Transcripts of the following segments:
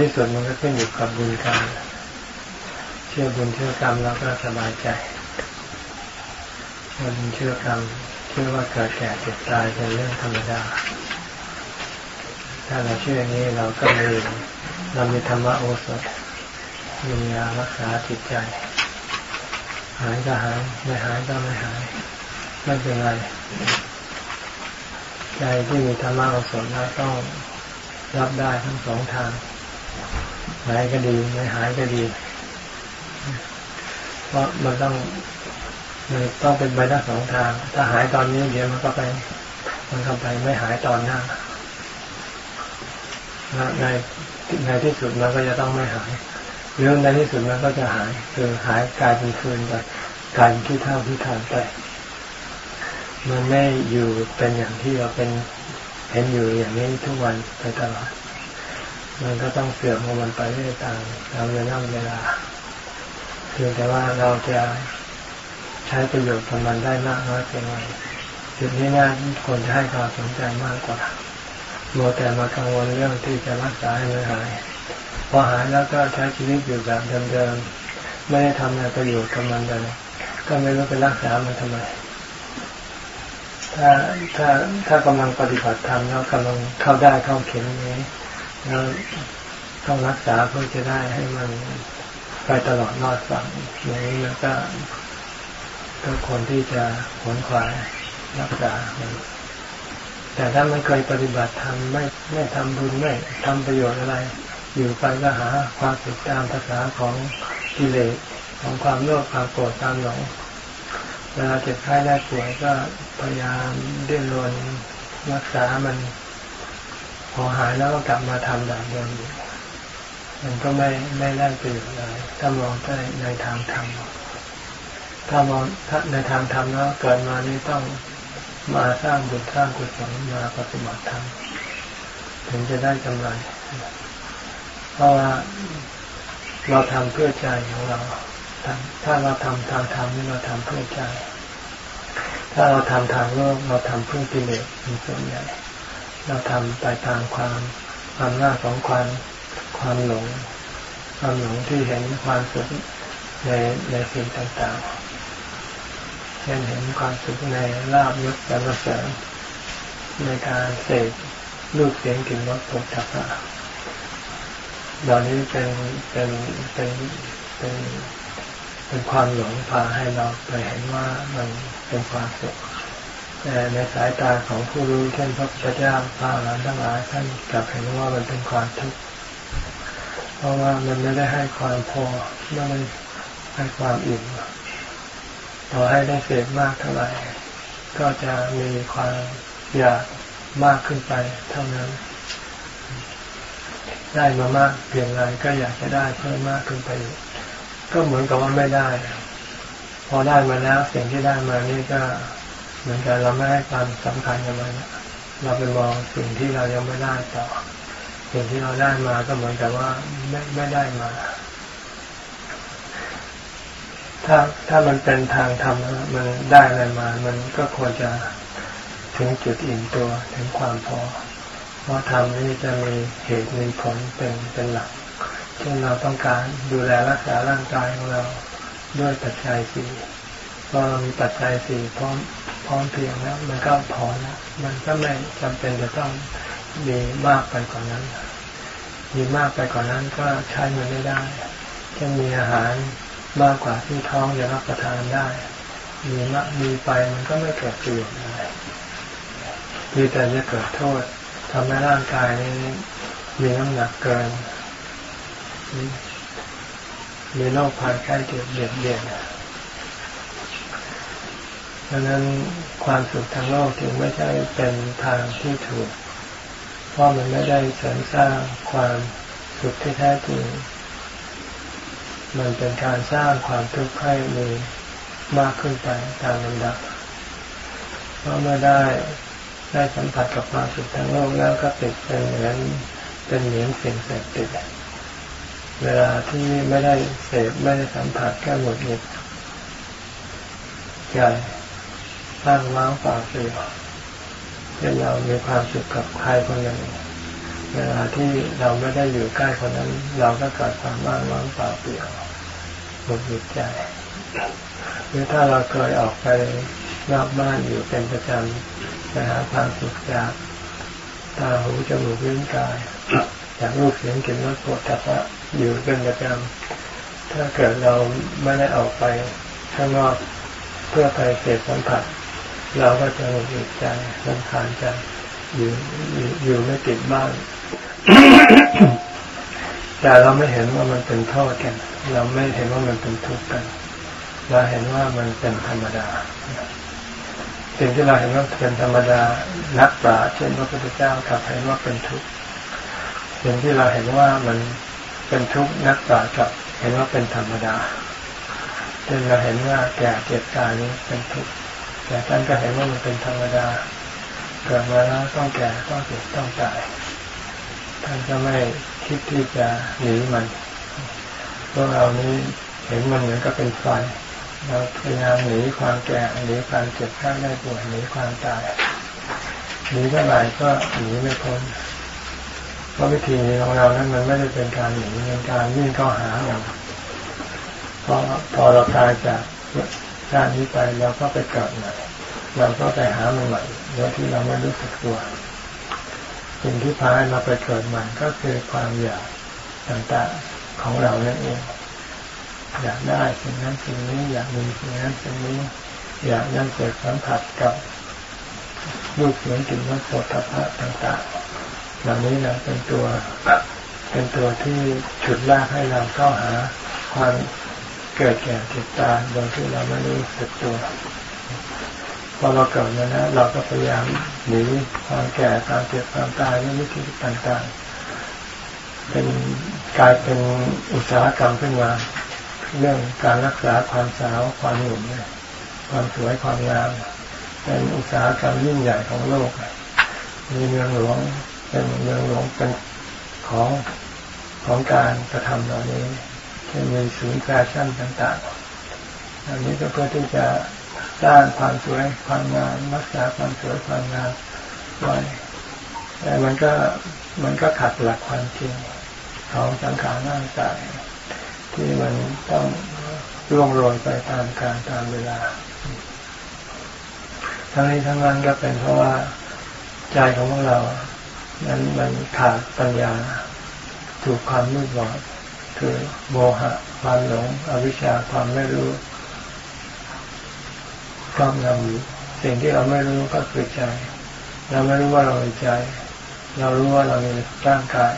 ที่สุดมันก็ขึ้นอยู่กับบุญกรรมเชื่อบุญเชื่อกรรมแล้วก็สบายใจเชื่อบุญเชื่อกรรมเชื่อว่าเกิดแก่เจ็บตายเป็นเรื่องธรรมดา ถ้าเราเชื่ออย่างนี้เราก็มีเรามีธรรมโอสถมียารักษาจิตใจ หายก็หายไม่หายก็ไม่หายไม่เป็นไรใจที่มีธรรมะโอสถแล้วต้องรับได้ทั้งสองทาง หายก็ดีไม่หายก็ดี เพราะมันต้องมันต้องเป็นไปทั้งสองทาง ถ้าหายตอนนี้เดี๋ยวมันก็ไป มันก็ไปไม่หายตอนหน้าในในที่สุดมันก็จะต้องไม่หายหรือในที่สุดมันก็จะหาย คือหายกลายเป็นคืนไปกลายเป็นที่เท่าที่ทานไปมันไม่อยู่เป็นอย่างที่เราเป็นเห็นอยู่อย่างนี้ทุกวันไปตลอด มันก็ต้องเสื่อมของมันไปเรื่อยตามตามเวลาเวลาเพียงแต่ว่าเราจะใช้ประโยชน์กับมันได้มากน้อยเพียงไรจุดนี้น่าควรจะให้ความสนใจมากกว่าโมแต่มากังวลเรื่องที่จะรักษาให้มันหายพอหายแล้วก็ใช้ชีวิตอยู่แบบเดิมๆไม่ได้ทำอะไรประโยชน์กับมันเลยก็ไม่รู้ไปรักษามันทำไม ถ้าถ้าถ้ากำลังปฏิบัติธรรมแล้วกำลังเข้าได้เข้าเข็มนี้ แล้วต้องรักษาเพื่อจะได้ให้มันไปตลอดรอดฝั่งอย่างนี้แล้วก็ก็คนที่จะขวนขวายรักษา แต่ถ้ามันเคยปฏิบัติทำไม่ไม่ทำบุญไม่ทำประโยชน์อะไร อยู่ไปก็หาความสุขตามภาษาของกิเลสของความโลภความโกรธตามหลงเวลาเจ็บไข้ได้ป่วยก็พยายามเดิ้นรนรักษามัน พอหายแล้วก็กลับมาทำแบบเดิมมันก็ไม่ไม่ได้ประโยชน์อะไรถ้ามองได้ในทางธรรมถ้ามองถ้าในทางธรรมแล้วเกิดมานี่ต้องมาสร้างบุญสร้างกุศลมาปฏิบัติธรรมถึงจะได้กำไรเพราะว่าเราทำเพื่อใจของเราถ้าเราทำทางธรรมนี่เราทำเพื่อใจ ถ้าเราทำทางโลกเราทำเพื่อกิเลสเป็นส่วนใหญ่ เราทำไปตามความความหน้าของความความหลง ความหลงที่เห็นความสุขในในสิ่งต่างๆเช่นเห็นความสุขในลาบยศสรรเสริญในการเสกรูปเสียงกลิ่นรสผลถัพะเหล่านี้เป็นเป็นเป็นเป็นเป็นความหลงพาให้เราไปเห็นว่ามันเป็นความสุข แต่ในสายตาของผู้รู้เช่นพระพุทธเจ้าพระอรหันต์ทั้งหลายท่านกลับเห็นว่ามันเป็นความทุกข์เพราะว่ามันไม่ได้ให้ความพอไม่ได้ให้ความอิ่มต่อให้ได้เสพมากเท่าไหร่ ก็จะมีความอยากมากขึ้นไปเท่านั้น ได้มามากเพียงไรก็อยากจะได้เพิ่มมากขึ้นไป ก็เหมือนกับว่าไม่ได้ พอได้มาแล้วสิ่งที่ได้มานี่ก็ เหมือนกันเราไม่ให้ความสำคัญกับมันเราไปมองสิ่งที่เรายังไม่ได้ต่อ สิ่งที่เราได้มาก็เหมือนกับว่าไม่ไม่ได้มา ถ้าถ้ามันเป็นทางธรรมมันได้อะไรมา มันก็ควรจะถึงจุดอิ่มตัวถึงความพอ เพราะธรรมนี้จะมีเหตุมีผลเป็นเป็นหลักเช่นเราต้องการดูแลรักษาร่างกายของเราด้วยปัจจัยสี่พอเรามีปัจจัยสี่พร้อม ร้อมเพียงแล้วมันก็พอแล้วมันก็ไม่จำเป็นจะต้องมีมากไปกว่านนั้น มีมากไปกว่านนั้นก็ใช้มันไม่ได้จะมีอาหารมากกว่าที่ท้องจะรับประทานได้ มีมากมีไปมันก็ไม่เกิดประโยชน์อะไรมีแต่จะเกิดโทษทำให้ร่างกายนี้มีน้ำหนักเกินมีโรคภัยไข้เจ็บเบียดเบียน ดังนั้นความสุขทางโลกจึงไม่ใช่เป็นทางที่ถูก เพราะมันไม่ได้เสริมสร้างความสุขที่แท้จริง มันเป็นการสร้างความทุกข์ให้มีมากขึ้นไปตามลำดับ เพราะเมื่อได้ได้สัมผัสกับความสุขทางโลกแล้วก็ติดเป็นเหมือนเป็นเหมือนสิ่งเสพติดเวลาที่ไม่ได้เสพไม่ได้สัมผัสก็หมดหงิดใจ ร้างว้าวป่าเสียเช่นเรามีความสุขกับใครคนหนึ่งเวลาที่เราไม่ได้อยู่ใกล้คนนั้น เราก็เกิดความว่างว่างเปล่าเปลี่ยวหมดหิดใจหรือถ้าเราเคยออกไปนอกบ้านอยู่เป็นประจำไปหาความสุขจากตาหูจมูกลิ้นกายจากรูปเสียงกลิ่นรสปวดทัพะอยู่เป็นประจำถ้าเกิดเราไม่ได้ออกไปข้างนอกเพื่อไปเสพสัมผัส เราก็จะหงุดหงิดใจรำคาญใจอยู่อยู่ไม่ติดบ้านแต่เราไม่เห็นว่ามันเป็นโทษกัน เราไม่เห็นว่ามันเป็นทุกข์กัน เราเห็นว่ามันเป็นธรรมดาสิ่งที่เราเห็นว่าเป็นธรรมดานักปราชญ์เช่นพระพุทธเจ้ากลับเห็นว่าเป็นทุกข์สิ่งที่เราเห็นว่ามันเป็นทุกข์นักปราชญ์กับเห็นว่าเป็นธรรมดาเช่นเราเห็นว่าแก่เจ็บตายนี้เป็นทุกข์ แต่ท่านก็เห็นว่ามันเป็นธรรมดา เกิดมาแล้วต้องแก่ต้องเจ็บต้องตาย ท่านก็ไม่คิดที่จะหนีมันพวกเรานี้เห็นมันเหมือนกับเป็นไฟเราพยายามหนีความแก่หนีความเจ็บข้าได้ป่วยหนีความตายหนีเท่าไหร่ก็หนีไม่พ้นเพราะวิธีของเรานั้นมันไม่ได้เป็นการหนีเป็นการวิ่งเข้าหาเราพอพอเราตายจาก ชาตินี้ไปเราก็ไปเกิดใหม่เราก็ไปหามันใหม่โดยที่เราไม่รู้สึกตัว สิ่งที่พาให้เราไปเกิดใหม่ก็คือความอยากต่างๆของเรานั่นเองอยากได้สิ่งนั้นสิ่งนี้อยากมีสิ่งนั้นสิ่งนี้ อยากยังเกิดสัมผัสกับรูปเสียงกลิ่นรสโผฏฐัพพะต่างๆเหล่านี้นะเป็นตัวเป็นตัวที่ฉุดลากให้เราเข้าหาความ เกิดแก่เจ็บตายโดยที่เราไม่รู้สึกตัวพอเราเกิดมาแล้วเราก็พยายามหนีความแก่ความเจ็บความตายด้วยวิธีต่างๆ เป็นกลายเป็นอุตสาหกรรมขึ้นมาเรื่องการรักษาความสาวความหนุ่มความสวยความงามเป็นอุตสาหกรรมยิ่งใหญ่ของโลกมีเมืองหลวงเป็นเมืองหลวงเป็นของของการกระทำเหล่านี้ มีศูนย์แฟชั่นต่างๆอันนี้ก็เพื่อที่จะสร้างความสวยความงามรักษาความสวยความงามไว้แต่มันก็มันก็ขัดหลักความจริงของสังขารร่างกายที่มันต้องร่วงโรยไปตามการตามเวลา ทั้งนี้ทั้งนั้นก็เป็นเพราะว่าใจของพวกเรา นั้นมันขาดปัญญาถูกความมืดบอด คือโมหะความหลงอวิชชาความไม่รู้ครอบงำอยู่สิ่งที่เราไม่รู้ก็คือใจ เราไม่รู้ว่าเรามีใจ เรารู้ว่าเรามีร่างกาย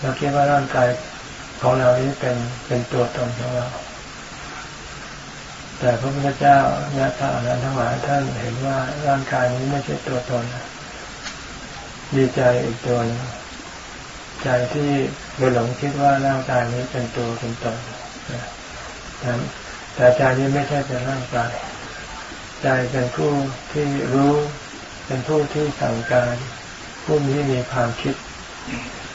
เราคิดว่าร่างกายของเรานี้เป็นเป็นตัวตนของเรา แต่พระพุทธเจ้าและพระอรหันต์ทั้งหลายท่านเห็นว่าร่างกายนี้ไม่ใช่ตัวตนมีใจอีกตัวนึง ใจที่ไปหลงคิดว่าร่างกายนี้เป็นตัวเป็นตนแต่ใจนี้ไม่ใช่เป็นร่างกาย ใจเป็นผู้ที่รู้เป็นผู้ที่สั่งการผู้นี้มีความคิด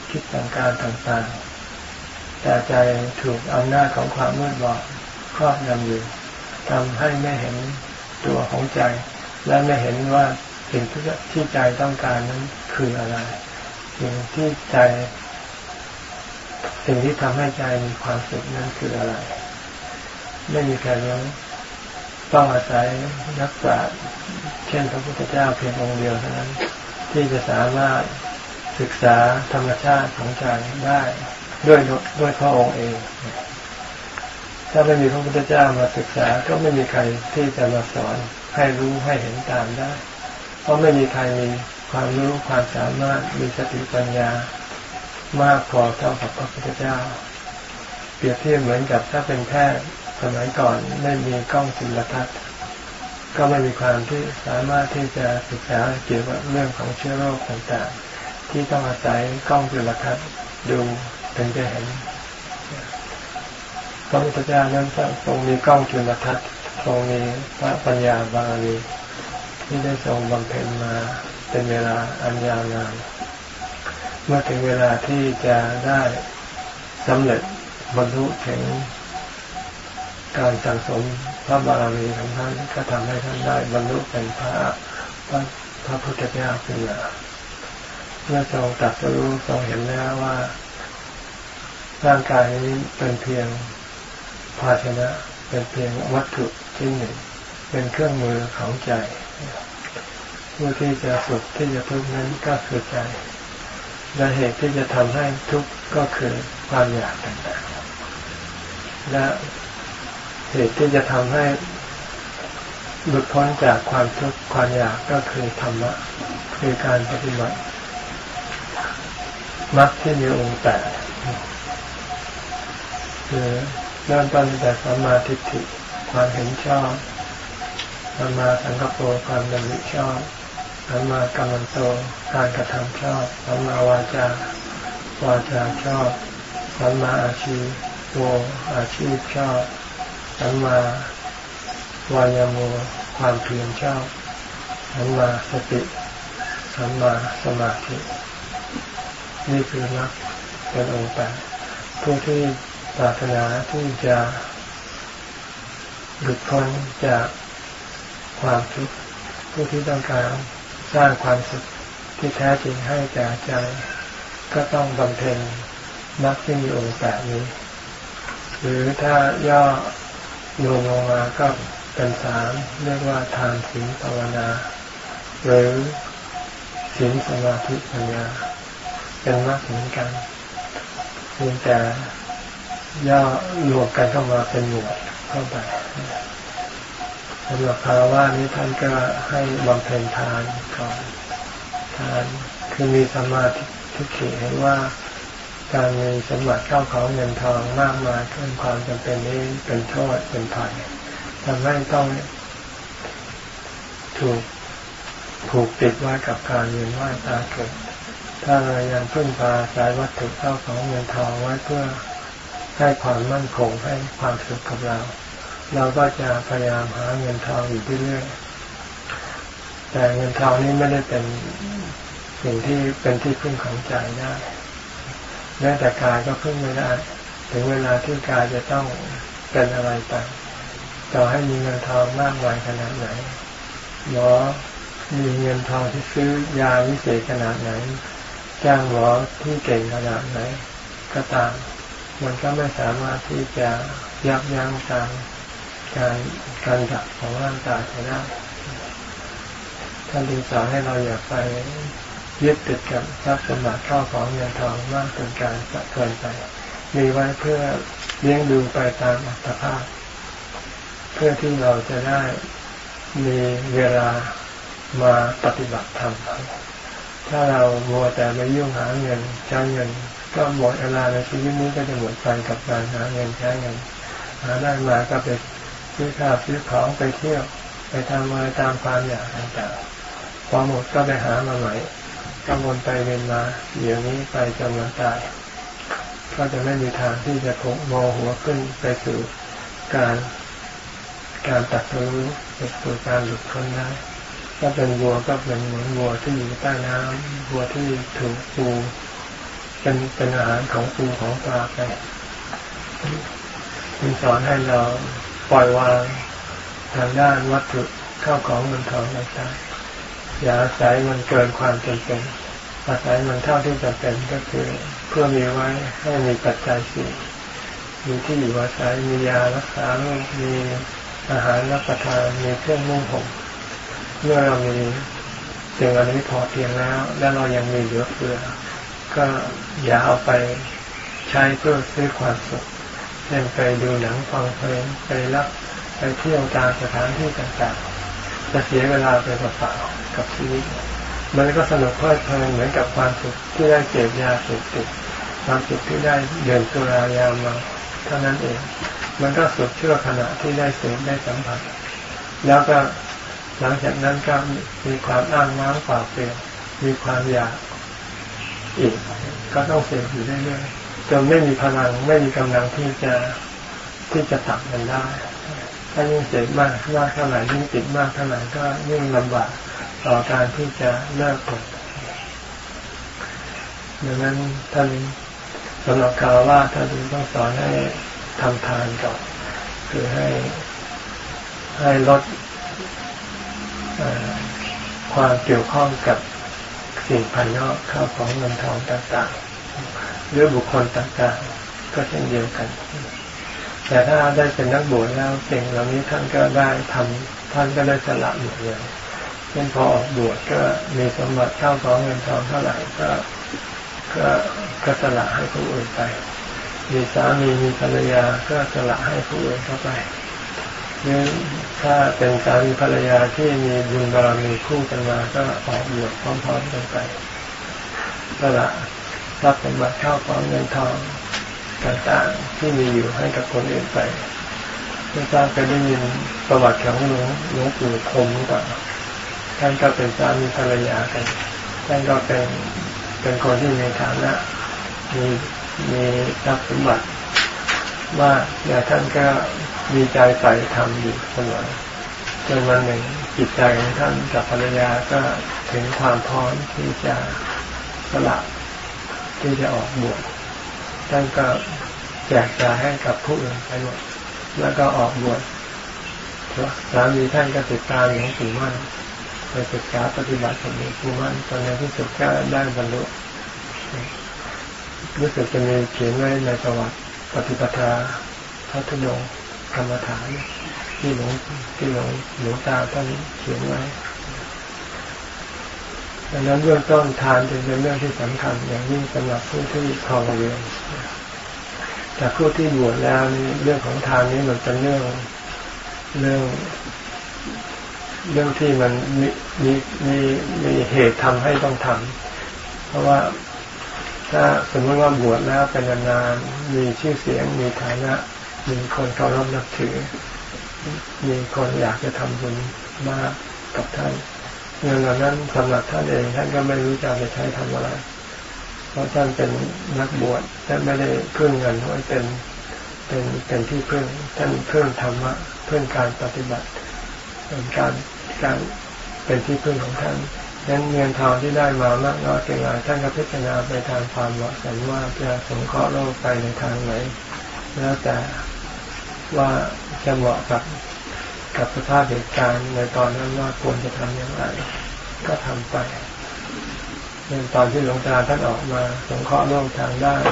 คิดสั่งการต่างๆ แต่ใจถูกอำนาจของความมืดบอดครอบงำอยู่ทำให้ไม่เห็นตัวของใจ และไม่เห็นว่าสิ่งที่ใจต้องการนั้นคืออะไร สิ่งที่ใจสิ่งที่ทำให้ใจมีความสุขนั้นคืออะไร ไม่มีใครรู้ต้องอาศัยนักปราชญ์เช่นพระพุทธเจ้าเพียงองค์เดียวเท่านั้น ที่จะสามารถศึกษาธรรมชาติของใจได้ด้วยด้วยพระองค์เอง ถ้าไม่มีพระพุทธเจ้ามาศึกษาก็ไม่มีใครที่จะมาสอนให้รู้ให้เห็นตามได้ เพราะไม่มีใครมี ความรู้ความสามารถมีสติปัญญามากพอเท่ากับพระพุทธเจ้า เปรียบเทียบเหมือนกับถ้าเป็นแพทย์สมัยก่อนไม่มีกล้องจุลทรรศน์ก็ไม่มีความที่สามารถที่จะศึกษาเกี่ยวกับเรื่องของเชื้อโรคต่างๆ ที่ต้องอาศัยกล้องจุลทรรศน์ดูถึงจะเห็นพระพุทธเจ้านั้นทรงมีกล้องจุลทรรศน์ทรงมีพระปัญญาบาลีที่ได้ทรงบำเพ็ญมา เป็นเวลาอันยาวนานเมื่อถึงเวลาที่จะได้สำเร็จบรรลุถึงการสั่งสมพระบารมีของท่านก็ทำให้ท่านได้บรรลุเป็นพระพระพระพุทธเจ้าขึ้นมาเมื่อทรงตัดรู้ทรงเห็นแล้วว่า ร่างกายนี้เป็นเพียงภาชนะ เป็นเพียงวัตถุที่หนึ่ง เป็นเครื่องมือของใจ ผู้ที่จะสุขที่จะทุกข์นั้นก็คือใจและเหตุที่จะทำให้ทุกข์ก็คือความอยากต่างๆ และเหตุที่จะทำให้หลุดพ้นจากความทุกข์ความอยากก็คือธรรมะคือการปฏิบัติมรรคที่มีองค์แปดคือเริ่มต้นแต่สัมมาทิฏฐิความเห็นชอบสัมมาสังกปรความดำริชอบ สัมมากรรมโตการกระทำชอบสัมมาวาจาวาจาชอบสัมมาอาชีโวอาชีพชอบสัมมาวายโมความเพียรชอบสัมมาสติสัมมาสมาธินี่คือมรรคเป็นองค์แปดผู้ที่ปรารถนาที่จะหลุดพ้นจากความทุกข์ผู้ที่ต้องการ สร้างความสุขที่แท้จริงให้แก่ใจ ก็ต้องบำเพ็ญมรรคที่มีองค์แปดนี้ หรือถ้าย่อลงลงมาก็เป็นสามเรียกว่าทานศีลภาวนา หรือศีลสมาธิปัญญา เป็นมรรคเหมือนกันเพียงแต่ย่อรวมกันเข้ามาเป็นหมวดเข้าไป สำหรับภาวะนี้ท่านก็ให้บำเพ็ญทานก่อนทานคือมีสมาธิทุกขีเห็นว่าการมีสมบัติเข้าของเงินทองมากมายเกินความจำเป็นนี้เป็นโทษเป็นภัยทำให้ต้องถูกผูกติดไว้กับการเวียนว่าตาเกิด ถ้าเรายังพึ่งพาสายวัตถุเข้าของเงินทองไว้เพื่อให้ความมั่นคงให้ความสุขกับเรา เราก็จะพยายามหาเงินทองอยู่เรื่อยๆแต่เงินทองนี้ไม่ได้เป็นสิ่งที่เป็นที่พึ่งของใจได้แม้แต่กายก็พึ่งไม่ได้ถึงเวลาที่กายจะต้องเป็นอะไรไปต่อให้มีเงินทองมากมายขนาดไหนหมอมีเงินทองที่ซื้อยาวิเศษขนาดไหนจ้างหมอที่เก่งขนาดไหน ก็ตาม มันก็ไม่สามารถที่จะยับยั้งการ การการดับของร่างกายไปได้ท่านดึงสอนให้เราอย่าไปยึดติดกับทรัพย์สมบัติเข้าของเงินทองมากเกินการสะเกินไป มีไว้เพื่อเลี้ยงดูไปตามอัตภาพ เพื่อที่เราจะได้มีเวลามาปฏิบัติธรรมถ้าเรามัวแต่ไปยุ่งหาเงินใช้เงิน ก็หมดเวลาในชีวิตนี้ก็จะหมดไปกับการหาเงินใช้เงินหาได้มาก็ไป ซื้อข้าวซื้อของไปเที่ยว ไปทำอะไรตามความอยากต่างๆพอหมดก็ไปหามาใหม่ก็วนไปเวียนมาเดี๋ยวนี้ไปจนวันตาย ก็จะไม่มีทางที่จะพกโมหัวขึ้นไปสู่การการตัดรู้ไปสู่การหลุดพ้นได้ก็เป็นวัวก็เป็นเหมือนวัวที่อยู่ใต้น้ำวัวที่ถูกปูเป็นเป็นอาหารของปูของปลาไปมีสอนให้เรา ปล่อยวางทางด้านวัตถุเข้าของเงินทองไม่ใช่อย่าอาศัยมันเกินความจำเป็น อาศัยมันเท่าที่จำเป็นก็คือเพื่อมีไว้ให้มีปัจจัยสี่มีที่อยู่อาศัยมียารักษาโรคมีอาหารรับประทานมีเครื่องนุ่งห่มเมื่อเรามีสิ่งอันนี้พอเพียงแล้ว แล้วเรายังมีเหลือเฟือ ก็อย่าเอาไปใช้เพื่อซื้อความสุข เช่นไปดูหนังฟังเพลงไปรับไปเที่ยวตามสถานที่ต่างๆ จะเสียเวลาไปเปล่าๆกับชีวิต มันก็สนุกเพลิดเพลินเหมือนกับความสุขที่ได้เสพยาเสพติดความสุขที่ได้เดินสุรายามาเท่านั้นเอง มันก็สุขชั่วขณะที่ได้เสพได้สัมผัส แล้วก็หลังจากนั้นก็มีความอ้างว้างเปล่าเปลี่ยวมีความอยากอีกก็ต้องเสพอยู่เรื่อยๆ จนไม่มีพลังไม่มีกำลังที่จะที่จะตัดมันได้ ถ้ายิ่งเจ็บมากมากเท่าไหร่ยิ่งติดมากเท่าไหร่ก็ยิ่งลำบากต่อการที่จะเลิกผลดังนั้นท่านสำหรับคารวะท่านต้องสอนให้ทำทานก่อนคือให้ให้ลดความเกี่ยวข้องกับสิ่งภายนอกข้าวของเงินทองต่างๆ หรือบุคคลต่างๆ ก็เช่นเดียวกัน แต่ถ้าได้เป็นนักบวชแล้วสิ่งเหล่านี้ท่านก็ได้ทำท่านก็ได้สละหมดเลยเช่นพอออกบวชก็มีสมบัติข้าของเงินทองเท่าไหร่ก็ก็ก็สละให้ผู้อื่นไป มีสามีมีภรรยาก็สละให้ผู้อื่นเข้าไปหรือถ้าเป็นสามีภรรยาที่มีบุญบารมีคู่กันมาก็ออกบวชพร้อมๆกันไปสละ รับสมบัติข้าวของเงินทองต่างๆที่มีอยู่ให้กับคนอื่นไปไม่ทราบเคยได้ยินประวัติของหลวงหลวงปู่คมก่อนท่านก็เป็นสามีภรรยากันท่านก็เป็นเป็นคนที่มีฐานะมีมีทรัพย์สมบัติว่าแต่ท่านก็มีใจใส่ธรรมอยู่เสมอจนวันหนึ่งจิตใจของท่านกับภรรยาก็ถึงความพร้อมที่จะสละ ที่จะออกบวชท่านก็แจกจ่ายให้กับผู้อื่นไปหมดแล้วก็ออกบวชสามีท่านก็ติดตามหลวงปู่มั่นไปศึกษาปฏิบัติกับหลวงปู่มั่นตอนในที่สุดก็ได้บรรลุรู้สึกจะมีเขียนไว้ในประวัติปฏิปทาพัทยงกรรมฐานที่หลวงที่หลวงหลวงตาท่านเขียนไว้ ดังนั้นเรื่องต้นทานจึงเป็นเรื่องที่สำคัญ อย่างยิ่งสำหรับผู้ที่ครองเรือนแต่ผู้ที่บวชแล้วนี่เรื่องของทานนี้มันเป็นเรื่องเรื่อง เรื่องที่มันมีมีมีมีเหตุทำให้ต้องทำเพราะว่าถ้าสมมติว่าบวชแล้วเป็นนานมีชื่อเสียง มีฐานะ มีคนเคารพนับถือ มีคนอยากจะทำบุญมากกับท่าน เงินเหล่านั้นสำหรับท่านเองท่านก็ไม่รู้จะไปใช้ทำอะไร เพราะท่านเป็นนักบวชท่านไม่ได้พึ่งเงินไว้เป็นเป็นเป็นที่เพึ่งท่านเพึ่งธรรมะเพึ่งการปฏิบัติเป็นการการเป็นที่พึ่งของท่านนั้นเงินทองที่ได้มามากน้อยเพียงไรท่านก็พิจารณาไปทางความเหมาะสมว่าจะสงเคราะห์โลกไปในทางไหน แล้วแต่ว่าจะเหมาะกับ กับสภาพเหตุการณ์ในตอนนั้นว่าควรจะทำอย่างไรก็ทำไปในตอนที่หลวงตาท่านออกมาสงเคราะห์โลกทางด้าน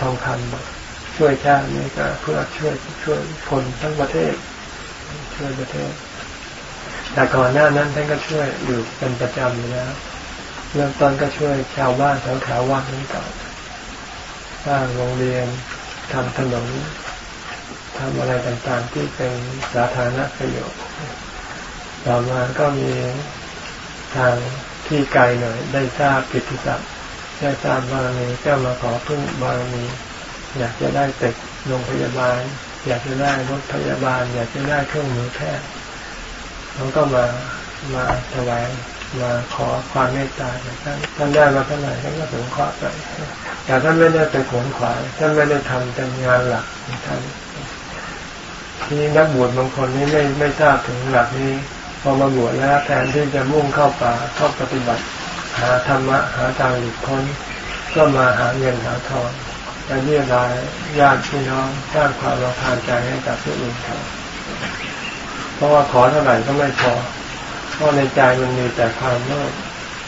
ทองคำช่วยชาตินี่ก็เพื่อช่วยช่วยคนทั้งประเทศ ช่วยประเทศ แต่ก่อนหน้านั้นท่านก็ช่วยอยู่เป็นประจำอยู่แล้วเริ่มต้นก็ช่วยชาวบ้านแถวแถววัดนี้ก่อนสร้างโรงเรียนทำถนน ทำอะไรต่างๆที่เป็นสาธารณประโยชน์ต่อมาก็มีทางที่ไกลหน่อยได้ทราบกิติศัพท์ได้ทราบบารมีก็มาขอพึ่งบารมีอยากจะได้ตึกโรงพยาบาล อยากจะได้รถพยาบาล อยากจะได้เครื่องมือแพทย์เขาก็มามาถวาย มาขอความเมตตาท่านท่านได้มาเท่าไหร่ท่านก็สงเคราะห์ไปแต่ท่านไม่ได้ไปขวนขวายท่านไม่ได้ทำเป็นงานหลักของท่านที่นักบวชบางคนนี้ไม่ไม่ทราบถึงหลักนี้ พอมาบวชแล้วแทนที่จะมุ่งเข้าป่าเข้าปฏิบัติ หาธรรมะหาทางหลุดพ้นก็มาหาเงินหาทองไปเรียรายญาติพี่น้องสร้างความรำคาญใจให้กับผู้อื่นเขาเพราะว่าขอเท่าไหร่ก็ไม่พอ เพราะในใจมันมีแต่ความโลภ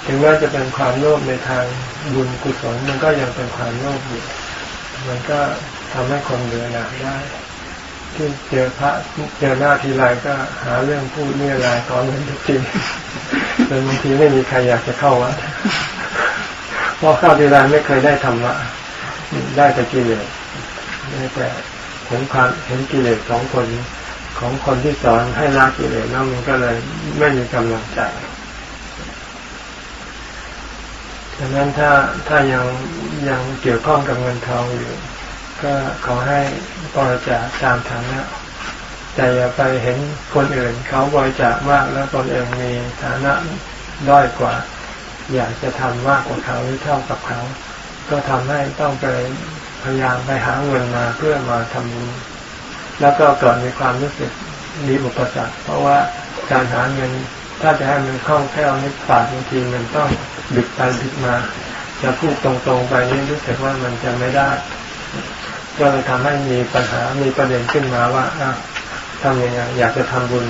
ถึงแม้จะเป็นความโลภในทางบุญกุศลมันก็ยังเป็นความโลภอยู่มันก็ทำให้คนเบื่อหน่าได้ที่เจอพระเจอหน้าทีไรก็หาเรื่องพูดเรื่องอะไรขอเงินทุกทีจนบางทีไม่มีใครอยากจะเข้าวัดเพราะเข้าทีไรไม่เคยได้ธรรมะได้แต่กิเลสได้แต่เห็นความเห็นกิเลสของคน ของคนที่สอนให้ละกิเลสแล้วมันก็เลยไม่มีกำลังใจดังนั้นถ้าถ้ายังยังเกี่ยวข้องกับเงินทองอยู่ ก็ขอให้บริจาคตามฐานะแต่อย่าไปเห็นคนอื่นเขาบริจาคมากแล้วตนเองมีฐานะด้อยกว่า อยากจะทำมากกว่าเขาหรือเท่ากับเขา ก็ทำให้ต้องไปพยายามไปหาเงินมาเพื่อมาทำบุญ แล้วก็เกิดมีความรู้สึกมีอุปสรรคเพราะว่าการหาเงินถ้าจะให้มันคล่องแคล่วนิดปาดบางทีมันต้องบิดไปบิดมา จะพูดตรงๆไปนี่รู้สึกว่ามันจะไม่ได้ ก็เลยทำให้มีปัญหามีประเด็นขึ้นมาว่าทำยังไงอยากจะทำบุญ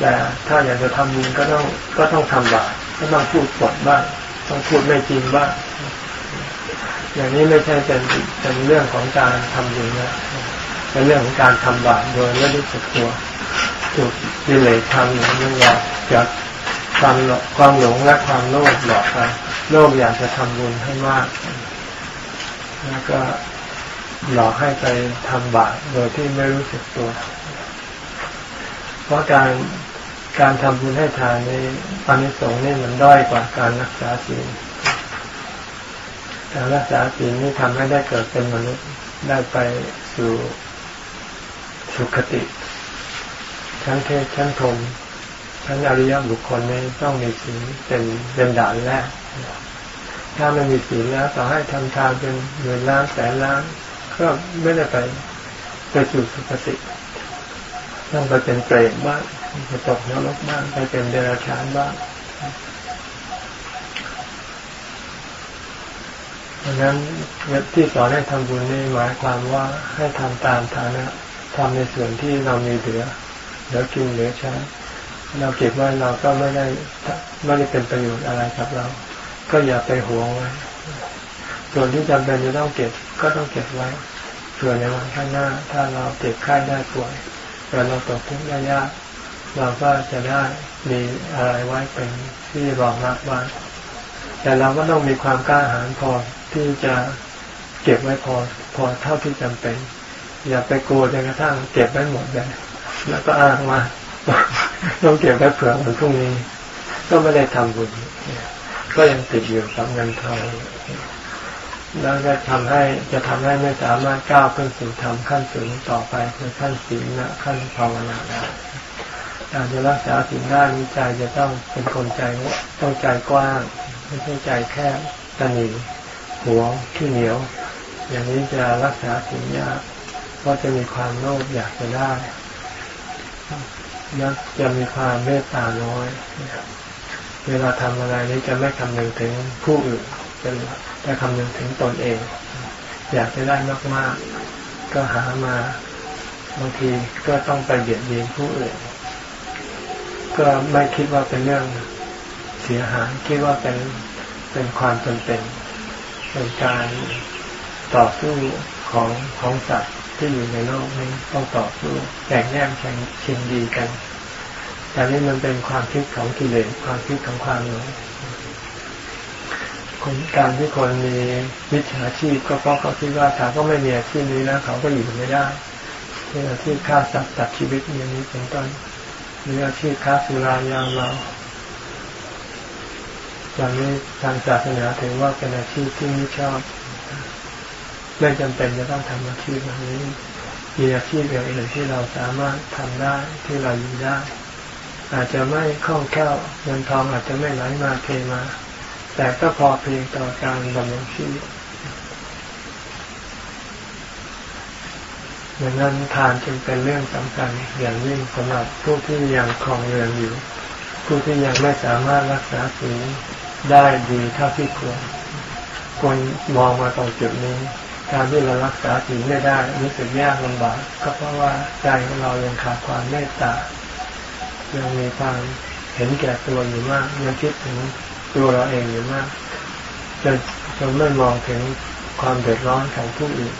แต่ถ้าอยากจะทำบุญก็ต้องก็ต้องทำบาปก็ต้องพูดปดบ้างต้องพูดไม่จริงบ้างอย่างนี้ไม่ใช่เป็นเป็นเรื่องของการทำบุญนะ เป็นเรื่องของการทำบาปโดยไม่รู้สึกตัวถูกกิเลสทำอย่างนี้หลอกจากความความหลงและความโลภหลอกไปโลภอยากจะทำบุญให้มาก แล้วก็หลอกให้ไปทำบาปโดยที่ไม่รู้สึกตัว เพราะการการทำบุญให้ทานนี้อานิสงส์นี่มันด้อยกว่าการรักษาศีลการรักษาศีลนี่ทำให้ได้เกิดเป็นมนุษย์ได้ไปสู่ สุคติ ชั้นเทพชั้นพรมชั้นอริยบุคคลนี้ต้องมีศีลเป็นเป็นด่านแรก ถ้าไม่มีศีลแล้วต่อให้ทำทานเป็นหมื่นล้านแสนล้านก็ไม่ได้ไปไปสู่สุคติต้องไปเป็นเปรตบ้างไปตกนรกบ้างไปเป็นเดรัจฉานบ้างดังนั้นที่สอนให้ทำบุญนี่หมายความว่าให้ทำตามฐานะ ทำในส่วนที่เรามีเหลือเหลือกินเหลือใช้เราเก็บไว้เราก็ไม่ได้ไม่ได้เป็นประโยชน์อะไรกับเรา ก็อย่าไปหวงไว้ ส่วนที่จำเป็นจะต้องเก็บก็ต้องเก็บไว้เผื่อในวันข้างหน้า ถ้าเราเก็บไข้ได้ป่วยเวลาเราตกทุกข์ได้ยากเราก็จะได้มีอะไรไว้เป็นที่รองรับไว้แต่เราก็ต้องมีความกล้าหาญพอที่จะเก็บไว้พอพอเท่าที่จำเป็น อย่าไปกลัวจนกระทั่งเก็บไว้หมดเลยแล้วก็อ้างมาต้องเก็บไว้เผื่อวันพรุ่งนี้ ก็ไม่ได้ทำบุญก็ยังติดอยู่กับเงินทองแล้วจะทำให้จะทำให้ไม่สามารถก้าวขึ้นสู่ธรรมขั้นสูงต่อไปคือขั้นศีลนะขั้นภาวนาได้การจะรักษาสิ่งได้นิใจจะต้องเป็นคนใจต้องใจกว้าง ไม่ใช่ใจแคบตันีหัวขี้เหนียว อย่างนี้จะรักษาสิ่งยาก เพราจะมีความโลภอยากจะได้แล้วจะมีความเมตตาน้อยเวลาทำอะไรนี้จะไม่คำนึงถึงผู้อื่นเป็นจะคำนึงถึงตนเอง อยากจะได้มากๆ ก็หามาบางทีก็ต้องไปเบียดเบียนผู้อื่น ก็ไม่คิดว่าเป็นเรื่องเสียหายคิดว่าเป็นเป็นความจำเป็นเป็นการต่อสู้ของของสัตว์ ที่อยู่ในโลกนี้ต้องต่อสู้แข่งแย่งแข่งชิงดีกัน แต่นี่มันเป็นความคิดของกิเลสความคิดของความหลงคนการที่คนมีมิจฉาชีพก็เพราะเขาคิดว่าถ้าก็ไม่มีอาชีพนี้แล้วเขาก็อยู่ไม่ได้เช่นอาชีพฆ่าสัตว์ตัดชีวิตอย่างนี้เป็นต้นมีอาชีพค้าสุรายาเมาอย่างนี้ทางศาสนาถือว่าเป็นอาชีพที่ไม่ชอบ ไม่จำเป็นจะต้องทำอาชีพแบบนี้มีอาชีพอย่างอื่นที่เราสามารถทำได้ที่เราอยู่ได้ อาจจะไม่คล่องแคล่วเงินทองอาจจะไม่ไหลมาเทมา แต่ก็พอเพียงต่อการดำรงชีวิตดังนั้นทานจึงเป็นเรื่องสำคัญอย่างยิ่งสำหรับผู้ที่ยังคลองเรือนอยู่ ผู้ที่ยังไม่สามารถรักษาศีลได้ดีเท่าที่ควรควรมองมาตรงจุดนี้ การที่เรารักษาศีลไม่ได้รู้สึกยากลำบากก็เพราะว่าใจของเรายังขาดความเมตตา ยังมีความเห็นแก่ตัวอยู่มากยังคิดถึงตัวเราเองอยู่มากจนจนไม่มองถึงความเดือดร้อนของผู้อื่น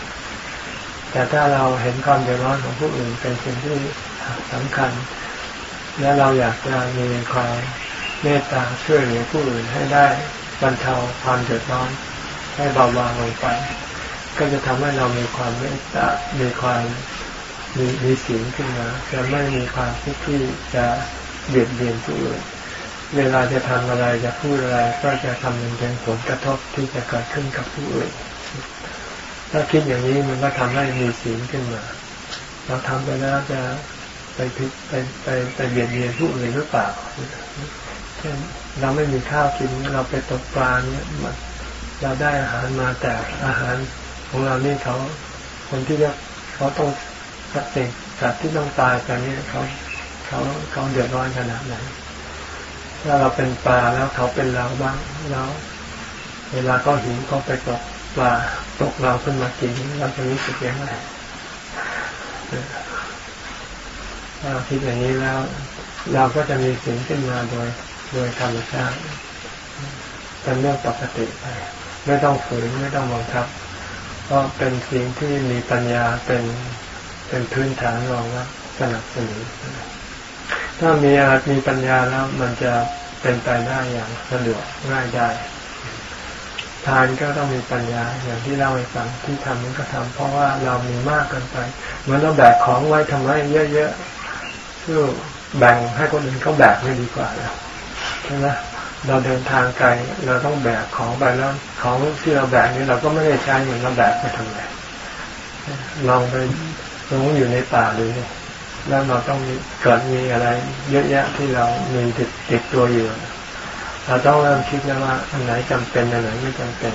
แต่ถ้าเราเห็นความเดือดร้อนของผู้อื่น เป็นสิ่งที่สำคัญ และเราอยากจะมีความเมตตาช่วยเหลือผู้อื่นให้ได้บรรเทาความเดือดร้อนให้เบาบางลงไป ก็จะทำให้เรามีความเมตตา มีความมีมีศีลขึ้นมา จะไม่มีความคิดที่จะเบียดเบียนผู้อื่น เวลาจะทำอะไรจะพูดอะไรก็จะทำเป็นผลกระทบที่จะเกิดขึ้นกับผู้อื่น ถ้าคิดอย่างนี้มันก็ทำให้มีศีลขึ้นมา เราทำไปแล้วจะไปพิไปไปไปเบียดเบียนผู้อื่นหรือเปล่าเช่นเราไม่มีข้าวกินเราไปตกปลาเนี่ยเราได้อาหารมาแต่อาหาร ของเรานี่เขาคนที่เขาต้องสัตว์สัตว์ที่ต้องตายกันนี่เขาเขาเขาเดือดร้อนขนาดไหนถ้าเราเป็นปลาแล้วเขาเป็นเราบ้างแล้ว เวลาก็หิวก็ไปตกปลาตกเราขึ้นมากินเราจะรู้สึกยังไงถ้าเราคิดอย่างนี้แล้ว เราก็จะมีสิ่งขึ้นมาโดย โดยธรรมชาติเป็นเรื่องปกติไปไม่ต้องฝืนไม่ต้องบังคับ เพราะเป็นสิ่งที่มีปัญญาเป็นเป็นพื้นฐานรองรับสนับสนุนถ้ามีอาจมีปัญญาแล้วมันจะเป็นไปได้อย่างสะดวกง่ายได้ทานก็ต้องมีปัญญาอย่างที่เล่าให้ฟังที่ทำนั้นก็ทำเพราะว่าเรามีมากเกินไปเหมือนเราแบกของไว้ทำไมเยอะๆคือแบ่งให้คนอื่นเขาแบกไม่ดีกว่าแล้วใช่ไหม เราเดินทางไกลเราต้องแบกของไปแล้วของที่เราแบกนี้เราก็ไม่ได้ใช้เงินเราแบกไปทำไมลองไปลงอยู่ในป่าดูแล้วเราต้องเกิดมีอะไร เยอะแยะที่เรามีติดติดตัวอยู่ เราต้องเริ่มคิดแล้วว่าอันไหนจำเป็นอันไหนไม่จำเป็น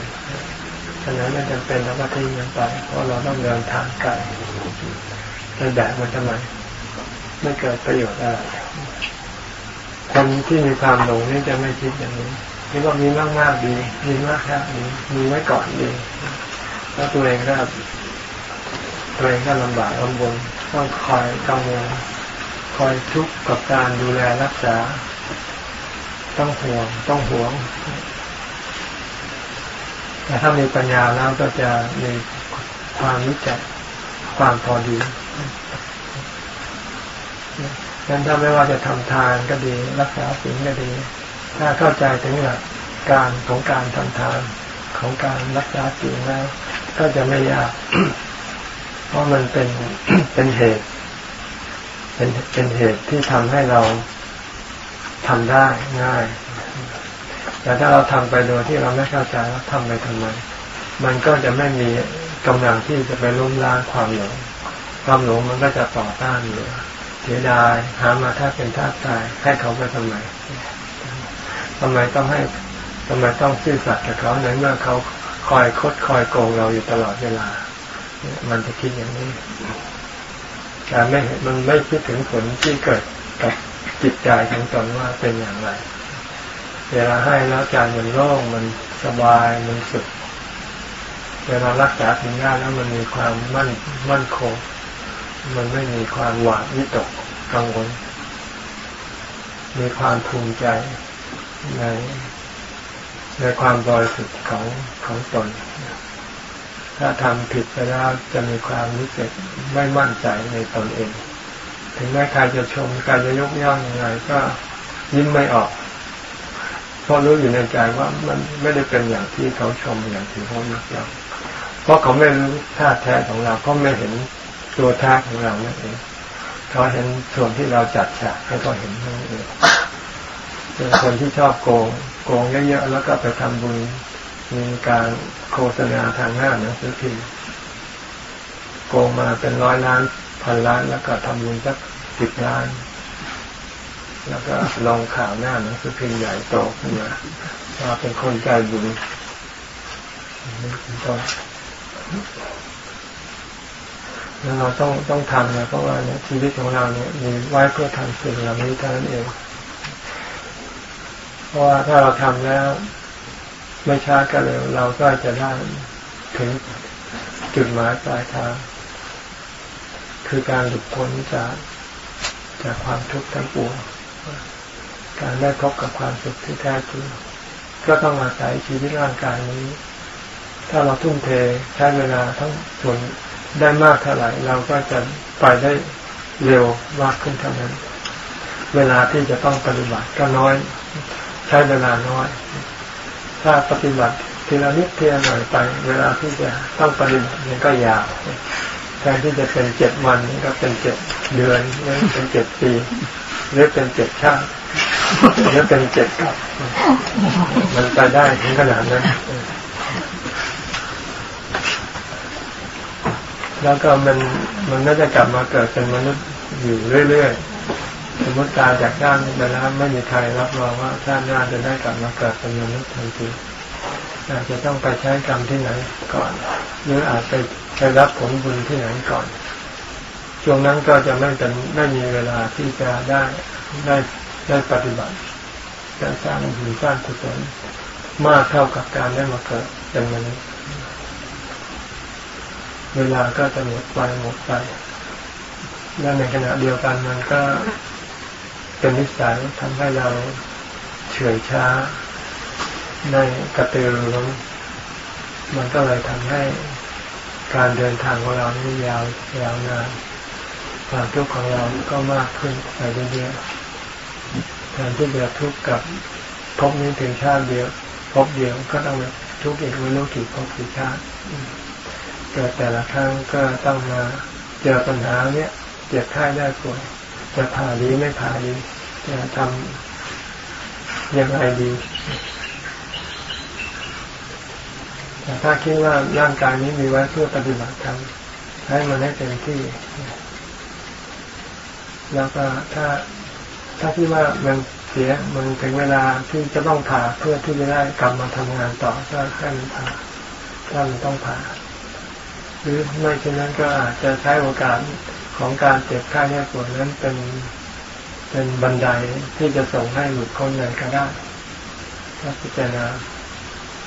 อันไหนไม่จำเป็นเราก็ทิ้งมันไปเพราะเราต้องเดินทางไกลไปแบกมันทำไมไม่เกิดประโยชน์อะไร คนที่มีความหลงนี่จะไม่คิดอย่างนี้คิดว่ามีมากมากดี มีมากแค่ดีมีไว้ก่อนดีแล้วตัวเองก็ตัวเองก็ลำบากลำบนต้องคอยกังวลคอยทุกข์กับการดูแลรักษา ต้องห่วงต้องห่วงแต่ถ้ามีปัญญาแล้วก็จะมีความรู้จักความพอดี นั้นถ้าไม่ว่าจะทำทานก็ดี รักษาศีลก็ดี ถ้าเข้าใจถึงหลักการของการทำทานของการรักษาศีลแล้ว ก็จะไม่ยาก เพราะมันเป็นเป็นเหตุ เป็นเป็นเหตุที่ทำให้เราทำได้ง่าย แต่ถ้าเราทำไปโดยที่เราไม่เข้าใจว่าทำไปทำไม มันก็จะไม่มีกำลังที่จะไปล้มล้างความหลง ความหลงมันก็จะต่อต้านอยู่ เสียดายหามาถ้าเป็นท่าตายให้เขาไปทำไมทำไมต้องให้ทำไมต้องซื่อสัตย์กับเขาในเมื่อเขาคอยคดคอยโกงเราอยู่ตลอดเวลา มันจะคิดอย่างนี้แต่ไม่มันไม่คิดถึงผลที่เกิดกับจิตใจของตนว่าเป็นอย่างไร เวลาให้แล้วใจมันโล่งมันสบายมันสุขเวลารักษาถึงงานแล้วมันมีความมั่นมั่นคง มันไม่มีความหวาดวิตกกังวล มีความภูมิใจในในความบริสุทธิ์ของของตน ถ้าทำผิดไปแล้วจะมีความรู้สึกไม่มั่นใจในตนเอง ถึงแม้ใครจะชมใครจะยกย่องยังไงก็ยิ้มไม่ออก เพราะรู้อยู่ในใจว่ามันไม่ได้เป็นอย่างที่เขาชมอย่างที่เขายกย่องเพราะเขาไม่รู้ท่าแท้ของเราเขาไม่เห็น ตัวแท้ของเรานั่นเองเขาเห็นส่วนที่เราจัดฉากให้เขาเห็นนั่นเองเป็นคนที่ชอบโกงโกงเยอะๆแล้วก็ไปทำบุญมีการโฆษณาทางหน้าหนังสือพิมพ์โกงมาเป็นร้อยล้านพันล้านแล้วก็ทำบุญสักสิบล้าน แล้วก็ลงข่าวหน้าหนังสือพิมพ์ใหญ่โตขึ้นมาว่าเป็นคนใจบุญนี่เป็นต้น เราต้องต้องทำนะเพราะว่าเนี่ยชีวิตของเราเนี่ยมีไว้เพื่อทำสิ่งเหล่านี้เท่านั้นเอง เพราะว่าถ้าเราทำแล้ว ไม่ช้าก็เร็วเราก็จะได้ถึงจุดหมายปลายทางคือการหลุดพ้นจากจากความทุกข์ทั้งปวงการได้พบกับความสุขที่แท้จริงก็ต้องอาศัยชีวิตร่างกายนี้ ถ้าเราทุ่มเทใช้เวลาทั้งส่วน ได้มากเท่าไหร่ เราก็จะไปได้เร็วมากขึ้นเท่านั้น เวลาที่จะต้องปฏิบัติก็น้อย ใช้เวลาน้อย ถ้าปฏิบัติทีละนิดทีละหน่อยไป เวลาที่จะต้องปฏิบัติมันก็ยาวแทนที่จะเป็นเจ็ดวันก็เป็นเจ็ดเดือนหรือเป็นเจ็ดปีหรือเป็นเจ็ดชาติหรือเป็นเจ็ดกับ มันไปได้ถึงขนาดนั้น แล้วก็มันมันน่าจะกลับมาเกิดเป็นมนุษย์อยู่เรื่อยๆ สมมติตายจากด้านไปแล้วไม่มีใครรับรองว่าชาติหน้าจะได้กลับมาเกิดเป็นมนุษย์ทันทีอาจจะต้องไปใช้กรรมที่ไหนก่อน หรืออาจไปไปรับผลบุญที่ไหนก่อน ช่วงนั้นก็จะไม่เป็นไม่มีเวลาที่จะได้ได้ได้ปฏิบัติการสร้างบุญสร้างกุศลมากเท่ากับการได้มาเกิดเป็นมนุษย์ เวลาก็จะหมดไปหมดไปและในขณะเดียวกันมันก็เป็นนิสัยทำให้เราเฉื่อยช้าในกระตือรือร้นมันก็เลยทำให้การเดินทางของเรานี่ยาวยาวนานความทุกข์ของเราก็มากขึ้นไปเรื่อยๆแทนที่จะทุกข์กับพบนี้ถึงชาติเดียวพบเดียวก็ต้องทุกข์อีกไม่รู้กี่พบกี่ชาติ เกิดแต่ละครั้งก็ต้องมาเจอปัญหาเนี้ยเจ็บไข้ได้ป่วยจะผ่าดีไม่ผ่าดีจะทำยังไงดีแต่ถ้าคิดว่าร่างกายนี้มีไว้เพื่อปฏิบัติธรรมให้มันให้เต็มที่ แล้วก็ถ้าถ้าคิดว่ามันเสียมันถึงเวลาที่จะต้องผ่าเพื่อที่จะได้กลับมาทำงานต่อก็ให้มันผ่าถ้ามันต้องผ่า หรือไม่เช่นนั้นก็อาจจะใช้โอกาสของการเจ็บไข้แน่ปวดนั้นเป็นเป็นบันไดที่จะส่งให้หลุดพ้นเลยก็ได้ถ้าพิจารณา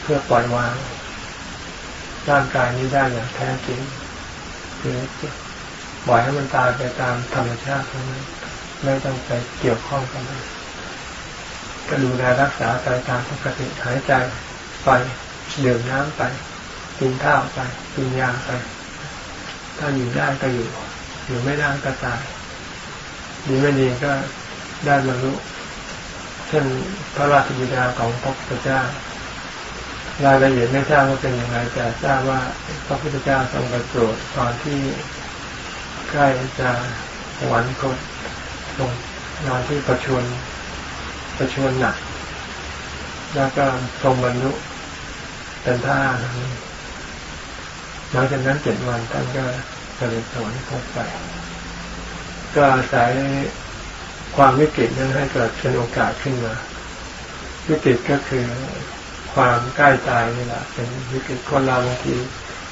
เพื่อปล่อยวางร่างกายนี้ได้อย่างแท้จริงคือปล่อยให้มันตายไปตามธรรมชาติของมันไม่ต้องไปเกี่ยวข้องกับมันก็ดูแลรักษาไปตามปกติหายใจไปดื่มน้ำไป กินข้าวไปกินยาไปถ้าอยู่ได้ก็อยู่ อยู่ไม่ได้ก็ตายดีไม่ดีก็ได้บรรลุเช่นพระราชบิดาของพระพุทธเจ้ารายละเอียดไม่ทราบว่าเป็นยังไงแต่ทราบว่าพระพุทธเจ้าทรงประโปรดตอนที่ใกล้จะหวันคตตรงนอนที่ประชวนประชวนหนัก แล้วก็ทรงบรรลุเป็นท่า หลังจากนั้นเจ็ดวันท่านก็เสด็จสวรรคตไป ก็อาศัยความวิกฤตนั้นให้เกิดเป็นโอกาสขึ้นมา วิกฤตก็คือความใกล้ตายนี่แหละเป็นวิกฤตคนเราบางที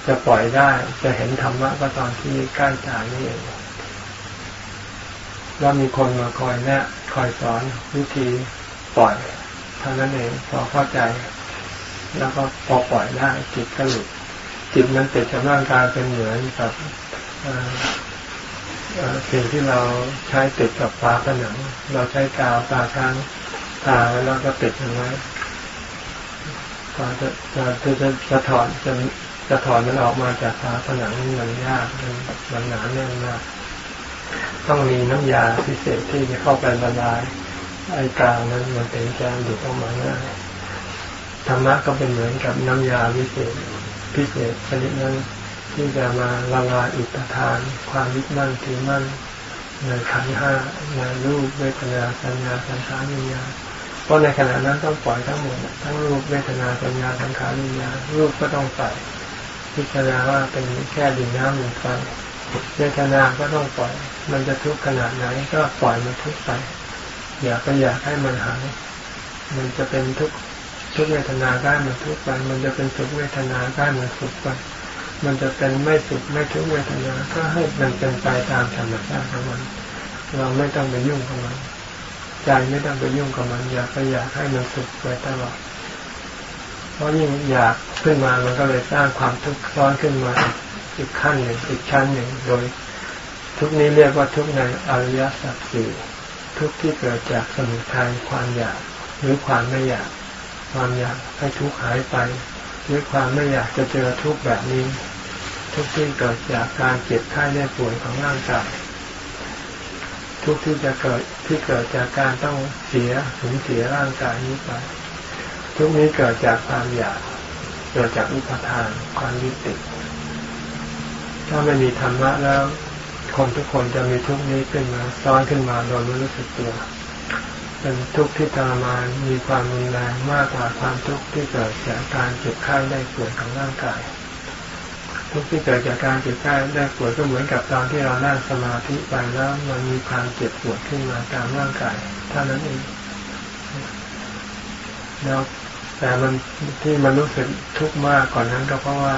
จะปล่อยได้ จะเห็นธรรมะก็ตอนที่ใกล้ตายนี่เองแล้วมีคนมาคอยแนะคอยสอนวิธีปล่อยเท่านั้นเองพอเข้าใจ แล้วก็พอปล่อยได้จิตก็หลุด จิตมันติดกับร่างกายเป็นเหมือนกับสิ่งที่เราใช้ติดกับฝาผนัง เราใช้กาวตาค้างตาแล้วก็ติดมันไว้พอจะจะจะจะถอนจะจะถอนมันออกมาจากฝาผนังมันยากมันมันหนาแน่นมากต้องมีน้ำยาพิเศษที่จะเข้าไปละลายไอ้กางนั้นมันเป็นแกนดูดออกมาง่ายธรรมะก็เป็นเหมือนกับน้ำยาพิเศษ พิเศษชนิดนั้น ที่จะมาละลายอุปทาน ความยึดมั่นถือมั่นในขันห้าในรูปเวทนาสัญญาสังขารวิญญาณเพราะในขณะนั้นต้องปล่อยทั้งหมดทั้งรูปเวทนาสัญญาสังขารวิญญาณรูปก็ต้องใส่พิจารณาว่าเป็นแค่ดินน้ำลมไฟเวทนาก็ต้องปล่อย มันจะทุกข์ขนาดไหนก็ปล่อยมันทุกข์ไป อย่าไปอยากให้มันหายมันจะเป็นทุกข์ ทุกเวทนาได้มันทุกไป มันจะเป็นสุขเวทนาได้มันสุขไป มันจะเป็นไม่สุขไม่ทุกเวทนา ก็ให้มันเป็นไปตามธรรมชาติของมัน เราไม่ต้องไปยุ่งกับมัน ใจไม่ต้องไปยุ่งกับมัน อยากไปอยากให้มันสุขไปตลอด เพราะยิ่งอยากขึ้นมา มันก็เลยสร้างความทุกข์ซ้อนขึ้นมาอีกขั้นหนึ่งอีกชั้นหนึ่งโดย ทุกนี้เรียกว่าทุกในอริยสัจสี่ทุกที่เกิดจากสมุทัยความอยากหรือความไม่อยาก ความอยากให้ทุกข์หายไปหรือความไม่อยากจะเจอทุกข์แบบนี้ ทุกข์ที่เกิดจากการเจ็บไข้ได้ป่วยของร่างกายทุกข์ที่จะเกิดที่เกิดจากการต้องเสียสูญเสียร่างกายนี้ไปทุกนี้เกิดจากความอยากเกิดจากอุปทานความยึดติดถ้าไม่มีธรรมะแล้วคนทุกคนจะมีทุกนี้ขึ้นมาซ้อนขึ้นมาโดยไม่รู้สึกตัว เป็นทุกข์ที่ทรมานมีความรุนแรงมากกว่าความทุกข์ที่เกิดจากการเจ็บไข้ได้ป่วยของร่างกาย ทุกข์ที่เกิดจากการเจ็บไข้ได้ป่วยก็เหมือนกับตอนที่เรานั่งสมาธิไปแล้วมันมีความเจ็บปวดขึ้นมาตามร่างกายเท่านั้นเองแล้วแต่มันที่มันรู้สึกทุกข์มากก่อนนั้นก็เพราะว่า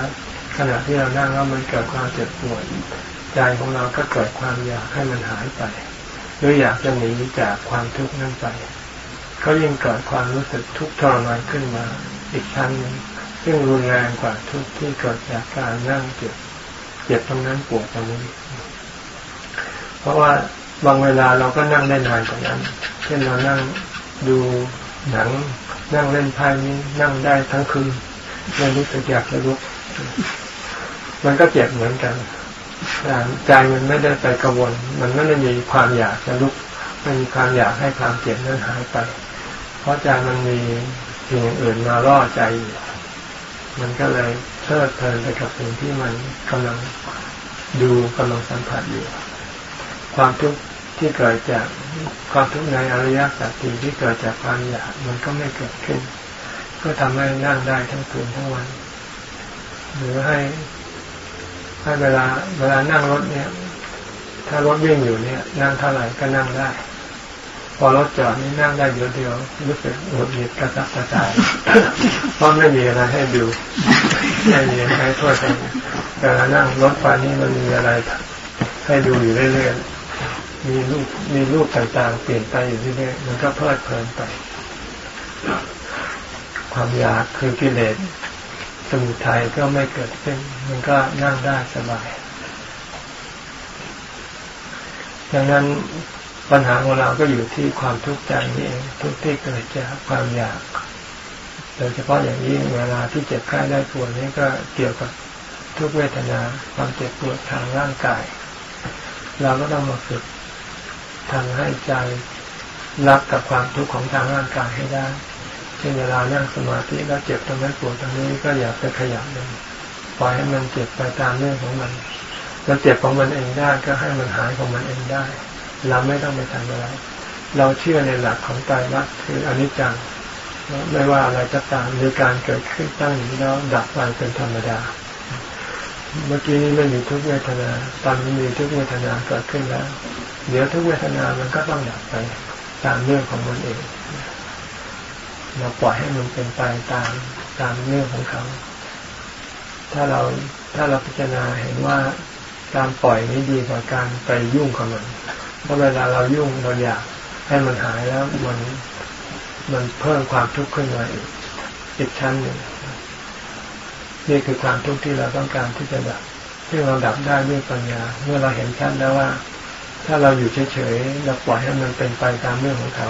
ขณะที่เรานั่งแล้วมันเกิดความเจ็บปวดใจของเราก็เกิดความอยากให้มันหายไป หรืออยากจะหนีจากความทุกข์นั้นไปก็ยิ่งเกิดความรู้สึกทุกข์ทรมานขึ้นมาอีกชั้นหนึ่งซึ่งรุนแรงกว่าทุกข์ที่เกิดจากการนั่งเจ็บเจ็บตรงนั้นปวดตรงนี้ เพราะว่าบางเวลาเราก็นั่งได้นานกว่านั้น เช่นเรานั่งดูหนังนั่งเล่นไพ่นี้นั่งได้ทั้งคืนไม่รู้สึกอยากจะลุกมันก็เจ็บเหมือนกัน ใจมันไม่ได้ไปกระวนมันไม่ได้มีความอยากจะลุกไม่มีความอยากให้ความเจ็บนั้นหายไป เพราะใจมันมีสิ่งอื่นมาล่อใจอยู่มันก็เลยเพลิดเพลินไปกับสิ่งที่มันกำลังดูกำลังสัมผัสอยู่ ความทุกข์ที่เกิดจากความทุกข์ในอริยสัจสี่ที่เกิดจากความอยากมันก็ไม่เกิดขึ้น ก็ทำให้นั่งได้ทั้งคืนทั้งวัน หรือให้ ให้เวลาเวลานั่งรถเนี่ย ถ้ารถวิ่งอยู่เนี่ย นั่งเท่าไหร่ก็นั่งได้ พอรถจอดนี่นั่งได้เดียวเดียวรู้สึกหดหงิดกระซับกระจายเพราะไม่มีอะไรให้ดูไม่มีอะไรทั่วไปเวลานั่งรถไฟนี่มันมีอะไรให้ดูอยู่เรื่อยๆมีรูปมีรูปต่างๆ เปลี่ยนไปอยู่เรื่อยๆมันก็เพลิดเพลินไป ความอยากคือกิเลส สมุทัยก็ไม่เกิดขึ้น มันก็นั่งได้สบาย ดังนั้นปัญหาของเราก็อยู่ที่ความทุกข์ใจนี่เองทุกข์ที่เกิดจากความอยาก โดยเฉพาะอย่างยิ่งเวลาที่เจ็บไข้ได้ป่วยนี่ก็เกี่ยวกับทุกเวทนาความเจ็บปวดทางร่างกาย เราก็ต้องมาฝึกทำให้ใจรับกับความทุกข์ของทางร่างกายให้ได้ เช่นเวลานั่งสมาธิแล้วเจ็บตรงนั้นปวดตรงนี้ก็อย่าไปขยับมันปล่อยให้มันเจ็บไปตามเรื่องของมันเราเจ็บของมันเองได้ก็ให้มันหายของมันเองได้ เราไม่ต้องไปทำอะไร เราเชื่อในหลักของตายรักคืออนิจจังไม่ว่าอะไรจะตามมีการเกิดขึ้นตั้งอยู่แล้วดับไปเป็นธรรมดา เมื่อกี้นี้ไม่มีทุกเวทนา ตอนนี้มีทุกเวทนาเกิดขึ้นแล้ว เดี๋ยวทุกเวทนามันก็ต้องดับไปตามเรื่องของมันเอง เราปล่อยให้มันเป็นไปตามตามเรื่องของเขา ถ้าเราถ้าเราพิจารณาเห็นว่าการปล่อยนี้ดีกว่าการไปยุ่งกับมัน เพราะเวลาเรายุ่งเราอยากให้มันหายแล้วมันมันเพิ่มความทุกข์ขึ้นมาอีกอีกชั้นหนึ่งนี่คือความทุกข์ที่เราต้องการที่จะดับที่เราดับได้ด้วยปัญญา เมื่อเราเห็นชัดแล้วว่า ถ้าเราอยู่เฉยๆเราปล่อยให้มันเป็นไปตามเรื่องของเขา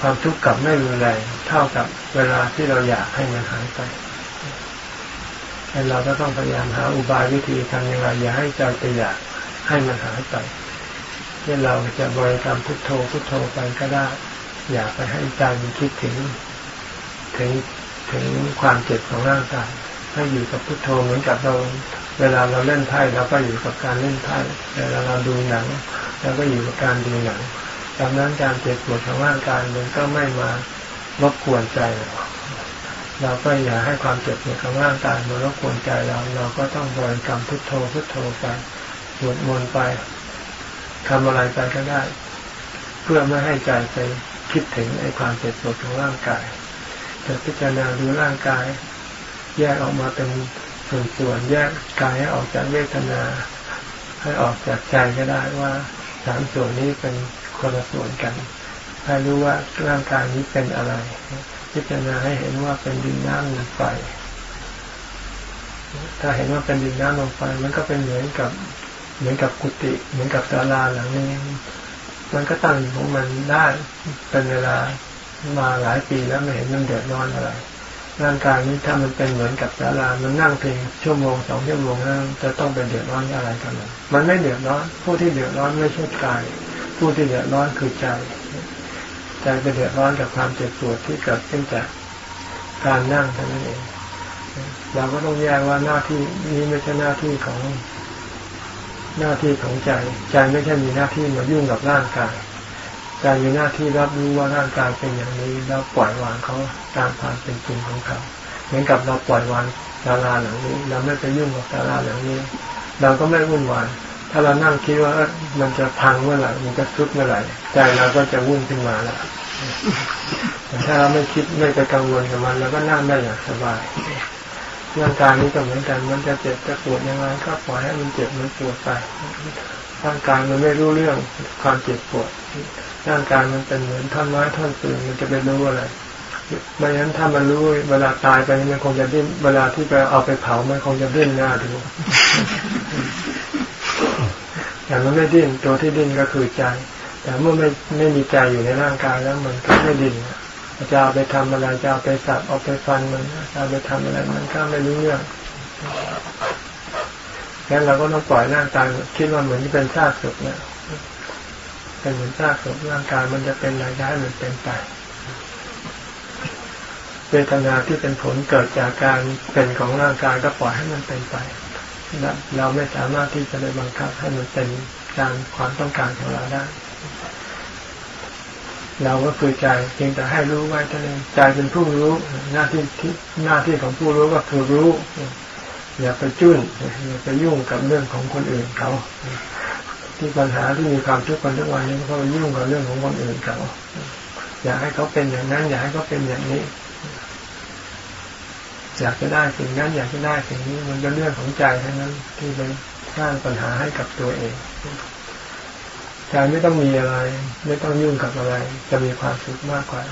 ความทุกข์กับไม่รุนแรงเท่ากับเวลาที่เราอยากให้มันหายไปเราก็ต้องพยายามหาอุบายวิธีทำอย่างไรอย่าให้ใจไปอยากให้มันหายไปเช่นเราจะบริกรรมพุทโธพุทโธไปก็ได้ อย่าไปให้ใจมันคิดถึง ถึงถึงความเจ็บของร่างกาย ให้อยู่กับพุทโธเหมือนกับเราเวลาเราเล่นไพ่เราก็อยู่กับการเล่นไพ่เวลาเราดูหนังเราก็อยู่กับการดูหนังดังนั้นการเจ็บปวดของร่างกายมันก็ไม่มารบกวนใจเราเราก็อย่าให้ความเจ็บปวดของร่างกายมารบกวนใจเรา เราก็ต้องบริกรรมพุทโธพุทโธไปสวดมนต์ไปทำอะไรไปก็ได้ เพื่อไม่ให้ใจไปคิดถึงไอ้ความเจ็บปวดของร่างกายจะพิจารณาดูร่างกาย แยกออกมาเป็นส่วนๆแยกกายให้ออกจากเวทนา ให้ออกจากใจก็ได้ว่าสามส่วนนี้เป็นคนละส่วนกันให้รู้ว่าร่างกายนี้เป็นอะไร พิจารณาให้เห็นว่าเป็นดินน้ำลมไฟถ้าเห็นว่าเป็นดินน้ำลมไฟมันก็เป็นเหมือนกับเหมือนกับกุฏิเหมือนกับศาลาหลังนี้ มันก็ตั้งอยู่ของมันได้เป็นเวลามาหลายปีแล้วไม่เห็นมันเดือดร้อนอะไร ร่างกายนี้ถ้ามันเป็นเหมือนกับศาลามันนั่งเพียงชั่วโมงสองชั่วโมงแล้วจะต้องเป็นเดือดร้อนอะไรกันมันมันไม่เดือดร้อนผู้ที่เดือดร้อนไม่ใช่กาย ผู้ที่เดือดร้อนคือใจใจไปเดือดร้อนกับความเจ็บปวดที่เกิดขึ้นจากการนั่งเท่านั้นเองเราก็ต้องแยกว่าหน้าที่นี้ไม่ใช่หน้าที่ของหน้าที่ของใจ ใจไม่ใช่มีหน้าที่มายุ่งกับร่างกาย ใจมีหน้าที่รับรู้ว่าร่างกายเป็นอย่างนี้แล้วปล่อยวางเขาตามความเป็นจริงของเขาเหมือนกับเราปล่อยวางดาราหลังนี้ เราไม่ไปยุ่งกับดาราหลังนี้ เราก็ไม่วุ่นวายถ้าเรานั่งคิดว่ามันจะพังเมื่อไหร่มันจะซุดเมื่อไหร่ใจเราก็จะวุ่นขึ้นมาแล้วแต่ถ้าเราไม่คิดไม่ไปกังวลกับมันเราก็นั่งได้อย่างสบายร่างกายนี้ก็เหมือนกันมันจะเจ็บจะปวดยังไงก็ปล่อยให้มันเจ็บมันปวดไป ร่างกายมันไม่รู้เรื่องความเจ็บปวด ร่างกายมันเป็นเหมือนท่อนไม้ท่อนปืนมันจะไปรู้อะไรไม่งั้นถ้ามันรู้เวลาตายไปมันคงจะดิ้นเวลาที่ไปเอาไปเผามันคงจะดิ้นหน้าดูแต่มันไม่ดิ้นตัวที่ดิ้นก็คือใจ แต่เมื่อไม่ไม่มีใจอยู่ในร่างกายแล้วมันก็ไม่ดิ้นจะเอาไปทำอะไรจะเอาไปสับเอาไปฟันมันจะเอาไปทำอะไรมันก็ไม่รู้เรื่อง งั้นเราก็ต้องปล่อยร่างกายคิดว่าเหมือนที่เป็นซากศพเนี่ยเป็นเหมือนซากศพร่างกายมันจะเป็นอะไรได้มันเป็นไปเวทนาที่เป็นผลเกิดจากการเป็นของร่างกายก็ปล่อยให้มันเป็นไปเราไม่สามารถที่จะไปบังคับให้มันเป็นตามความต้องการของเราได้ เราก็คือใจเพียงแต่ให้รู้ไว้เท่านั้นใจเป็นผู้รู้หน้าที่ที่หน้าที่ของผู้รู้ก็คือรู้ อย่าไปจุ้นอย่าไปยุ่งกับเรื่องของคนอื่นเขาที่ปัญหาที่มีความทุกข์กันทุกวันนี้เขาไปยุ่งกับเรื่องของคนอื่นเขาอยากให้เขาเป็นอย่างนั้น อยากให้เขาเป็นอย่างนี้ อยากจะได้สิ่งนั้น อยากจะได้สิ่งนี้ มันเป็นเรื่องของใจทั้งนั้น ที่ไปสร้างปัญหาให้กับตัวเองใจไม่ต้องมีอะไร ไม่ต้องยุ่งกับอะไร จะมีความสุขมากกว่า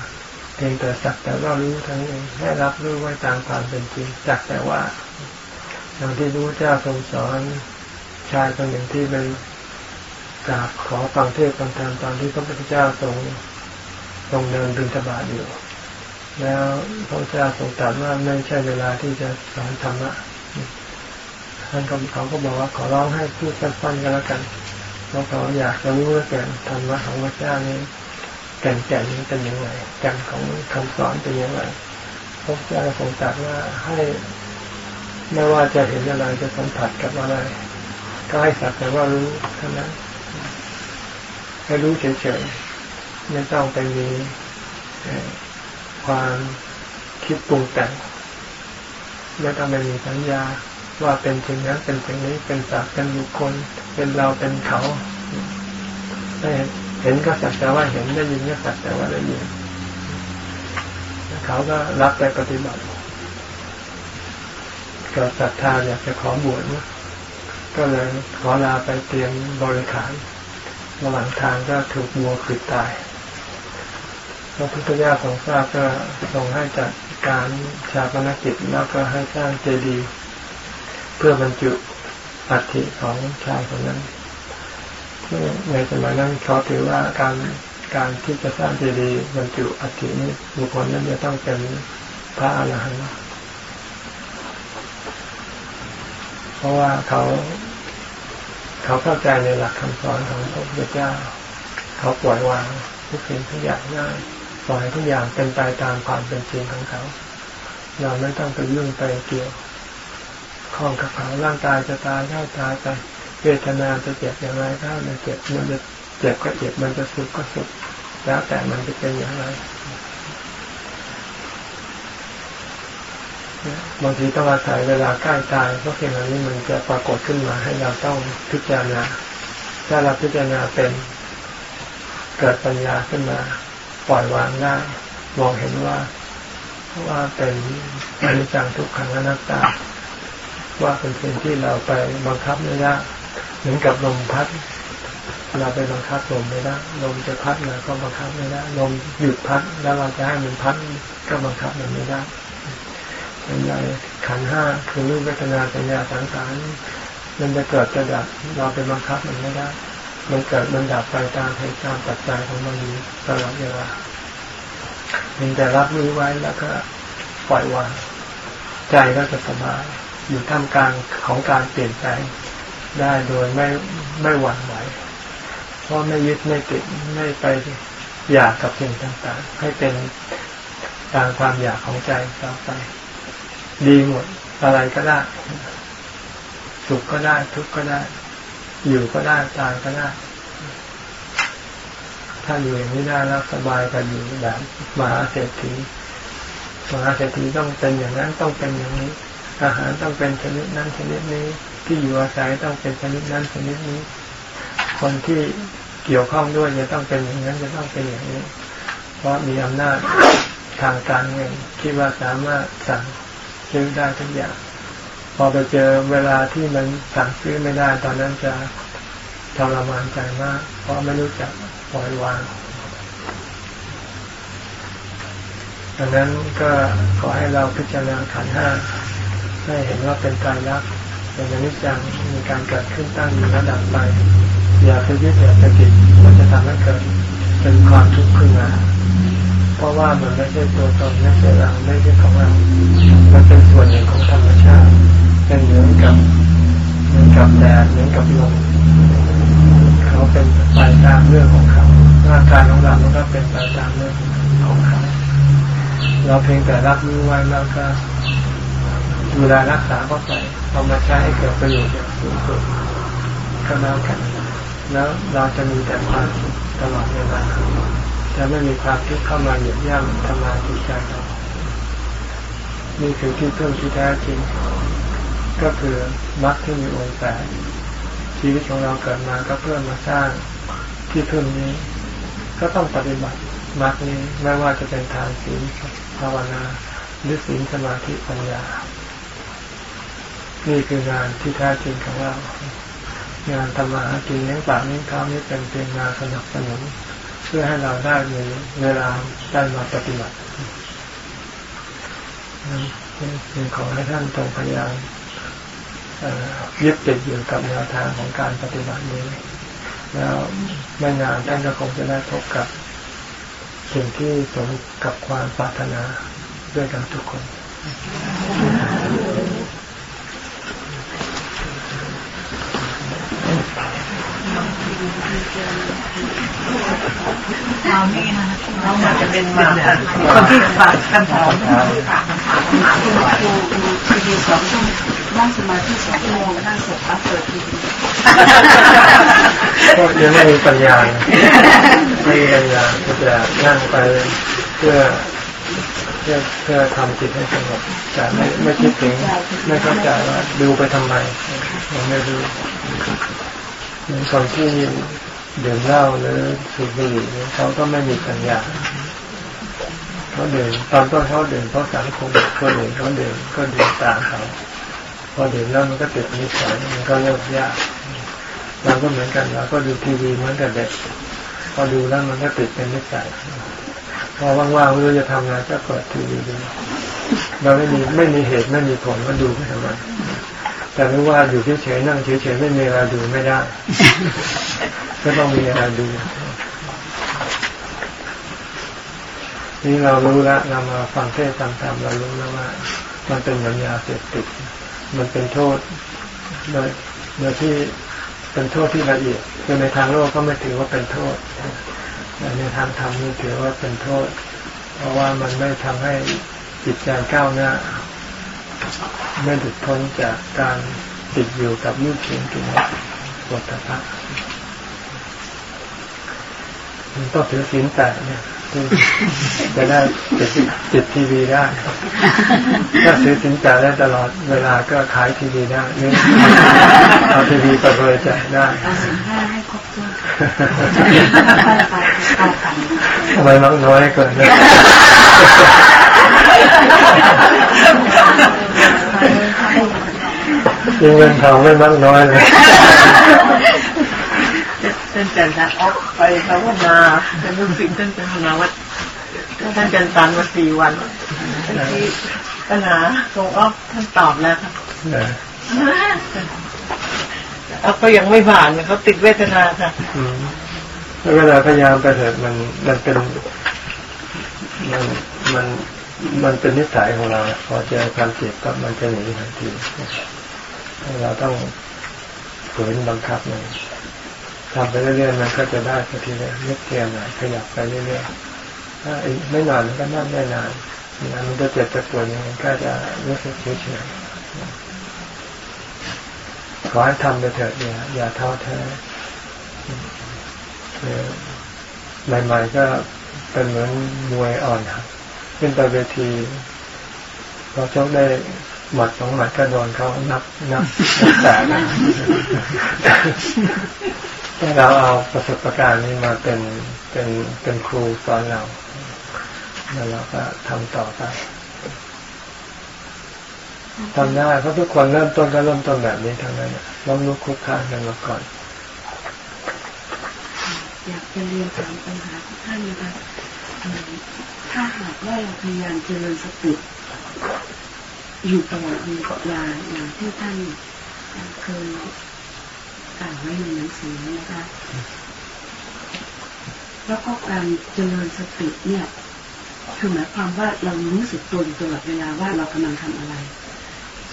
เพียงแต่สักแต่ว่ารู้ทั้งเองให้รับรู้ไว้ตามความเป็นจริงจักแต่ว่า อย่างที่รู้เจ้าทรงสอนชายคนหนึ่งที่ไปกราบขอฟังเทศฟังธรรมตอนที่พระพุทธเจ้าทรงทรงเดินบิณฑบาตอยู่ แล้วพระเจ้าทรงตรัสว่าไม่ใช่เวลาที่จะสอนธรรมะท่านก็เขาก็บอกว่าขอร้องให้พูดสั้นๆกันแล้วกันเพราะเขาอยากจะรู้ว่าแก่นธรรมะของพระเจ้านี้แก่นแก่นนี้เป็นยังไงแก่นของคำสอนเป็นยังไงพระเจ้าทรงตรัสว่าให้ ไม่ว่าจะเห็นอะไรจะสัมผัสกับอะไร ก็ให้สักแต่ว่ารู้เท่านั้นให้รู้เฉยๆไม่ต้องไปมีความคิดปรุงแต่งไม่ต้องไปมีสัญญาว่าเป็นสิ่งนั้นเป็นสิ่งนี้เป็นสัตว์เป็นบุคคล เป็นเราเป็นเขาได้เห็นก็สักแต่ว่าเห็นได้ยินก็สักแต่ว่าได้ยินเขาก็รับแต่ปฏิบัติ เกิดศรัทธาอยากจะขอบวชก็เลยขอลาไปเตรียมบริขารระหว่างทางก็ถูกวัวขิดตายพระพุทธเจ้าทรงทราบก็ทรงให้จัดการชาปนกิจแล้วก็ให้สร้างเจดีย์เพื่อบรรจุอัฐิของชายคนนั้นในสมัยนั้นเขาถือว่าการการที่จะสร้างเจดีย์บรรจุอัฐินี้บุคคลนั้นจะต้องเป็นพระอรหันต์ เพราะว่าเขา เขาเข้าใจในหลักคำสอนของพระพุทธเจ้า เขาปล่อยวางทุกสิ่งทุกอย่างได้ปล่อยทุกอย่างเป็นไปตามความเป็นจริงของเขา เราไม่ต้องไปยุ่งไปเกี่ยวข้องกับเขาร่างกายจะตายได้ตายไปเวทนาจะเจ็บอย่างไรถ้ามันเจ็บมันจะเจ็บก็เจ็บมันจะสุขก็สุขแล้วแต่มันจะเป็นอย่างไร บางทีต้องอาศัยเวลาใกล้ตายเพราะเพียงอันนี้มันจะปรากฏขึ้นมาให้เราต้องพิจารณา ถ้าเราพิจารณาเป็นเกิดปัญญาขึ้นมา ปล่อยวางได้มองเห็นว่าว่าเป็นอนิจจังทุกขังอนัตตา ว่าเป็นสิ่งที่เราไปบังคับไม่ได้เหมือนกับลมพัด เราไปบังคับลมไม่ได้ลมจะพัดมาก็บังคับไม่ได้ลมหยุดพัดแล้วเราจะให้มันพัดก็บังคับมันไม่ได้ เป็นไรขันห้าคือรูปเวทนาสัญญาสังขารมันจะเกิดจะดับเราไปบังคับมันไม่ได้มันเกิดมันดับไปตามเหตุการณ์ปัจจัยของมันตลอดเวลาเพียงแต่รับรู้ไว้แล้วก็ปล่อยวางใจก็จะสบายอยู่ท่ามกลางของการเปลี่ยนแปลงได้โดยไม่ไม่หวั่นไหวเพราะไม่ยึดไม่ติดไม่ไปอยากกับสิ่งต่างๆ ให้เป็นตามความอยากของใจต่อไป ดีหมด อะไรก็ได้ สุขก็ได้ ทุกข์ก็ได้ อยู่ก็ได้ตายก็ได้ ถ้าอยู่อย่างนี้ได้แล้วสบายกันอยู่แบบมหาเศรษฐีมหาเศรษฐีต้องเป็นอย่างนั้นต้องเป็นอย่างนี้ อาหารต้องเป็นชนิดนั้นชนิดนี้ ที่อยู่อาศัยต้องเป็นชนิดนั้นชนิดนี้ คนที่เกี่ยวข้องด้วยจะต้องเป็นอย่างนั้นจะต้องเป็นอย่างนี้ เพราะมีอำนาจทางการเงินคิดว่าสามารถสั่ง ซื้อได้ทุกอย่าง พอไปเจอเวลาที่มันสั่งซื้อไม่ได้ ตอนนั้นจะทรมานใจมาก เพราะไม่รู้จักปล่อยวางดังนั้นก็ขอให้เราพิจารณาขันห้าให้เห็นว่าเป็นกายรักเป็นอนิจจังมีการเกิดขึ้นตั้งอยู่ระดับไป อย่าไปยึดอย่าไปติดมันจะทำให้เกิดเป็นความทุกข์ขึ้นมา เพราะว่ามันไม่ใช่ตัวตนไม่ใช่เราไม่ใช่ของเรามันเป็นส่วนหนึ่งของธรรมชาติเป็นเหมือนกับเหมือนกับแดดเหมือนกับลมเขาเป็นไปตามเรื่องของเขาร่างกายของเรามันก็เป็นไปตามเรื่องของเขาเราเพียงแต่รับรู้ไว้แล้วก็ดูแลรักษาก็ไปเอามาใช้ให้เกิดประโยชน์อย่างสูงสุดก็แล้วกัน แล้วเราจะมีแต่ความตลอดเวลา จะไม่มีความทุกข์เข้ามาเหยียบย่ำทำลายจิตใจเรานี่คือที่พึ่งที่แท้จริง ก็คือมรรคที่มีองค์แปดชีวิตของเราเกิดมาก็เพื่อมาสร้างที่พึ่งนี้ ก็ต้องปฏิบัติมรรคนี้ไม่ว่าจะเป็นทานศีลภาวนาหรือศีลสมาธิปัญญา นี่คืองานที่แท้จริงของเรา งานทำมาหากินเลี้ยงปากเลี้ยงท้องนี่เป็นเพียงงานสนับสนุน พื่อให้เราได้มีเวลาได้มาปฏิบัติเป็นของให้ท่านตรงพยายามยึดติดอยู่กับแนวทางของการปฏิบัตินี้ แล้วไม่นานท่านก็คงจะได้พบกับ สิ่งที่สมกับความปรารถนาด้วยกันทุกคน เรานี่นะเราอาจจะเป็นมาคนที่ฝากคำถามดูดูทีวีสองชั่วโมงนั่งสมาธิสองชั่วโมงนั่งเสร็จปั๊บเปิดทีวีก็ยังไม่มีปัญญาไม่มีปัญญาก็จะนั่งไปเพื่อเพื่อเพื่อทำจิตให้สงบแต่ไม่ไม่คิดถึงไม่เข้าใจว่าดูไปทำไมยังไม่รู้ คนที่ดื่มเหล้าหรือสูบบุหรี่เขาก็ไม่มีปัญญาเขาเดินตอนต้นเขาเดินเพราะสังคมคนอื่นเขาเดินก็เดินตามเขาพอเดินแล้วมันก็ติดนิสัยมันก็เลิกยากเราก็เหมือนกันเราก็ดูทีวีเหมือนกับเด็กพอดูแล้วมันก็ติดเป็นนิสัยพอว่างๆไม่รู้จะทำอะไรก็เปิดทีวีดูเราไม่มีไม่มีเหตุไม่มีผลก็ดูไปทำไม แต่รู้ว่าอยู่เฉยๆนั่งเฉยๆไม่มีอะไรดูไม่ได้ ก็ต้องมีอะไรดู นี่เรารู้แล้วเรามาฟังเทศฟังธรรมเรารู้แล้วว่า มันเป็นเหมือนยาเสพติด มันเป็นโทษโดยโดยที่เป็นโทษที่ละเอียดคือในทางโลกก็ไม่ถือว่าเป็นโทษแต่ในทางธรรมนี่ถือว่าเป็นโทษ เพราะว่ามันไม่ทำให้จิตใจก้าวหน้า ไม่หลุดพ้นจากการติดอยู่กับรูปเสียงกลิ่นรสปวดตะมันต้องถือศีลแปดเนี่ยจะได้จิตจิตทีวีได้ถ้าซื้อสินแปดได้ตลอดเวลาก็ขายทีวีได้นี่เอาทีวีไปบริจาคได้เอาสินห้าให้ครบถ้วนทำไมน้องน้อยเกินเนี่ย ยังเงินทองไม่มากน้อยเลยท่านจันทร์ออกไปภาวนาแต่รู้สิ่งท่านภาวนาว่าท่านจันตันมาสี่วันที่ปัญหาตรงออฟท่านตอบแล้วครับออฟก็ยังไม่ผ่านเขาติดเวทนาค่ะเวลาพยายามไปเถิดมันมันเป็นมันมัน มันเป็นนิสัยของเรา พอเจอความเจ็บก็มันจะหนีทันทีเราต้องฝืนบังคับมันทำไปเรื่อยๆมันก็จะได้สักทีเลยนึกเตรียมหน่อยขยับไปเรื่อยๆถ้าอีกไม่นานมันก็นั่งได้นานมันจะเจ็บจะปวดยังไงก็จะรู้สึกเฉยๆขอให้ทำไปเถิดเนี่ยอย่าท้อแท้ใหม่ๆก็เป็นเหมือนมวยอ่อนครับ ขึ้นไปเวทีพอชกได้หมัดสองหมัดก็โดนเขานับนับแต่ให้เราเอาประสบการณ์นี้มาเป็นเป็นเป็นครูสอนเราแล้วเราก็ทำต่อไปทำได้เพราะทุกคนเริ่มต้นก็เริ่มต้นแบบนี้ทั้งนั้นล้มลุกคุกคานกันมาก่อน อยากจะเรียนถามปัญหาทุกท่านนะคะ ถ้าหากว่าเราพยายามเจริญสติอยู่ตลอดเวลาอย่างที่ท่านเคยกล่าวไว้ในหนังสือนะคะแล้วก็การเจริญสติเนี่ยคือหมายความว่าเรารู้สึกตัวอยู่ตลอดเวลาว่าเรากำลังทำอะไร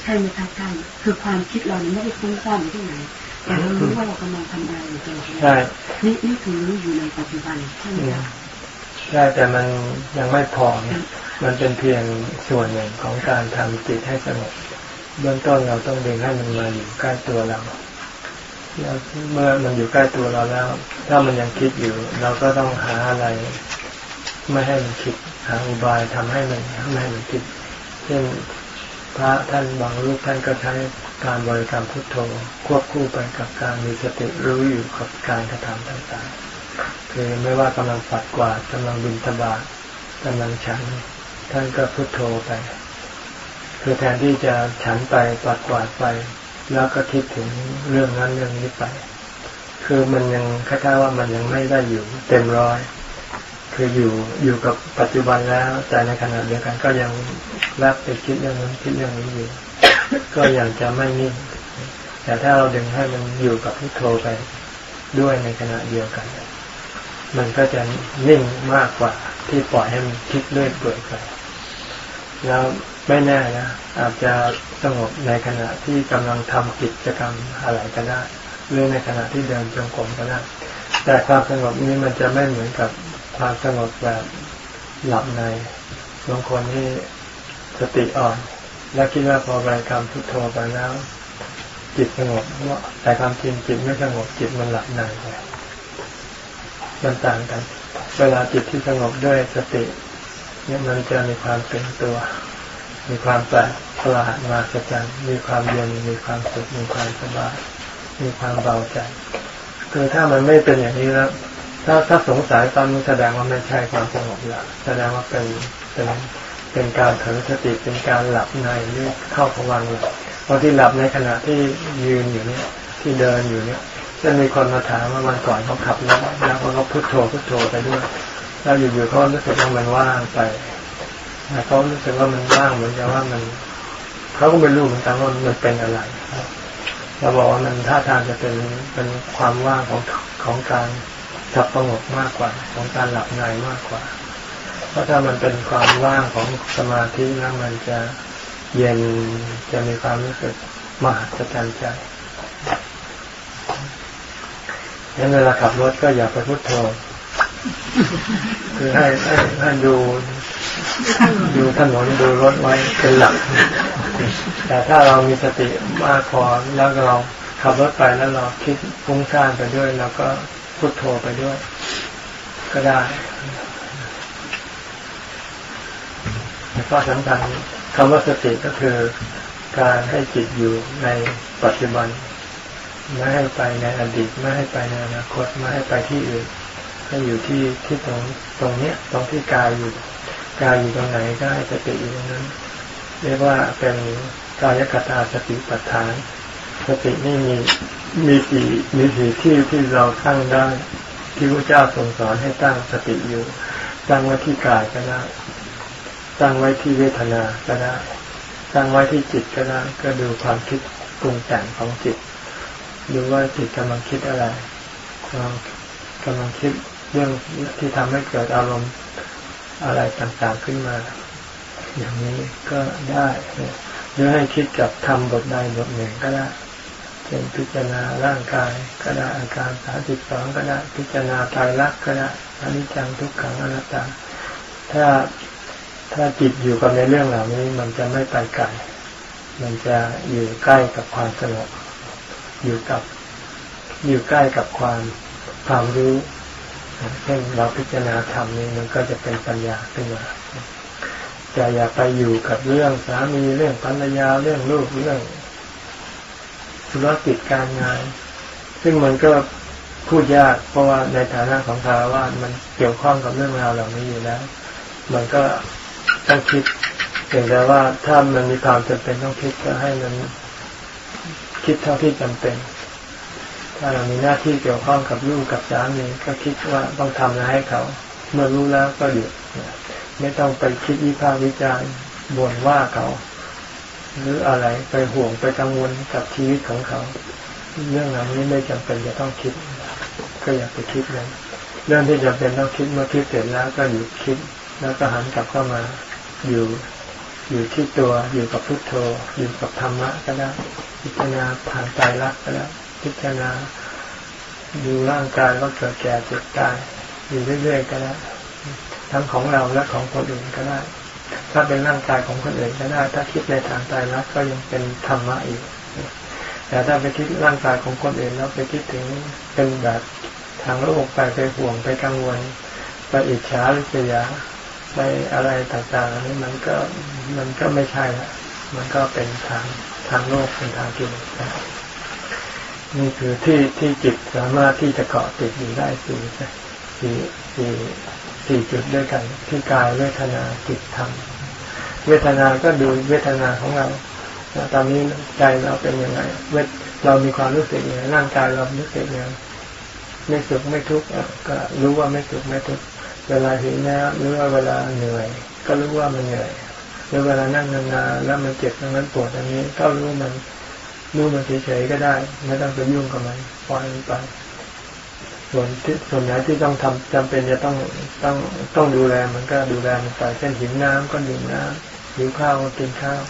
ใช่ไหมคะท่านคือความคิดเราไม่ได้ฟุ้งซ่านอยู่ที่ไหนแต่เรารู้ว่าเรากำลังทำอะไรอยู่ตลอดเวลาใช่นี่นี่คือรู้อยู่ในปัจจุบันใช่ไหมคะ ใช่แต่มันยังไม่พอนะมันเป็นเพียงส่วนหนึ่งของการทำจิตให้สงบเบื้องต้นเราต้องดึงให้มันมาอยู่ใกล้ตัวเราแล้วเมื่อมันอยู่ใกล้ตัวเราแล้ว ถ้ามันยังคิดอยู่ เราก็ต้องหาอะไร ไม่ให้มันคิดหาอุบายทำให้มันไม่ให้มันคิด เช่นพระท่านบางรูปท่านก็ใช้การบริกรรมพุทโธ ควบคู่ไปกับการมีสติรู้อยู่กับการกระทำต่างๆ คือไม่ว่ากำลังปัดกวาดกำลังบินทบาทกำลังฉัน ท่านก็พุทโธไป คือแทนที่จะฉันไปปัดกวาดไป แล้วก็คิดถึงเรื่องนั้นเรื่องนี้ไป คือมันยังคายๆว่ามันยังไม่ได้อยู่เต็มร้อย คืออยู่อยู่กับปัจจุบันแล้วแต่ในขณะเดียวกันก็ยังแวบไปคิดเรื่องนั้นคิดเรื่องนี้อยู่ก็ยังจะไม่นิ่งแต่ถ้าเราดึงให้มันอยู่กับพุทโธไปด้วยในขณะเดียวกัน มันก็จะนิ่งมากกว่าที่ปล่อยให้มันคิดเรื่อยเปื่อยไปแล้วไม่แน่นะอาจจะสงบในขณะที่กำลังทำกิจกรรมอะไรก็ได้หรือในขณะที่เดินจงกรมก็ได้แต่ความสงบนี้มันจะไม่เหมือนกับความสงบแบบหลับในบางคนที่สติอ่อน แล้วคิดว่าพอบริกรรมพุทโธไปแล้ว จิตสงบแต่ความจริงจิตไม่สงบจิตมันหลับในไป มันต่างกัน เวลาจิตที่สงบด้วยสติเนี่ยมันจะมีความเป็นตัว มีความแปลกประหลาดมาสัจจันมีความเย็นมีความสุขมีความสบายมีความเบาใจคือถ้ามันไม่เป็นอย่างนี้แล้ว ถ้าถ้าสงสัยตอนนี้แสดงว่าไม่ใช่ความสงบแล้วแสดงว่าเป็นเป็นเป็นการเผลอสติเป็นการหลับในหรือเข้าพวังค์เลยบางที่หลับในขณะที่ยืนอยู่เนี่ยที่เดินอยู่เนี่ย จะมีคนมาถามว่าวันก่อนเขาขับรถแล้วเขาพุทโธพุทโธไปด้วย แล้วอยู่ๆเขารู้สึกว่ามันว่างไปเขารู้สึกว่ามันว่างเหมือนกับว่ามันเขาก็ไม่รู้เหมือนกันว่ามันเป็นอะไรเราบอกว่ามันท่าทางจะเป็นเป็นความว่างของของการสับประงกมากกว่า ของการหลับในมากกว่า เพราะถ้ามันเป็นความว่างของสมาธิแล้วมันจะเย็นจะมีความรู้สึกมหัศจรรย์ใจ งั้นเวลาขับรถก็อย่าไปพุทโธคือให้ให้ให้ดูดูถนนดูรถไว้เป็นหลัก แต่ถ้าเรามีสติมากพอแล้วเราขับรถไปแล้วเราคิดฟุ้งซ่านไปด้วย แล้วก็พุทโธไปด้วย ก็ได้แล้วก็สำคัญคำว่าสติก็คือการให้จิตอยู่ในปัจจุบัน ไม่ให้ไปในอดีตไม่ให้ไปในอนาคตไม่ให้ไปที่อื่นให้อยู่ที่ที่ตรงตรงเนี้ยตรงที่กายอยู่กายอยู่ตรงไหนก็ให้สติอยู่ตรงนั้น เรียกว่าเป็นกายกตาสติปัฏฐาน สตินี่มีมีสี่มีสี่ที่ที่เราตั้งได้ ที่พระเจ้าทรงสอนให้ตั้งสติอยู่ ตั้งไว้ที่กายก็ได้ ตั้งไว้ที่เวทนาก็ได้ ตั้งไว้ที่จิตก็ได้ ก็ดูความคิดปรุงแต่งของจิต ดูว่าจิตกำลังคิดอะไรกำลังกำลังคิดเรื่องที่ทำให้เกิดอารมณ์อะไรต่างๆขึ้นมา อย่างนี้ก็ได้หรือให้คิดกับทำบทใดบทหนึ่งก็ได้เช่นพิจารณาร่างกายก็ได้อาการสาสิบสองก็ได้พิจารณาตายรักก็ได้อนิจจังทุกขังอนัตตา ถ้าถ้าจิตอยู่กับในเรื่องเหล่านี้มันจะไม่ไปไกลมันจะอยู่ใกล้กับความสงบ อยู่กับอยู่ใกล้กับความความรู้เช่นเราพิจารณาธรรมนี่มันก็จะเป็นปัญญาขึ้นมาจะอย่าไปอยู่กับเรื่องสามีเรื่องภรรยาเรื่องลูกเรื่องธุรกิจการงาน ซึ่งมันก็พูดยากเพราะว่าในฐานะของคารวะมันเกี่ยวข้องกับเรื่องราวเหล่านี้อยู่แล้ว มันก็ต้องคิดเพียงแต่ว่าถ้ามันมีความจำเป็นต้องคิดก็ให้มัน คิดเท่าที่จำเป็น ถ้าเรามีหน้าที่เกี่ยวข้องกับลูกกับสามีก็คิดว่าต้องทำอะไรให้เขา เมื่อรู้แล้วก็หยุดไม่ต้องไปคิดวิพากษ์วิจารณ์บ่นว่าเขา หรืออะไรไปห่วงไปกังวลกับชีวิตของเขา เรื่องเหล่านี้ไม่จำเป็นจะต้องคิด ก็อย่าไปคิดเลยเรื่องที่จำเป็นต้องคิดเมื่อคิดเสร็จแล้วก็หยุดคิด แล้วก็หันกลับเข้ามาอยู่ อยู่ที่ตัวอยู่กับพุทโธ อยู่กับธรรมะก็ได้พิจารณาผ่านใจรักก็ได้พิจารณาดูร่างกายว่าเกิดแก่เจ็บตายอยู่เรื่อยๆก็ได้ทั้งของเราและของคนอื่นก็ได้ ถ้าเป็นร่างกายของคนอื่นก็ได้ ถ้าคิดในทางใจรักก็ยังเป็นธรรมะอีกแต่ถ้าไปคิดร่างกายของคนอื่นแล้วไปคิดถึงเป็นแบบทางโลกไปไปห่วงไปกังวล ไปอิจฉาหรือเสีย ไปอะไรต่างๆอันนี้มันก็มันก็ไม่ใช่ละมันก็เป็นทางทางโลกเป็นทางกิเลสนี่คือที่ที่จิตสามารถที่จะเกาะติดอยู่ได้สี่สี่สี่สี่จุดด้วยกัน ที่กายเวทนาจิตธรรมเวทนาก็ดูเวทนาของเราตอนนี้ใจเราเป็นยังไงเวทเรามีความรู้สึกยังไงร่างกายเรารู้สึกยังไงไม่สุขไม่ทุกข์ก็รู้ว่าไม่สุขไม่ทุกข์ เวลาหิวน้ำหรือว่าเวลาเหนื่อย ก็รู้ว่ามันเหนื่อยหรือเวลานั่งนานๆแล้วมันเจ็บตรงนั้นปวดตรงนี้ ก็รู้มันรู้มันเฉยๆก็ได้ ไม่ต้องไปยุ่งกับมันปล่อยมันไปส่วนที่ส่วนไหนที่ต้องทำจำเป็นจะต้องต้องต้องดูแลมันก็ดูแลมันไปเช่นหิวน้ำก็ดื่มน้ำหิวข้าวก็กินข้าว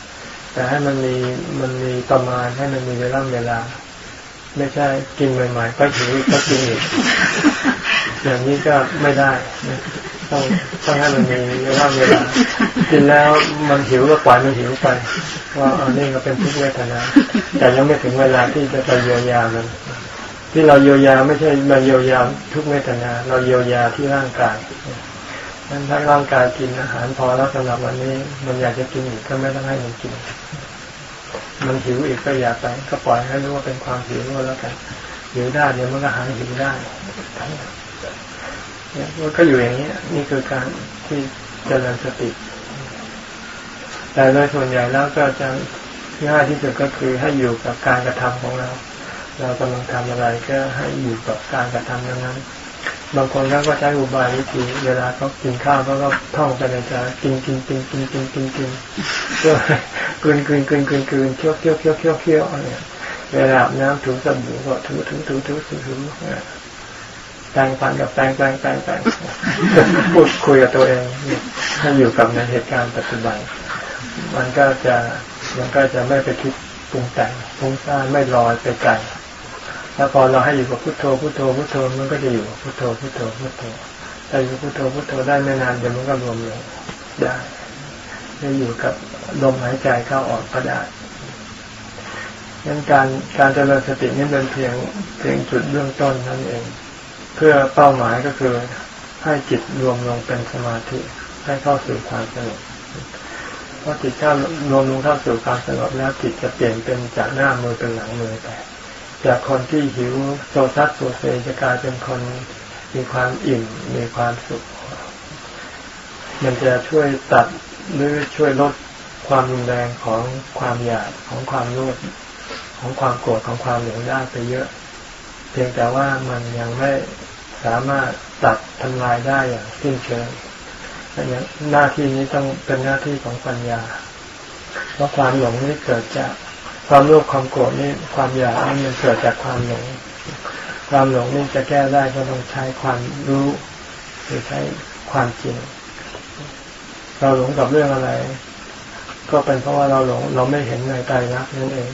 แต่ให้มันมีมันมีประมาณให้มันมีเวลาเวลา ไม่ใช่กินใหม่ๆก็หิวก็กินอีก อย่างนี้ก็ไม่ได้ ต้องต้องให้มันมีเวลาเวลากินแล้วมันหิวก็ปล่อยมันหิวไปว่าอันนี้ก็เป็นทุกเวทนาแต่ยังไม่ถึงเวลาที่จะไปเยียวยามันที่เราเยียวยาไม่ใช่มาเยียวยาทุกเวทนา เราเยียวยาที่ร่างกายนั้นถ้าร่างกายกินอาหารพอแล้วสำหรับวันนี้ มันอยากจะกินอีกก็ไม่ต้องให้มันกิน มันหิวอีกก็อย่าไปก็ปล่อยให้รู้ว่าเป็นความหิวแล้วกันหิวได้เดี๋ยวมันก็หายหิวได้ มันก็อยู่อย่างนี้นี่คือการที่เจริญสติ แต่โดยส่วนใหญ่แล้วก็จะง่ายที่สุดก็คือให้อยู่กับการกระทำของเรา เรากำลังทำอะไรก็ให้อยู่กับการกระทำอย่างนั้นบางคนก็ใช้อุบายวิธีเวลาเขากินข้าวเขาก็ท่องไปในใจกินกินกินกินกินกินกินเพื่อกินกินกินกินกินเคี้ยวเคี้ยวเคี้ยวเคี้ยวเคี้ยวอะไรเวลาน้ำถูสบู่ก็ถูถูถูถูถูถูแปลงฟันกับแปลงแปลงแปลงแปลงพูดคุยกับตัวเองให้อยู่กับในเหตุการณ์ปัจจุบัน มันก็จะมันก็จะไม่ไปคิดปรุงแต่งปรุงสร้างไม่ลอยไปไกลแล้วพอเราให้อยู่กับพุทโธพุทโธพุทโธมันก็จะอยู่พุทโธพุทโธพุทโธแต่อยู่พุทโธพุทโธได้ไม่นานเดี๋ยวมันก็รวมลงได้ได้อยู่กับลมหายใจเข้าออกก็ได้งั้นการการเจริญสตินี่เป็นเพียงเพียงจุดเบื้องต้นนั่นเอง เพื่อเป้าหมายก็คือให้จิตรวมลงเป็นสมาธิให้เข้าสู่ความสงบเพอจิตเข้ารวมลงเข้าสู่ความสงบแล้วจิตจะเปลี่ยนเป็นจากหน้ามือเป็นหลังมือไปจากคนที่หิวโซซัดโซเซจะกลายเป็นคนมีความอิ่มมีความสุข มันจะช่วยตัดหรือช่วยลดความรุนแรงของความอยากของความโลภของความโกรธของความหลงได้ไปเยอะ เพียงแต่ว่ามันยังไม่ สามารถตัดทำลายได้อย่างสิ้นเชิงอย่างหน้าที่นี้ต้องเป็นหน้าที่ของปัญญา เพราะความหลงนี้เกิดจากความโลภความโกรธนี่ความอยากนี่มันเกิดจากความหลง ความหลงนี่จะแก้ได้ก็ต้องใช้ความรู้หรือใช้ความจริง เราหลงกับเรื่องอะไร ก็เป็นเพราะว่าเราหลงเราไม่เห็นในใจรักนั่นเอง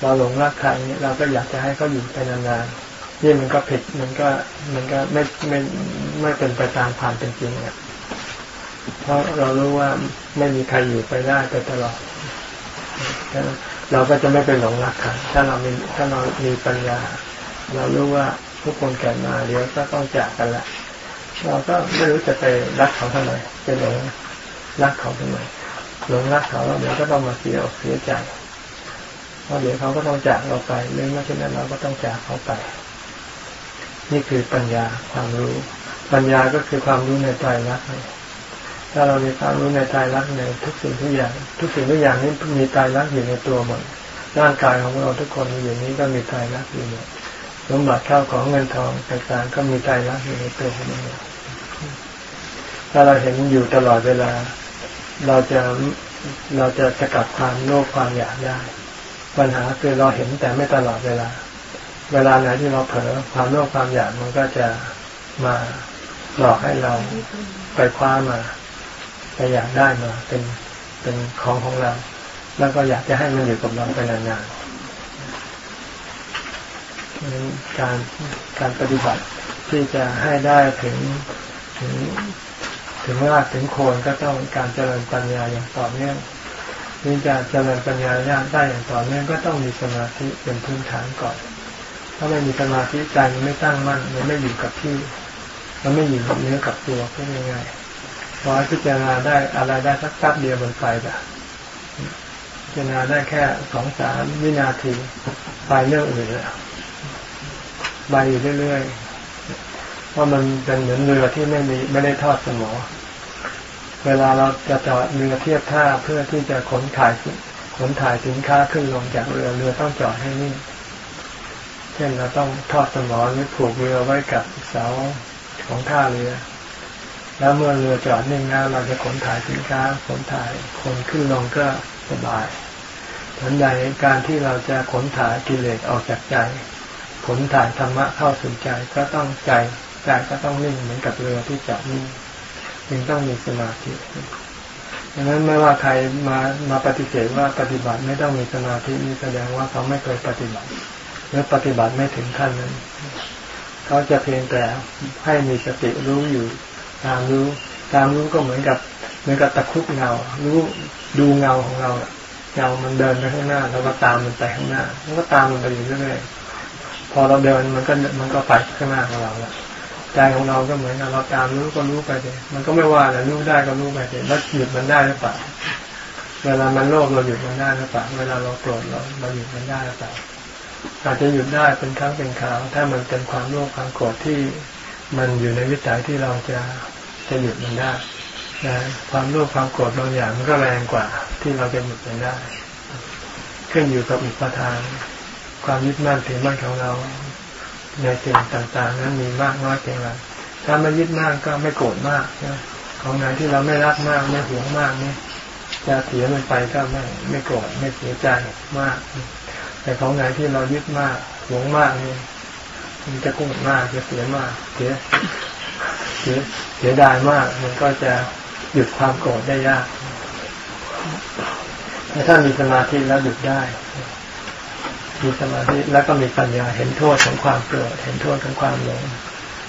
เราหลงรักใครเราก็อยากจะให้เขาอยู่ไปนานๆ นี่มันก็ผิดมันก็มันก็ไม่ไม่ไม่เป็นไปตามความเป็นจริงอะเพราะเรารู้ว่าไม่มีใครอยู่ไปได้ไปตลอดเราก็จะไม่ไปหลงรักใครถ้าเรามีถ้าเรามีปัญญา เรารู้ว่าทุกคนเกิดมาเดี๋ยวก็ต้องจากกันแหละเราก็ไม่รู้จะไปรักเขาทำไมไปหลงรักเขาทำไมหลงรักเขาแล้วเดี๋ยวก็ต้องมาเสียอกเสียใจเพราะเดี๋ยวเขาก็ต้องจากเราไปหรือไม่เช่นนั้นเราก็ต้องจากเขาไป นี่คือปัญญาความรู้ ปัญญาก็คือความรู้ในใจรักถ้าเรามีความรู้ในใจรักในทุกสิ่งทุกอย่าง ทุกสิ่งทุกอย่างนี้มีใจรักอยู่ในตัวหมดร่างกายของเราทุกคนอยู่นี้ก็มีใจรักอยู่หมดสมบัติข้าวของเงินทองต่างๆก็มีใจรักอยู่ในตัวของเราถ้าเราเห็นอยู่ตลอดเวลา เราจะเราจะสกัดความโลภความอยากได้ ปัญหาคือเราเห็นแต่ไม่ตลอดเวลา เวลาไหนที่เราเผลอความโลภความอยากมันก็จะมาหลอกให้เราไปคว้ามาไปอยากได้มาเป็นเป็นของของเรา แล้วก็อยากจะให้มันอยู่กับเราไปนานๆการการปฏิบัติที่จะให้ได้ถึงถึงถึงรากถึงโคนก็ต้องการเจริญปัญญาอย่างต่อเนื่องนี่จะเจริญปัญญาญาได้อย่างต่อเนื่องก็ต้องมีสมาธิเป็นพื้นฐานก่อน ถ้าไม่มีสมาธิใจมันไม่ตั้งมั่นมันไม่อยู่กับที่ มันไม่อยู่กับเนื้อกับตัวก็ง่ายๆพอพิจารณาได้อะไรได้สักแป๊บเดียวมันไปแบบพิจารณาได้แค่สองสามวินาทีไปเรื่องอื่นแล้วไปอยู่เรื่อยๆเพราะมันเป็นเหมือนเรือที่ไม่มีไม่ได้ทอดสมอ เวลาเราจะจอดเรือเทียบท่าเพื่อที่จะขนถ่ายขนถ่ายสินค้าขึ้นลงจากเรือเรือต้องจอดให้นิ่ง ช่นเราต้องทอดสมอหรือผูกเรือไว้กับเสาของท่าเรือ แล้วเมื่อเรือจอดนิ่งแล้วเราจะขนถ่ายสินค้าขนถ่ายคนขึ้นลงก็สบายทันใดการที่เราจะขนถ่ายกิเลสออกจากใจ ขนถ่ายธรรมะเข้าสู่ใจก็ต้องใจใจก็ต้องนิ่งเหมือนกับเรือที่จอดนิ่งจึงต้องมีสมาธิดังนั้นไม่ว่าใครมามาปฏิเสธว่าปฏิบัติไม่ต้องมีสมาธินี่แสดงว่าเขาไม่เคยปฏิบัติ หรือปฏิบัติไม่ถึงขั้นนั้น เขาจะเพียงแต่ให้มีสติรู้อยู่ ตามรู้ ตามรู้ก็เหมือนกับเหมือนกับตะคุบเงา รู้ดูเงาของเราเงามันเดินไปข้างหน้า แล้วก็ตามมันไปข้างหน้า แล้วก็ตามมันไปอยู่เรื่อยๆพอเราเดินมันก็มันก็ไปข้างหน้าของเราแล้วใจของเราก็เหมือนกันเราตามรู้ก็รู้ไปเลยมันก็ไม่ว่าแต่รู้ได้ก็รู้ไปเลยแล้วหยุดมันได้หรือเปล่า เวลามันโลภเราหยุดมันได้หรือเปล่า เวลาเราโกรธเราเราหยุดมันได้หรือเปล่า อาจจะหยุดได้เป็นครั้งเป็นคราว ถ้ามันเป็นความโลภความโกรธที่มันอยู่ในวิสัยที่เราจะจะหยุดมันได้นะความโลภความโกรธบางอย่างมันก็แรงกว่า ที่เราจะหยุดมันได้ขึ้นอยู่กับอุปทาน ความยึดมั่นถือมั่นของเราในสิ่งต่างๆ นั้นมีมากน้อยเพียงไรถ้าไม่ยึดมากก็ไม่โกรธมากนะของไหนที่เราไม่รักมากไม่หวงมากนี่จะเสียมันไปก็ไม่ไม่โกรธไม่เสียใจมาก แต่ของไหนที่เรายึดมากหวงมากนี่มันจะกุ้งมากจะเสียมากเสียเสียเสียดายมาก มันก็จะหยุดความโกรธได้ยากแต่ถ้ามีสมาธิแล้วหยุดได้ มีสมาธิแล้วก็มีปัญญาเห็นโทษของความโกรธเห็นโทษของความหลง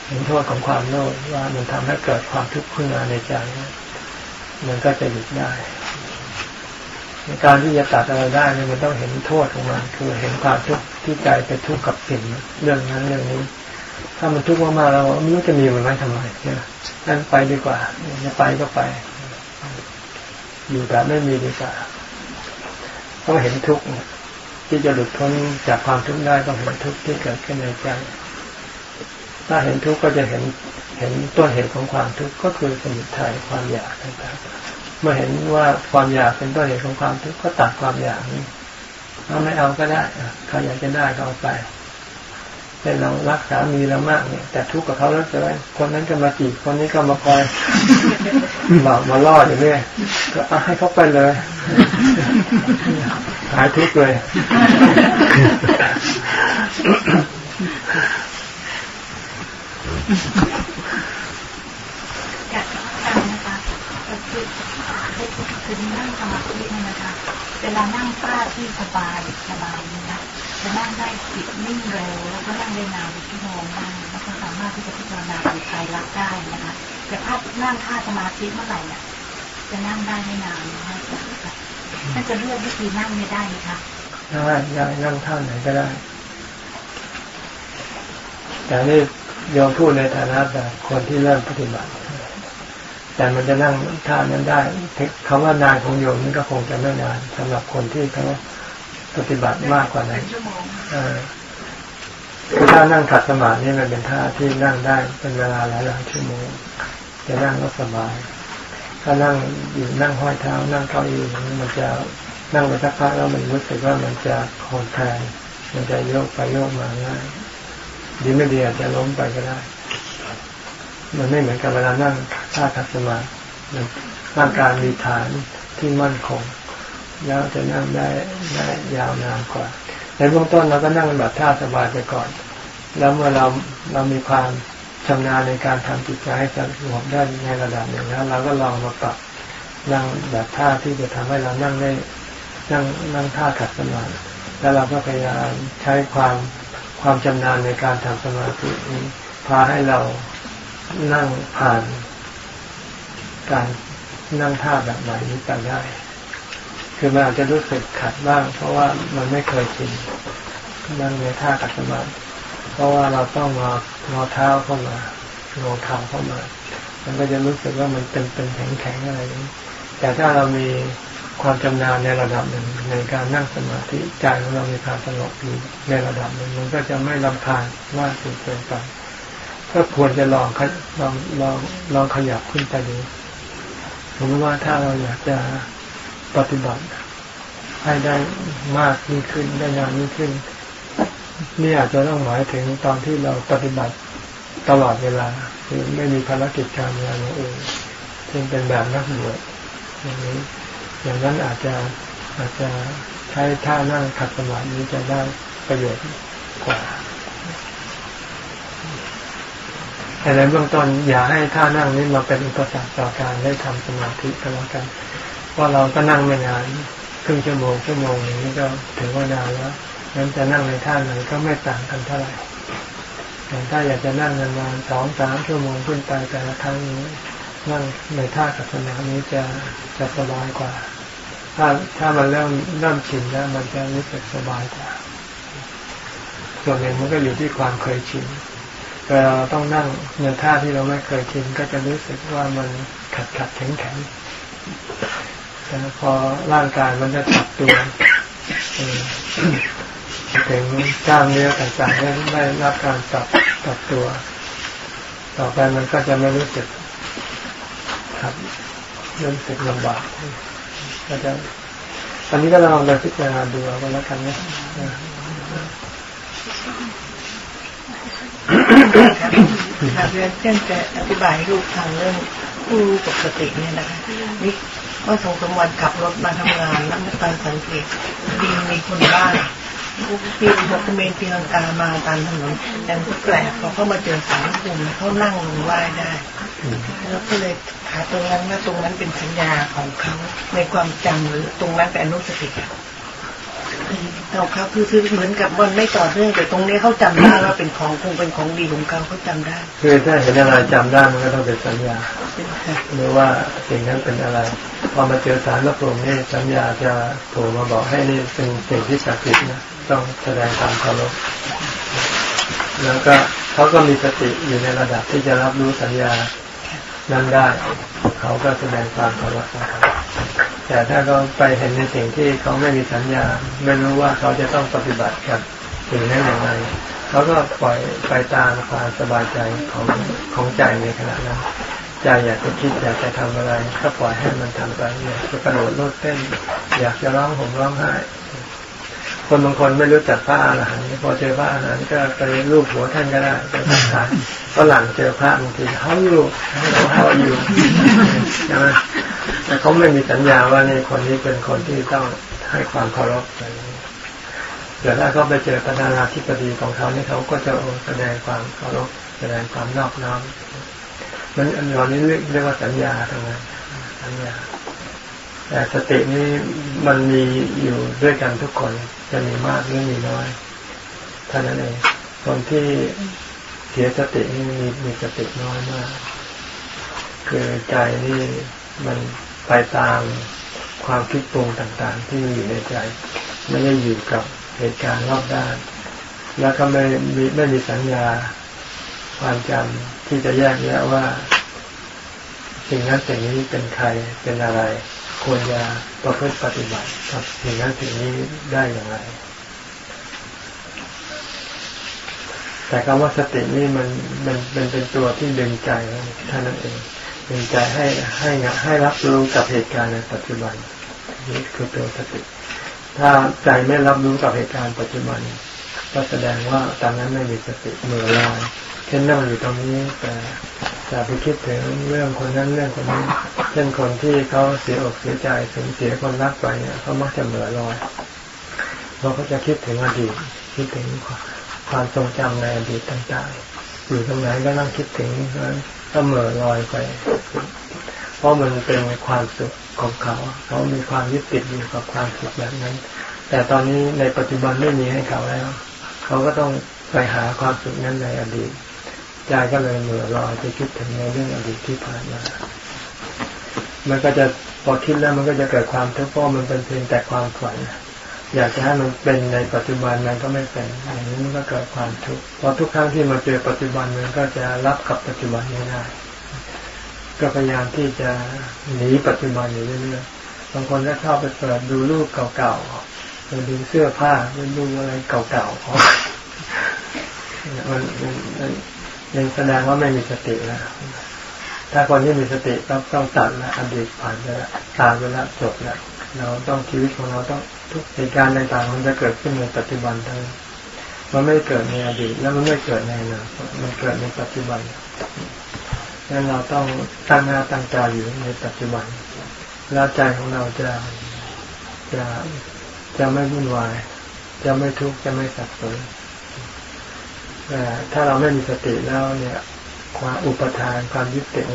เห็นโทษของความโลภว่ามันทำให้เกิดความทุกข์ขึ้นมาในใจมันก็จะหยุดได้ การที่จะตัดอะไรได้เนี่ยมันต้องเห็นโทษของมันคือเห็นความทุกข์ที่ใจไปทุกข์กับสิ่งเรื่องนั้นเรื่องนี้ ถ้ามันทุกข์มากๆเราไม่รู้จะมีมันไหมทำไมเนี่ยนั่นไปดีกว่าจะไปก็ไป อยู่แบบไม่มีดีกว่าต้องเห็นทุกข์ที่จะหลุดพ้นจากความทุกข์ได้ต้องเห็นทุกข์ที่เกิดขึ้นในใจ ถ้าเห็นทุกข์ก็จะเห็นเห็นต้นเหตุของความทุกข์ก็คือสมุทัยความอยากต่างๆ เมื่อเห็นว่าความอยากเป็นต้นเหตุของความทุกข์ก็ตัดความอยากนี้ถ้าไม่เอาก็ได้ใครอยากจะได้ก็เอาไปเป็นเรารักสามีเรามากเนี่ย แต่ทุกข์กับเขาแล้วจะได้คนนั้นก็มาจีบคนนี้ก็มาคอยบอกมาล่ออยู่เรื่อยก็ให้เขาไปเลย หายทุกข์เลยคื คือนั่งสมาธินี่นะคะ เวลานั่งป้าที่สบายสบายนี่นะจะนั่งได้จิตนิ่งเร็วแล้วก็นั่งได้นานเป็นชั่วโมงได้แล้วก็สามารถที่จะพิจารณาดูใจรักได้นะคะแต่ถ้านั่งท่าสมาธิเมื่อไหร่เนี่ยจะนั่งได้ไม่นานนะคะถ้าจะเลือกวิธีนั่งไม่ได้คะได้ได้นั่งท่าไหนก็ได้แต่นี่ยอมพูดในฐานะแบบคนที่เริ่มปฏิบัติ แต่มันจะนั่งท่านั้นได้คำว่านานของโยมนี่ก็คงจะไม่นานสำหรับคนที่เขาปฏิบัติมากกว่านั้นคือถ้านั่งขัดสมาธินี่มันเป็นท่าที่นั่งได้เป็นเวลาหลายหลายชั่วโมงจะนั่งก็สบาย ถ้านั่งอยู่นั่งห้อยเท้า นั่งเก้าอี้มันจะนั่งไปสักพักแล้วมันรู้สึกว่ามันจะคลอนแคลนมันจะโยกไปโยกมาง่ายดีไม่ดีอาจจะล้มไปก็ได้ มันไม่เหมือนกับเวลานั่งท่าคัสมาร่างกายมีฐานที่มั่นคง แล้วจะนั่งได้ได้ยาวนานกว่า ในเบื้องต้นเราก็นั่งแบบท่าสบายไปก่อน แล้วเมื่อเราเรามีความชำนาญในการทำจิตใจให้สงบได้ในระดับหนึ่งแล้วเราก็ลองมาปรับนั่งแบบท่าที่จะทำให้เรานั่งได้นั่งนั่งท่าขัดสมาธิแล้วเราก็พยายามใช้ความความชำนาญในการทำสมาธินี้พาให้เรา นั่งผ่าน การนั่งท่าแบบไหนนี้ไปได้ คือมันอาจจะรู้สึกขัดบ้าง เพราะว่ามันไม่เคยชินนั่งในท่าขัดสมาธิเพราะว่าเราต้องงองอเท้าเข้ามางอเท้าเข้ามา มันก็จะรู้สึกว่ามันเป็นเป็นแข็งแข็งอะไรอย่างนี้แต่ถ้าเรามีความชำนาญในระดับหนึ่งในการนั่งสมาธิใจของเรามีความสงบอยู่ในระดับหนึ่งมันก็จะไม่ลำคาญมากจนเกินไป ก็ควรจะลองลองลองลองขยับขึ้นไปดูผมว่าถ้าเราอยากจะปฏิบัติให้ได้มากยิ่งขึ้นได้นานยิ่งขึ้น นี่อาจจะต้องหมายถึงตอนที่เราปฏิบัติตลอดเวลาคือไม่มีภารกิจการงานอย่างอื่นเช่นเป็นแบบนักบวชอย่างนี้ อย่างนั้นอาจจะอาจจะใช้ท่านั่งขัดสมาธินี้จะได้ประโยชน์กว่า แต่ในเบื้องต้นอย่าให้ท่านั่งนี้มาเป็นอุปสรรคต่อการได้ทำสมาธิก็แล้วกันเพราะเราก็นั่งไม่นานครึ่งชั่วโมงชั่วโมงอย่างนี้ก็ถือว่านานแล้วนั้นจะนั่งในท่าไหนก็ไม่ต่างกันเท่าไหร่แต่ถ้าอยากจะนั่งนานๆสองสามชั่วโมงขึ้นไปแต่ละครั้งนี้นั่งในท่ากับสมานี้จะจะสบายกว่า ถ้าถ้ามันเริ่มเริ่มชินแล้วมันจะรู้สึกสบายกว่า ส่วนหนึ่งมันก็อยู่ที่ความเคยชิน เวลาเราต้องนั่งในท่าที่เราไม่เคยชินก็จะรู้สึกว่ามันขัดขัดแข็งแข็งแต่พอร่างกายมันจะตัดตัวถึงกล้ามเนื้อต่างๆได้ได้รับการปรับปรับตัว ต่อไปมันก็จะไม่รู้สึกครับรู้สึกลำบากก็จะอันนี้ก็ลองไปพิจารณาดูเอาแล้วกันนะ ค่ะเรียนเช่นจะอธิบายให้ลูกทางเรื่องผู้ปกติเนี่ยนะคะนี่ก็สองสามวันขับรถมาทำงานแล้วตอนสังเกตดีมีคนบ้านปีนหัวกระเบนปีลังกามาตามถนนแต่ก็แปลกพอเข้ามาเจอสารภูมิเขานั่งลงไหว้ได้ แล้วก็เลยหาตรงนั้นว่าตรงนั้นเป็นสัญญาของเขาในความจำหรือตรงนั้นเป็นอนุสติ ของเขาคือคือเหมือนกับมันไม่ต่อเนื่องแต่ตรงนี้เขาจำได้ว่าเป็นของคงเป็นของดีของเขาเขาจำได้ คือถ้าเห็นอะไรจำได้มันก็ต้องเป็นสัญญาหรือว่าสิ่งนั้นเป็นอะไร พอมาเจอสารพระภูมินี่สัญญาจะโผล่มาบอกให้นี่เป็นสิ่งที่ศักดิ์สิทธิ์นะต้องแสดงความเคารพแล้วก็เขาก็มีสติอยู่ในระดับที่จะรับรู้สัญญา นั้นได้ เขาก็แสดงความเคารพแต่ถ้าเขาไปเห็นในสิ่งที่เขาไม่มีสัญญา ไม่รู้ว่าเขาจะต้องปฏิบัติกับสิ่งนั้นอย่างไรเขาก็ปล่อยไปตามความสบายใจของของใจในขณะนั้นใจอยากจะคิดอยากจะทำอะไร ก็ปล่อยให้มันทำไปอยากจะกระโดดโลดเต้น อยากจะร้องห่มร้องไห้ คนบางคนไม่รู้จักพระอรหันต์พอเจอพระอรหันต์ก็ไปรูปหัวท่านก็ได้ไปทักทายฝรั่งเจอพระบางทีเขาอยู่เขาอยู่ใช่ไหมแต่เขาไม่มีสัญญาว่านี่คนนี้เป็นคนที่ต้องให้ความเคารพแต่ถ้าเขาไปเจอประธานาธิบดีของเขานี่เขาก็จะแสดงความเคารพแสดงความนอบน้อมมันอันนี้เรียกว่าสัญญาทางนั้นสัญญา แต่สตินี้มันมีอยู่ด้วยกันทุกคนจะมีมากหรือมีน้อยเท่านั้นเองคนที่เสียสตินี่มีมีสติน้อยมาก คือใจนี่มันไปตามความคิดปรุงต่างๆ ที่มีอยู่ในใจ ไม่ได้อยู่กับเหตุการณ์รอบด้าน แล้วก็ไม่มีไม่มีสัญญาความจำที่จะแยกแยะว่า สิ่งนั้นสิ่งนี้เป็นใครเป็นอะไร ควรจะประพฤติปฏิบัติกับสิ่งนั้นสิ่งนี้ได้อย่างไร แต่คำว่าสตินี่มันมันเป็นเป็นตัวที่ดึงใจท่านั้นเองดึงใจให้ให้ให้รับรู้กับเหตุการณ์ในปัจจุบันนี่คือตัวสติ ถ้าใจไม่รับรู้กับเหตุการณ์ปัจจุบัน ก็แสดงว่าตอนนั้นไม่มีสติเมื่อลอยเช่นนั่งอยู่ตรงนี้แต่จะไปคิดถึงเรื่องคนนั้นเรื่องคนนี้ เช่นคนที่เขาเสียอกเสียใจสูญเสียคนรักไปเนี่ยเขามักจะเหม่อลอยเราก็จะคิดถึงอดีตคิดถึงความทรงจำในอดีตต่างๆ อยู่ตรงไหนก็นั่งคิดถึงนั้นก็เหม่อลอยไป เพราะมันเป็นความสุขของเขา เขามีความยึดติดอยู่กับความสุขแบบนั้น แต่ตอนนี้ในปัจจุบันไม่มีให้เขาแล้ว เขาก็ต้องไปหาความสุขนั้นในอดีตใจก็เลยเหมือรอยไปคิดถึงในเรื่องอดีตที่ผ่านมา มันก็จะพอคิดแล้วมันก็จะเกิดความทุกข์เพราะมันเป็นเพียงแต่ความฝัน อยากจะให้มันเป็นในปัจจุบันมันก็ไม่เป็นอย่างนี้มันก็เกิดความทุกข์เพราะทุกครั้งที่มาเจอปัจจุบันมันก็จะรับกับปัจจุบันไม่ได้ก็พยายามที่จะหนีปัจจุบันอยู่เรื่อยๆบางคนก็ชอบไปเปิดดูรูปเก่าๆ ไปดูเสื้อผ้าไปดูอะไรเก่าๆมันมันยังแสดงว่าไม่มีสติแล้ว ถ้าคนที่มีสติต้องต้องตัดแล้วอดีตผ่านไปแล้วตายไปแล้วจบแล้วเราต้องชีวิตของเราต้องทุกเหตุการณ์ต่างๆมันจะเกิดขึ้นในปัจจุบันทั้งมันไม่เกิดในอดีตแล้วมันไม่เกิดในอนาคตมันเกิดในปัจจุบันดังนั้นเราต้องตั้งหน้าตั้งใจอยู่ในปัจจุบันแล้วใจของเราจะจะ จะไม่วุ่นวาย จะไม่ทุกข์จะไม่สับสนแต่ถ้าเราไม่มีสติแล้วเนี่ย ความอุปทานความยึดติด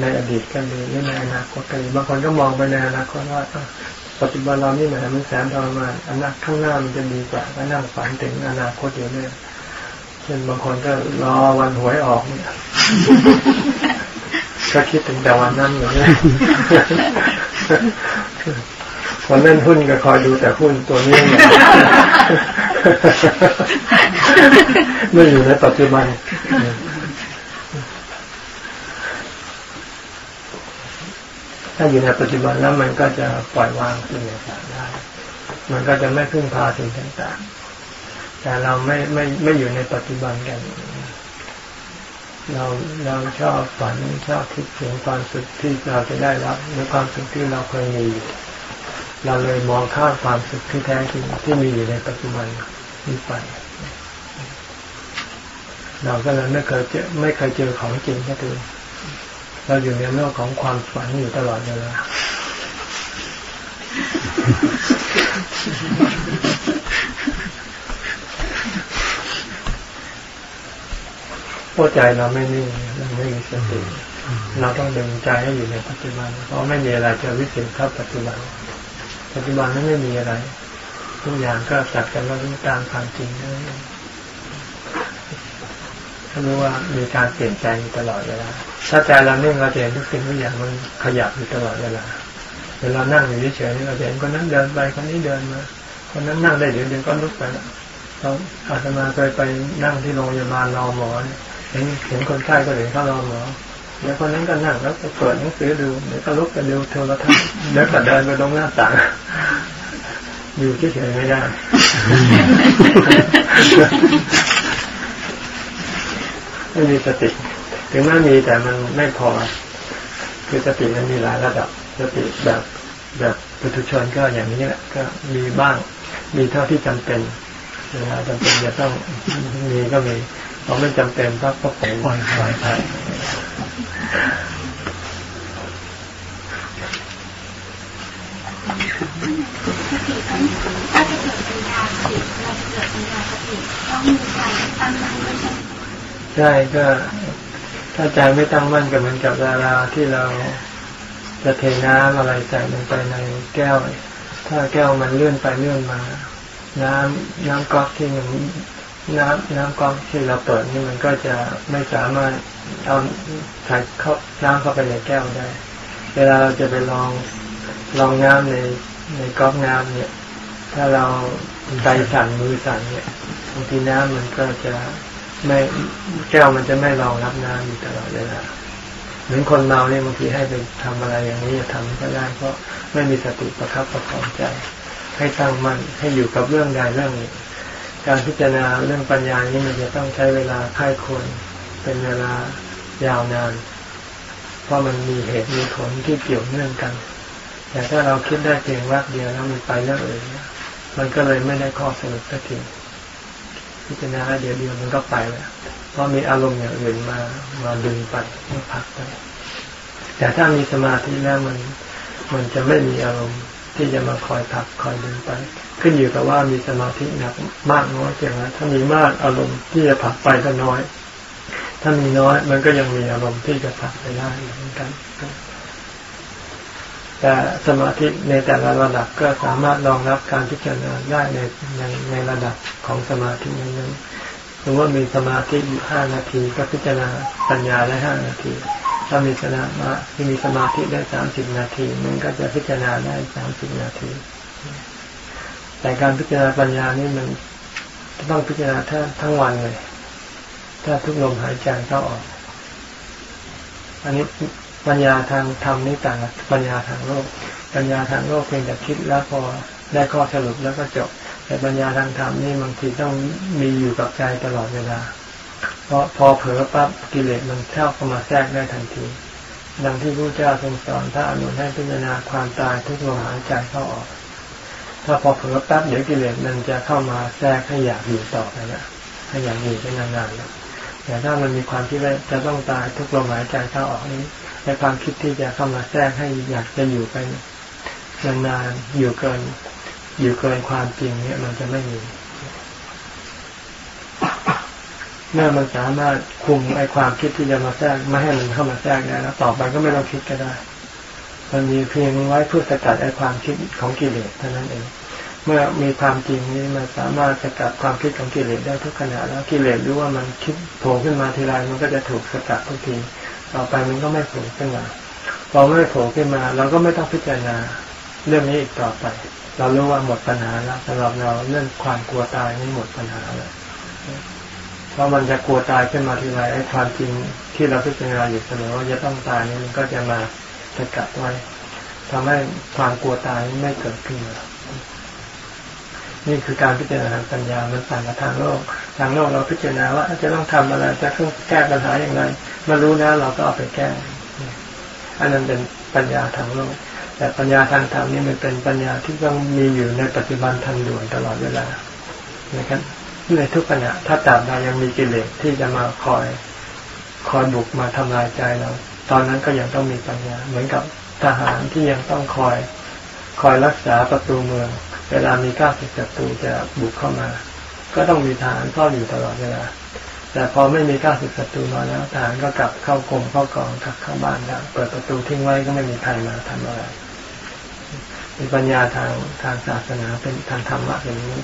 ในอดีตกันดีหรือในอนาคตกันดีบางคนก็มองไปในอนาคตว่าปัจจุบันเรานี่แหมมันแสนทรมานอนาคตข้างหน้ามันจะดีกว่าก็นั่งฝันถึงอนาคตอยู่เนี่ยเช่นบางคนก็รอวันหวยออกเนี่ยก็คิดถึงแต่วันนั้นอยู่เนี่ย คนเล่นหุ้นก็คอยดูแต่หุ้นตัวนี้ไม่อยู่ในปัจจุบันถ้าอยู่ในปัจจุบันแล้วมันก็จะปล่อยวางสิ่งต่างๆได้ มันก็จะไม่พึ่งพาสิ่งต่างๆ แต่เราไม่ไม่ไม่อยู่ในปัจจุบันกัน เราเราชอบฝันชอบคิดถึงความสุขที่เราจะได้รับหรือความสุขที่เราเคยมีอยู่ เราเลยมองข้ามความสุขที่แท้จริงที่มีอยู่ในปัจจุบันนี้ไป เราก็เลยไม่เคยเจอไม่เคยเจอของจริงก็คือเราอยู่ในโลกของความฝันอยู่ตลอดเวลาพราะใจเราไม่นิ่งเราไม่มีสติเราต้องดึงใจให้อยู่ในปัจจุบัน เพราะไม่มีอะไรจะวิเศษเท่าปัจจุบัน ปัจจุบันนั้นไม่มีอะไร ทุกอย่างก็จัดกันแล้วตามความจริงนั่นถ้ารู้ว่ามีการเปลี่ยนแปลงตลอดเวลาถ้าใจเราเนิ่งเราจะเห็นทุกสิ่งทุกอย่างมันขยับอยู่ตลอดเวลาเวลานั่งอยู่เฉยๆเราจะเห็นคนนั้นเดินไปคนนี้เดินมาคนนั้นนั่งได้เดี๋ยวเดี๋ยวก็ลุกไปแล้วเราอาตมาเคยไปนั่งที่โรงพยาบาลรอหมอเห็นเห็นคนไข้ก็เห็นเขารอหมอ เดี๋ยวคนนั้นก็นั่งแล้วก็เปิดหนังสือดูเดี๋ยวก็ลุกไปดูโทรทัศน์เดี๋ยวก็เดินไปตรงหน้าต่างอยู่เฉยๆไม่ได้ไม่มีสติถึงแม้มีแต่มันไม่พอ คือสติมันมีหลายระดับสติแบบแบบปุถุชนก็อย่างนี้แหละก็มีบ้าง มีเท่าที่จำเป็นเวลาจำเป็นจะต้องมีก็มีพอไม่จำเป็นก็ก็ปล่อยปล่อยไป ใช่ก็ถ้าใจไม่ตั้งมั่นก็เหมือนกับเวลาที่เราจะเทน้ำอะไรใส่ลงไปในแก้ว ถ้าแก้วมันเลื่อนไปเลื่อนมา น้ำน้ำก๊อกที่มัน น้ำน้ำก๊อกที่เราเปิดนี่มันก็จะไม่สามารถเอาใส่เข้าน้ำเข้าไปในแก้วได้ เวลาเราจะไปลองลองน้ำในในก๊อกน้ำเนี่ย ถ้าเราใจสั่นมือสั่นเนี่ยบางทีน้ำมันก็จะไม่แก้วมันจะไม่รองรับน้ำอยู่ตลอดเวลาเหมือนคนเมาเนี่ยบางทีให้ไปทำอะไรอย่างนี้จะทำก็ได้เพราะไม่มีสติประคับประคองใจ ให้ตั้งมั่นให้อยู่กับเรื่องใดเรื่องหนึ่ง การพิจารณาเรื่องปัญญานี้มันจะต้องใช้เวลาค่ายควรเป็นเวลายาวนาน เพราะมันมีเหตุมีผลที่เกี่ยวเนื่องกัน แต่ถ้าเราคิดได้เพียงวักเดียวแล้วมันไปเรื่องอื่นมันก็เลยไม่ได้ข้อสรุปสักทีพิจารณาเดี๋ยวเดียวมันก็ไปแล้วเพราะมีอารมณ์อย่างอื่นมามาดึงไปมาพักไปแต่ถ้ามีสมาธิแล้วมันมันจะไม่มีอารมณ์ ที่จะมาคอยพักคอยดึงไป ขึ้นอยู่กับว่ามีสมาธิหนักมากน้อยเพียงไรถ้ามีมากอารมณ์ที่จะผักไปก็น้อย ถ้ามีน้อยมันก็ยังมีอารมณ์ที่จะผักไปได้เหมือนกัน แต่สมาธิในแต่ละระดับก็สามารถรองรับการพิจารณาได้ในในในระดับของสมาธินั้นๆสมมติว่ามีสมาธิอยู่ห้านาทีก็พิจารณาปัญญาได้ห้านาที ถ้ามีสมาที่มีสมาธิได้สามสิบนาที มันก็จะพิจารณาได้สามสิบนาที แต่การพิจารณาปัญญานี่มันต้องพิจารณาทั้งทั้งวันเลย ถ้าทุกลมหายใจเข้าออก อันนี้ปัญญาทางธรรมนี่ต่างกับปัญญาทางโลก ปัญญาทางโลกเพียงแต่คิดแล้วพอได้ข้อสรุปแล้วก็จบ แต่ปัญญาทางธรรมนี่บางทีต้องมีอยู่กับใจตลอดเวลา พราะพอเผลอปั๊บกิเลสมันเข้าเข้ามาแทรกได้ทันทีดังที่พระเจ้าทรงสอนถ้าอนุให้พิจารณาความตายทุกลมหายใจเข้าออก ถ้าพอเผลอปั๊บเดี๋ยวกิเลสมันจะเข้ามาแทรกให้อยากอยู่ต่อไปนะให้อยากอยู่เป็นนานๆแล้วแต่ถ้ามันมีความคิดว่าจะต้องตายทุกลมหายใจเข้าออกนี้ในความคิดที่จะเข้ามาแทรกให้อยากจะอยู่ไปนานๆอยู่เกิน อยู่เกินความจริงเนี่ยมันจะไม่มี เมื่อมันสามารถคุมไอ้ความคิดที่จะมาแทรกไม่ให้มันเข้ามาแทรกได้แล้วต่อไปก็ไม่ต้องคิดก็ได้ มันมีเพียงไว้เพื่อสกัดไอ้ความคิดของกิเลสเท่านั้นเอง เมื่อมีความจริงนี้มันสามารถสกัดความคิดของกิเลสได้ทุกขณะแล้วกิเลสรู้ว่ามันคิดโผล่ขึ้นมาทีไรมันก็จะถูกสกัดทุกที ต่อไปมันก็ไม่โผล่ขึ้นมาพอไม่โผล่ขึ้นมาเราก็ไม่ต้องพิจารณาเรื่องนี้อีกต่อไป เรารู้ว่าหมดปัญหาแล้วสำหรับเราเรื่องความกลัวตายนี่หมดปัญหาแล้ว เพราะมันจะกลัวตายขึ้นมาทีไรไอ้ความจริงที่เราพิจารณาอยู่เสมอว่าจะต้องตายนี่มันก็จะมาสกัดไว้ทำให้ความกลัวตายไม่เกิดขึ้นมานี่คือการพิจารณาทางปัญญา มันต่างกับทางโลก ทางโลกเราพิจารณาว่าจะต้องทำอะไร จะต้องแก้ปัญหาอย่างไรมารู้นะเราก็เอาไปแก้ อันนั้นเป็นปัญญาทางโลก แต่ปัญญาทางธรรมนี่มันเป็นปัญญาที่ต้องมีอยู่ในปัจจุบันทันด่วนตลอดเวลานะครับ ในทุกขณะ ถ้าตราบใดยังมีกิเลสที่จะมาคอยคอยบุกมาทำลายใจเรา ตอนนั้นก็ยังต้องมีปัญญา เหมือนกับทหารที่ยังต้องคอยคอยรักษาประตูเมือง เวลามีก้าสิบศัตรูจะบุกเข้ามา ก็ต้องมีทหารเฝ้าอยู่ตลอดเวลา แต่พอไม่มีก้าสิบศัตรูมาแล้วทหารก็กลับเข้ากรมเข้ากองกลับเข้าบ้านแล้วเปิดประตูทิ้งไว้ก็ไม่มีใครมาทำอะไรมีปัญญาทางทางศาสนาเป็นทางธรรมะอย่างนี้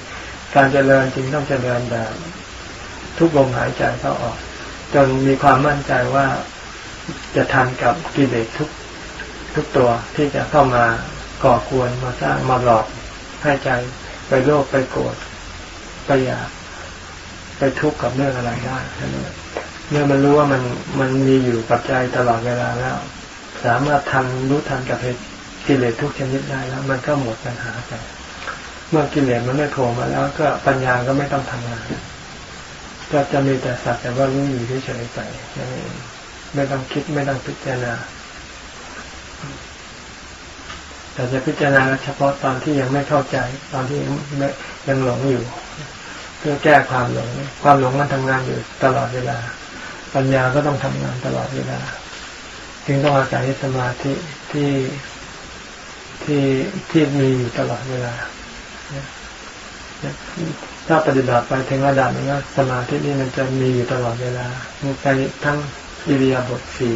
การเจริญจริงต้องเจริญแบบทุกลมหายใจเข้าออก จนมีความมั่นใจว่าจะทันกับกิเลสทุกทุกตัวที่จะเข้ามาก่อกวนมาสร้างมาหลอกให้ใจไปโลภไปโกรธไปอยากไปทุกข์กับเรื่องอะไรได้เมื่อมันรู้ว่ามันมันมีอยู่กับใจตลอดเวลาแล้ว สามารถทันรู้ทันกับเหตุกิเลสทุกชนิดได้แล้ว มันก็หมดปัญหาไป เมื่อกิเลสมันไม่โผล่มาแล้วก็ปัญญาก็ไม่ต้องทำงานก็จะมีแต่สักแต่ว่ารู้อยู่เฉยๆไปไม่ต้องคิดไม่ต้องพิจารณาแต่จะพิจารณาเฉพาะตอนที่ยังไม่เข้าใจ ตอนที่ยังยังหลงอยู่ เพื่อแก้ความหลง ความหลงมันทำงานอยู่ตลอดเวลา ปัญญาก็ต้องทำงานตลอดเวลาจึงต้องอาศัยสมาธิที่ที่ที่มีอยู่ตลอดเวลา ถ้าปฏิบัติไปถึงระดับนี้สมาธินี่มันจะมีอยู่ตลอดเวลามันไปทั้งอิริยาบถสี่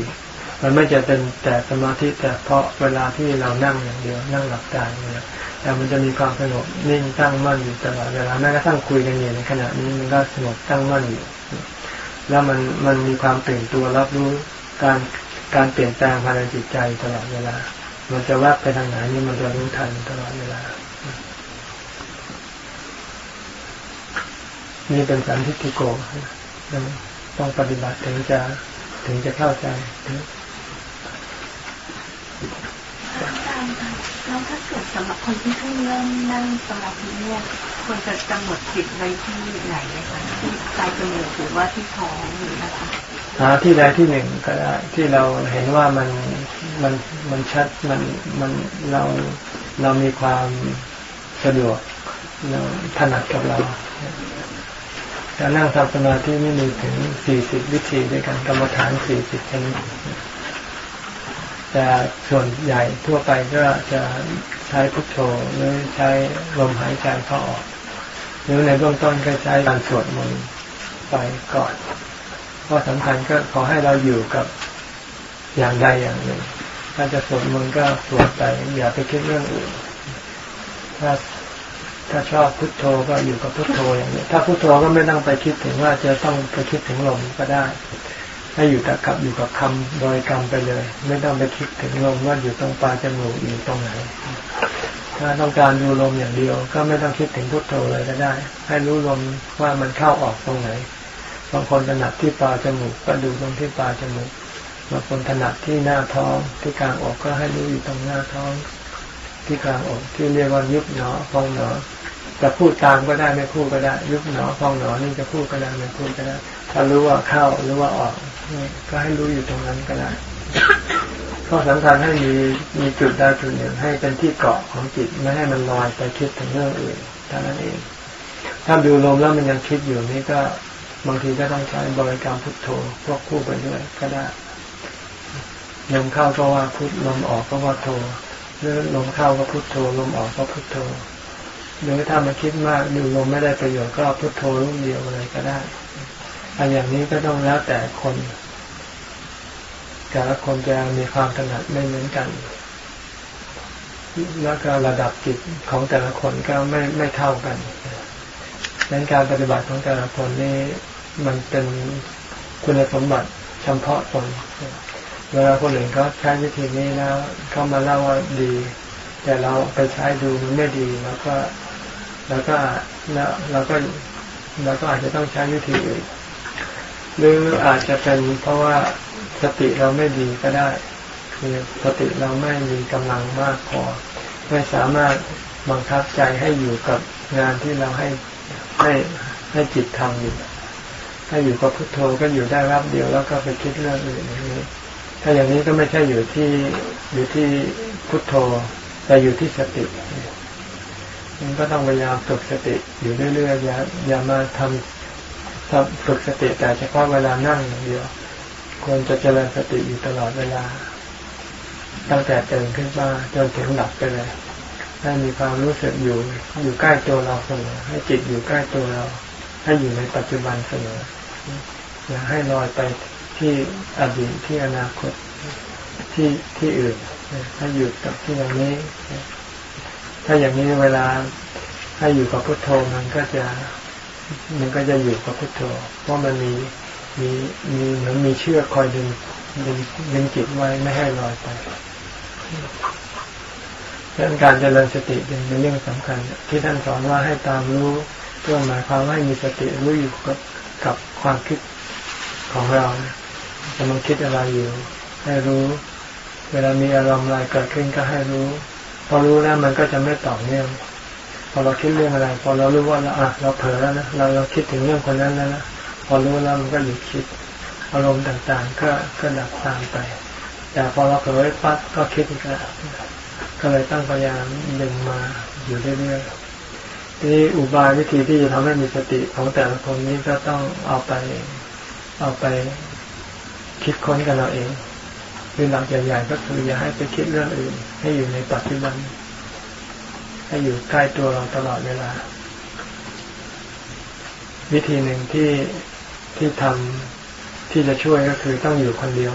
มันไม่จะเป็นแต่สมาธิแต่เพราะเวลาที่เรานั่งอย่างเดียวนั่งหลับตาอย่างเนี่ยแต่มันจะมีความสงบนิ่งตั้งมั่นอยู่ตลอดเวลาแม้กระทั่งคุยกันอยู่ในขณะนี้มันก็สงบตั้งมั่นอยู่ แล้วมันมันมีความตื่นตัวรับรู้การการเปลี่ยนแปลงภายในจิตใจตลอดเวลา มันจะวัดไปทางไหนนี่มันจะรู้ทันตลอดเวลา นี่เป็นสันทิฏฐิโกต้องปฏิบัติถึงจะถึงจะเข้าใจแล้วถ้าเกิดสำหรับคนที่เพิ่งเริ่มนั่งสมาธิเนี่ยควรจะกำหนดจิตไว้ที่ไหนนะคะที่ปลายจมูกหรือว่าที่ท้องหรือนะคะหาที่ใดที่หนึ่งก็ได้ที่เราเห็นว่ามันมันมันชัดมันมันเราเรามีความสะดวกเราถนัดกับเรา การนั่งทำสมาธินี่มีถึงสี่สิบวิธีด้วยกันกรรมฐานสี่สิบชนิดแต่ส่วนใหญ่ทั่วไปก็จะใช้พุทโธหรือใช้ลมหายใจเข้าออก หรือในเบื้องต้นก็ใช้การสวดมนต์ไปก่อนเพราะสำคัญก็ขอให้เราอยู่กับอย่างใดอย่างหนึ่ง ถ้าจะสวดมนต์ก็สวดไปอย่าไปคิดเรื่องอื่นถ้า ถ้าชอบพุทโธก็อยู่กับพุทโธอย่างนี้ ถ้าพุทโธก็ไม่ต้องไปคิดถึงว่าจะต้องไปคิดถึงลมก็ได้ให้อยู่แต่กับอยู่กับคำโดยกรรมไปเลย ไม่ต้องไปคิดถึงลมว่าอยู่ตรงปลายจมูกอยู่ตรงไหน ถ้าต้องการดูลมอย่างเดียว ก็ไม่ต้องคิดถึงพุทโธเลยก็ได้ ให้รู้ลมว่ามันเข้าออกตรงไหนบางคนถนัดที่ปลายจมูกก็ดูตรงที่ปลายจมูกบางคนถนัดที่หน้าท้องที่กลางอกก็ให้รู้อยู่ตรงหน้าท้อง ที่กลางอกที่เรียกว่ายุบหนอพองหนอ จะพูดตามก็ได้ไม่พูดก็ได้ยุบหนอพองหนอนี่จะพูดก็ได้ไม่พูดก็ได้ถ้ารู้ว่าเข้าหรือว่าออกก็ให้รู้อยู่ตรงนั้นก็ได้ข้อสำคัญให้มีมีจุดใดจุดหนึ่งให้เป็นที่เกาะของจิตไม่ให้มันลอยไปคิดถึงเรื่องอื่นเท่านั้นเอง ถ้าดูลมแล้วมันยังคิดอยู่นี่ก็บางทีก็ต้องใช้บริกรรมพุทโธพวกคู่ไปด้วยก็ได้ลมเข้าก็ว่าพุทลมออกก็ว่าโธหรือลมเข้าก็พุทโธลมออกก็พุทโธ หรือถ้ามันคิดมากดูลมไม่ได้ประโยชน์ก็พุทโธลูกเดียวอะไรก็ได้อันอย่างนี้ก็ต้องแล้วแต่คนแต่ละคนจะมีความถนัดไม่เหมือนกัน แล้วก็ระดับจิตของแต่ละคนก็ไม่ไม่เท่ากันดังนั้นการปฏิบัติของแต่ละคนนี่มันเป็นคุณสมบัติเฉพาะตนเวลาคนอื่นเขาใช้วิธีนี้แล้วเขามาเล่าว่าดี แต่เราไปใช้ดูมันไม่ดีแล้วก็แล้วก็แล้วเราก็เราก็อาจจะต้องใช้วิธีอื่นหรืออาจจะเป็นเพราะว่าสติเราไม่ดีก็ได้ คือสติเราไม่มีกำลังมากพอ ไม่สามารถบังคับใจให้อยู่กับงานที่เราให้ให้ให้จิตทำอยู่ ถ้าอยู่กับพุทโธก็อยู่ได้รับเดียวแล้วก็ไปคิดเรื่องอื่นอย่างนี้ ถ้าอย่างนี้ก็ไม่ใช่อยู่ที่อยู่ที่พุทโธ แต่อยู่ที่สติมันก็ต้องพยายามฝึกสติอยู่เรื่อยๆอย่าอย่ามาทำทำฝึกสติแต่เฉพาะเวลานั่งอย่างเดียว ควรจะเจริญสติอยู่ตลอดเวลา ตั้งแต่ตื่นขึ้นมาจนถึงหลับไปเลยให้มีความรู้สึกอยู่อยู่ใกล้ตัวเราเสมอให้จิตอยู่ใกล้ตัวเรา ให้อยู่ในปัจจุบันเสมออย่าให้ลอยไปที่อดีตที่อนาคตที่ที่อื่น ให้อยู่กับที่อย่างนี้ ถ้าอย่างนี้เวลาให้อยู่กับพุทโธมันก็จะ มันก็จะอยู่กับพุทโธ เพราะมันมีมีมีเหมือนมีเชือกคอยดึงดึงดึงจิตไว้ไม่ให้ลอยไปเรื่องการเจริญสติเป็นเรื่องสำคัญ ที่ท่านสอนว่าให้ตามรู้เพื่อหมายความว่ามีสติรู้อยู่กับกับความคิดของเรากำลังคิดอะไรอยู่ ให้รู้ เวลามีอารมณ์อะไรเกิดขึ้นก็ให้รู้ พอรู้แล้วมันก็จะไม่ต่อเนื่องพอเราคิดเรื่องอะไร พอเรารู้ว่าเราอะเราเผลอแล้วนะเราเราคิดถึงเรื่องคนนั้นแล้วนะพอรู้แล้วมันก็หยุดคิด อารมณ์ต่างๆ ก็ก็ดับตามไป แต่พอเราเผลอปั๊บก็คิดอีกแล้วก็เลยตั้งพยายามดึงมาอยู่เรื่อยๆทีนี้อุบายวิธีที่จะทำให้มีสติของแต่ละคนนี้ก็ต้องเอาไป เอาไปคิดค้นกันเราเอง คือหลักใหญ่ๆก็คืออย่าให้ไปคิดเรื่องอื่น ให้อยู่ในปัจจุบัน ให้อยู่ใกล้ตัวเราตลอดเวลา วิธีหนึ่งที่ที่ทำที่จะช่วยก็คือต้องอยู่คนเดียว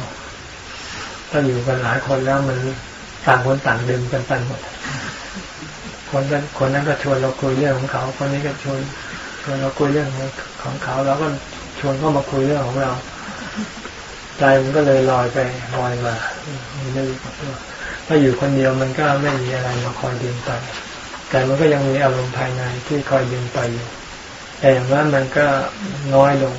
ถ้าอยู่กันหลายคนแล้วมันต่างคนต่างดึงกันไปหมดคนนั้นคนนั้นก็ชวนเราคุยเรื่องของเขา คนนี้ก็ชวนชวนเราคุยเรื่องของเขาแล้วก็ชวนเขามาคุยเรื่องของเรา ใจมันก็เลยลอยไปลอยมาไม่รู้ตัวถ้าอยู่คนเดียวมันก็ไม่มีอะไรมาคอยดึงไป แต่มันก็ยังมีอารมณ์ภายในที่คอยดึงไปอยู่ แต่อย่างนั้นมันก็น้อยลง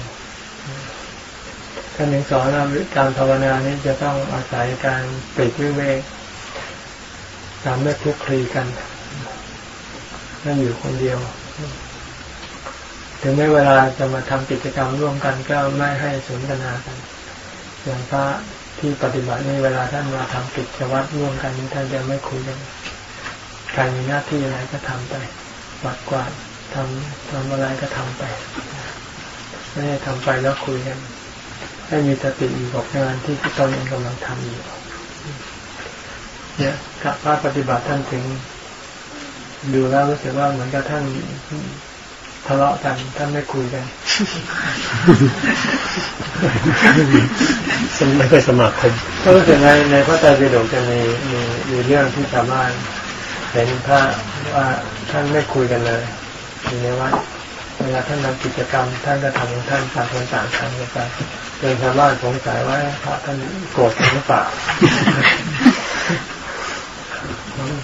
ท่านหนึ่งสอนว่าการภาวนานี้จะต้องอาศัยการปลีกวิเวกการไม่คลุกคลีกันนั่นอยู่คนเดียว ถึงแม้เวลาจะมาทำกิจกรรมร่วมกันก็ไม่ให้สนทนากัน อย่างพระที่ปฏิบัตินี่เวลาท่านมาทำกิจวัตรร่วมกันท่านจะไม่คุยกันใครมีหน้าที่อะไรก็ทำไปวัดกวาดทำทำอะไรก็ทำไป ไม่ให้ทำไปแล้วคุยกันให้มีสติอยู่กับงานที่ตนเองกำลังทำอยู่เนี่ยกับพระปฏิบัติท่านถึง ดูแล้วรู้สึกว่าเหมือนกับท่าน ทะเลาะกันท่านไม่คุยกันสไม่เคยสมัครคมก็รู้สึกในในพระไตรปิฎกจะมีมีมีเรื่องที่ชาวบ้านเห็นพระว่าท่านไม่คุยกันเลยอยู่ในวัดเวลาท่านทำกิจกรรม ท่านก็ทำของท่านต่างคนต่างทำกันไปจนชาวบ้านสงสัยว่าพระท่านโกรธกันหรือเปล่า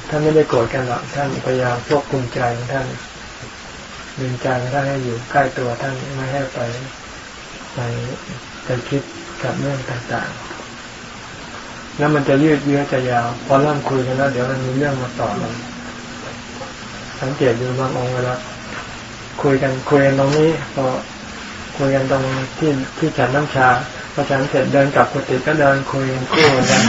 ท่านไม่ได้โกรธกันหรอกท่านพยายามควบคุมใจของท่าน ดึงใจท่านให้อยู่ใกล้ตัวท่านไม่ให้ไปไปไปคิดกับเรื่องต่างๆ แล้วมันจะยืดเยื้อจะยาวพอเริ่มคุยกันแล้วเดี๋ยวมันมีเรื่องมาต่อเลยสังเกตดูบางองค์เวลาคุยกันคุยกันตรงนี้พอคุยกันตรงที่ที่ฉันน้ำชาพอฉันเสร็จเดินกลับกุฏิก็เดินคุยกันคู่กัน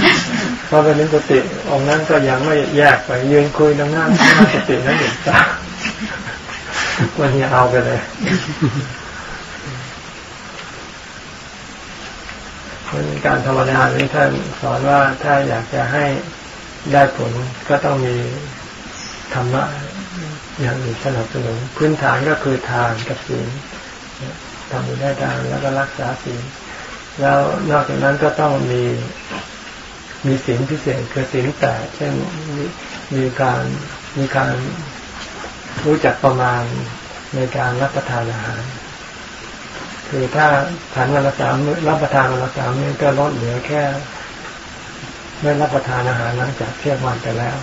พอไปถึงกุฏิองค์นั้นก็ยังไม่แยกไปยืนคุยตรงหน้าหน้ากุฏินั้นอยู่จ้า วันนี้เอาไปเลยการธรรมดานี้ท่านสอนว่าถ้าอยากจะให้ได้ผลก็ต้องมีธรรมะอย่างอื่นสนับสนุนพื้นฐานก็คือทานกับศีลทำบุญได้ทานแล้วก็รักษาศีลแล้วนอกจากนั้นก็ต้องมีมีศีลพิเศษคือศีลแต่เช่นมีมีการมีการ รู้จักประมาณในการรับประทานอาหาร คือถ้าทานวันละสามรับประทานวันละสามนี่ก็ลดเหลือแค่ ไม่รับประทานอาหารหลังจากเที่ยงวันไปแล้ว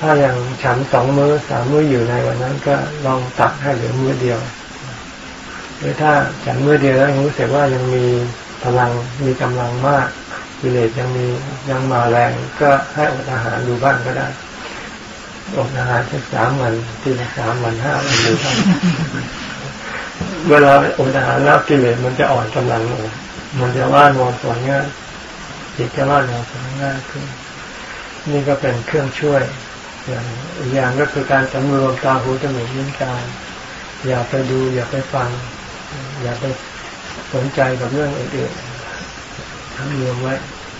ถ้าอย่างฉันสองมื้อสามมื้ออยู่ในวันนั้น ก็ลองตัดให้เหลือมื้อเดียวหรือถ้าฉันมื้อเดียวแล้วรู้สึกว่ายังมีพลังมีกำลังมากกิเลสยังมียังมาแรงก็ให้อดอาหารดูบ้างก็ได้ อดอาหารสักสามวันที่สามวันห้าวันดูบ้างเวลาอดอาหารแล้วกิเลสมันจะอ่อนกำลังลงมันจะว่านอนสอนง่ายจิตจะว่านอนสอนง่ายขึ้น นี่ก็เป็นเครื่องช่วย อย่างอีกอย่างก็คือการสำรวมตาหูจมูกลิ้นกายอย่าไปดู อย่าไปฟัง อย่าไปสนใจกับเรื่องอื่นๆทั้งรวมไว้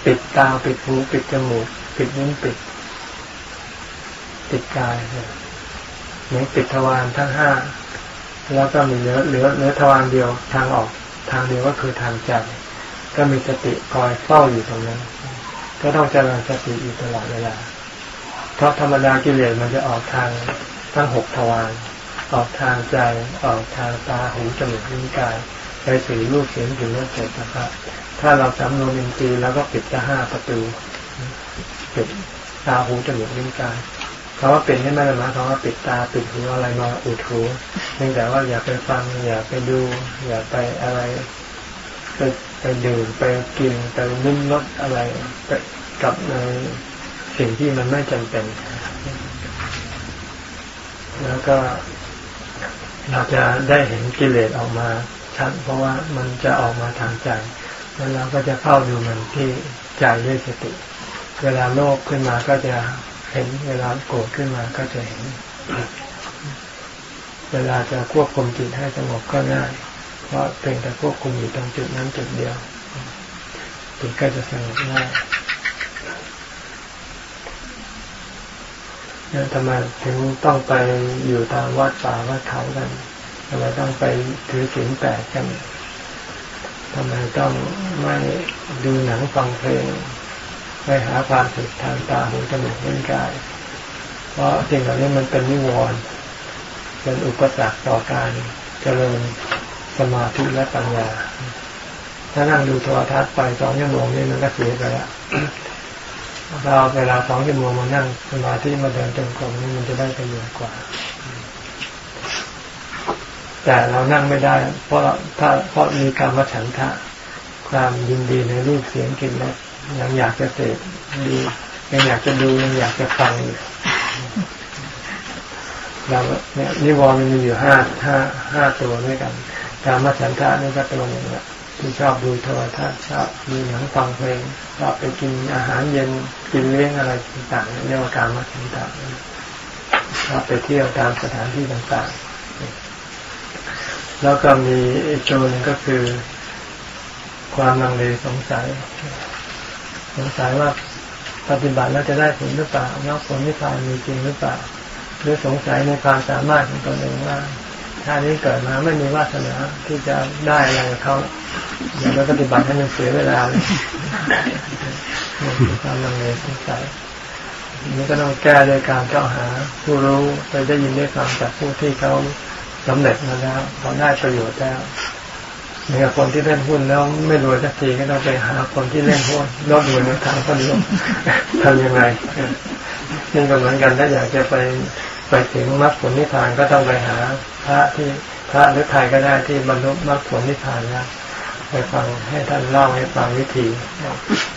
ปิดตาปิดหูปิดจมูก ปิดนิ้วปิด ปิดกายเหมือนปิดทวารทั้งห้าแล้วก็มีเหลือเหลือเหลือทวารเดียวทางออกทางเดียวก็คือทางใจก็มีสติคอยเฝ้าอยู่ตรงนั้น ก็ต้องเจริญสติอยู่ตลอดเวลา เพราะธรรมดากิเลสมันจะออกทางทั้งหกทวารออกทางใจออกทางตาหูจมูกลิ้นกายไปสู่รูปเสียงกลิ่นรสเสร็จนะครับถ้าเราสำนวนอินทรีย์แล้วก็ปิดจะห้าประตูปิดตาหูจมูกลิ้นกาย เขาว่าเป็นให้ไม่ได้หมายความว่าปิดตาปิดหูอะไรมาอุดหูเพียงแต่ว่าอย่าไปฟัง อย่าไปดู อย่าไปอะไรไปไปดื่มไปกินไปนุ่มรสอะไรกับในสิ่งที่มันไม่จำเป็น แล้วก็เราจะได้เห็นกิเลสออกมาชัดเพราะว่ามันจะออกมาทางใจ แล้วเราก็จะเข้าดูมันที่ใจด้วยสติ เวลาโลภขึ้นมาก็จะ ห็นเวลาโกรธขึ้นมาก็จะเห็น เวลาจะควบคุมจิตให้สงบก็ง่าย เพราะเพียงแต่ควบคุมอยู่ตรงจุดนั้นจุดเดียวจิตก็จะสงบง่ายเนี่ยทำไมถึงต้องไปอยู่ตามวัดป่าวัดเขากันทำไมต้องไปถือศีลแปดกันทำไมต้องไม่ดูหนังฟังเพลง ไปหาความสุขทางตาหูจมูกลิ้นกาย เพราะสิ่งเหล่านี้มันเป็นนิวรณ์เป็นอุปสรรคต่อการเจริญสมาธิและปัญญา ถ้านั่งดูโทรทัศน์ไปสองชั่วโมงนี่มันก็เสียไปแล้วเราเวลาสองชั่วโมงมานั่งสมาธิมาเดินจงกรมนี่มันจะได้ประโยชน์กว่า แต่เรานั่งไม่ได้ เพราะถ้าเพราะมีกรรมฉันทะความยินดีในรูปเสียงกลิ่นรส ยังอยากจะเสพดูยังอยากจะดูยังอยากจะฟังอยู่เราเนี่ยนิวรณ์มันมีอยู่ห้าห้าห้าตัวด้วยกันการมาฉันทะนี่ก็ตัวหนึ่งละที่ชอบดูโทรทัศน์ชอบดูหนังฟังเพลงชอบไปกินอาหารเย็นกินเลี้ยงอะไรต่างๆเรียกว่าการมาฉันทะชอบไปเที่ยวตามสถานที่ต่างๆ แล้วก็มีอีกตัวหนึ่งก็คือ ความลังเลสงสัย สงสัยว่าปฏิบัติแล้วจะได้ผลหรือเปล่าแล้วผลนิพพานมีจริงหรือเปล่า หรือสงสัยในความสามารถของตนเองว่าชาตินี้เกิดมาไม่มีวาสนาที่จะได้อะไรกับเขาอย่าไปปฏิบัติให้มันเสียเวลาเลยความลังเลสงสัยนี้ก็ต้องแก้โดยการเข้าหา ผู้รู้ไปได้ยินได้ฟังจากผู้ที่เขาสำเร็จมาแล้วเขาได้ประโยชน์แล้ว เหมือนกับคนที่เล่นหุ้นแล้วไม่รวยสักทีก็ต้องไปหาคนที่เล่นหุ้นรอดรวยในทางคนเดียทำยังไงนี่ก็เหมือนกันถ้าอยากจะไปไปถึงมรรคผลนิพพานก็ต้องไปหาพระที่พระหรือใครก็ได้ที่บรรลุมรรคผลนิพพานแล้วไปฟังให้ท่านเล่าให้ฟังวิธี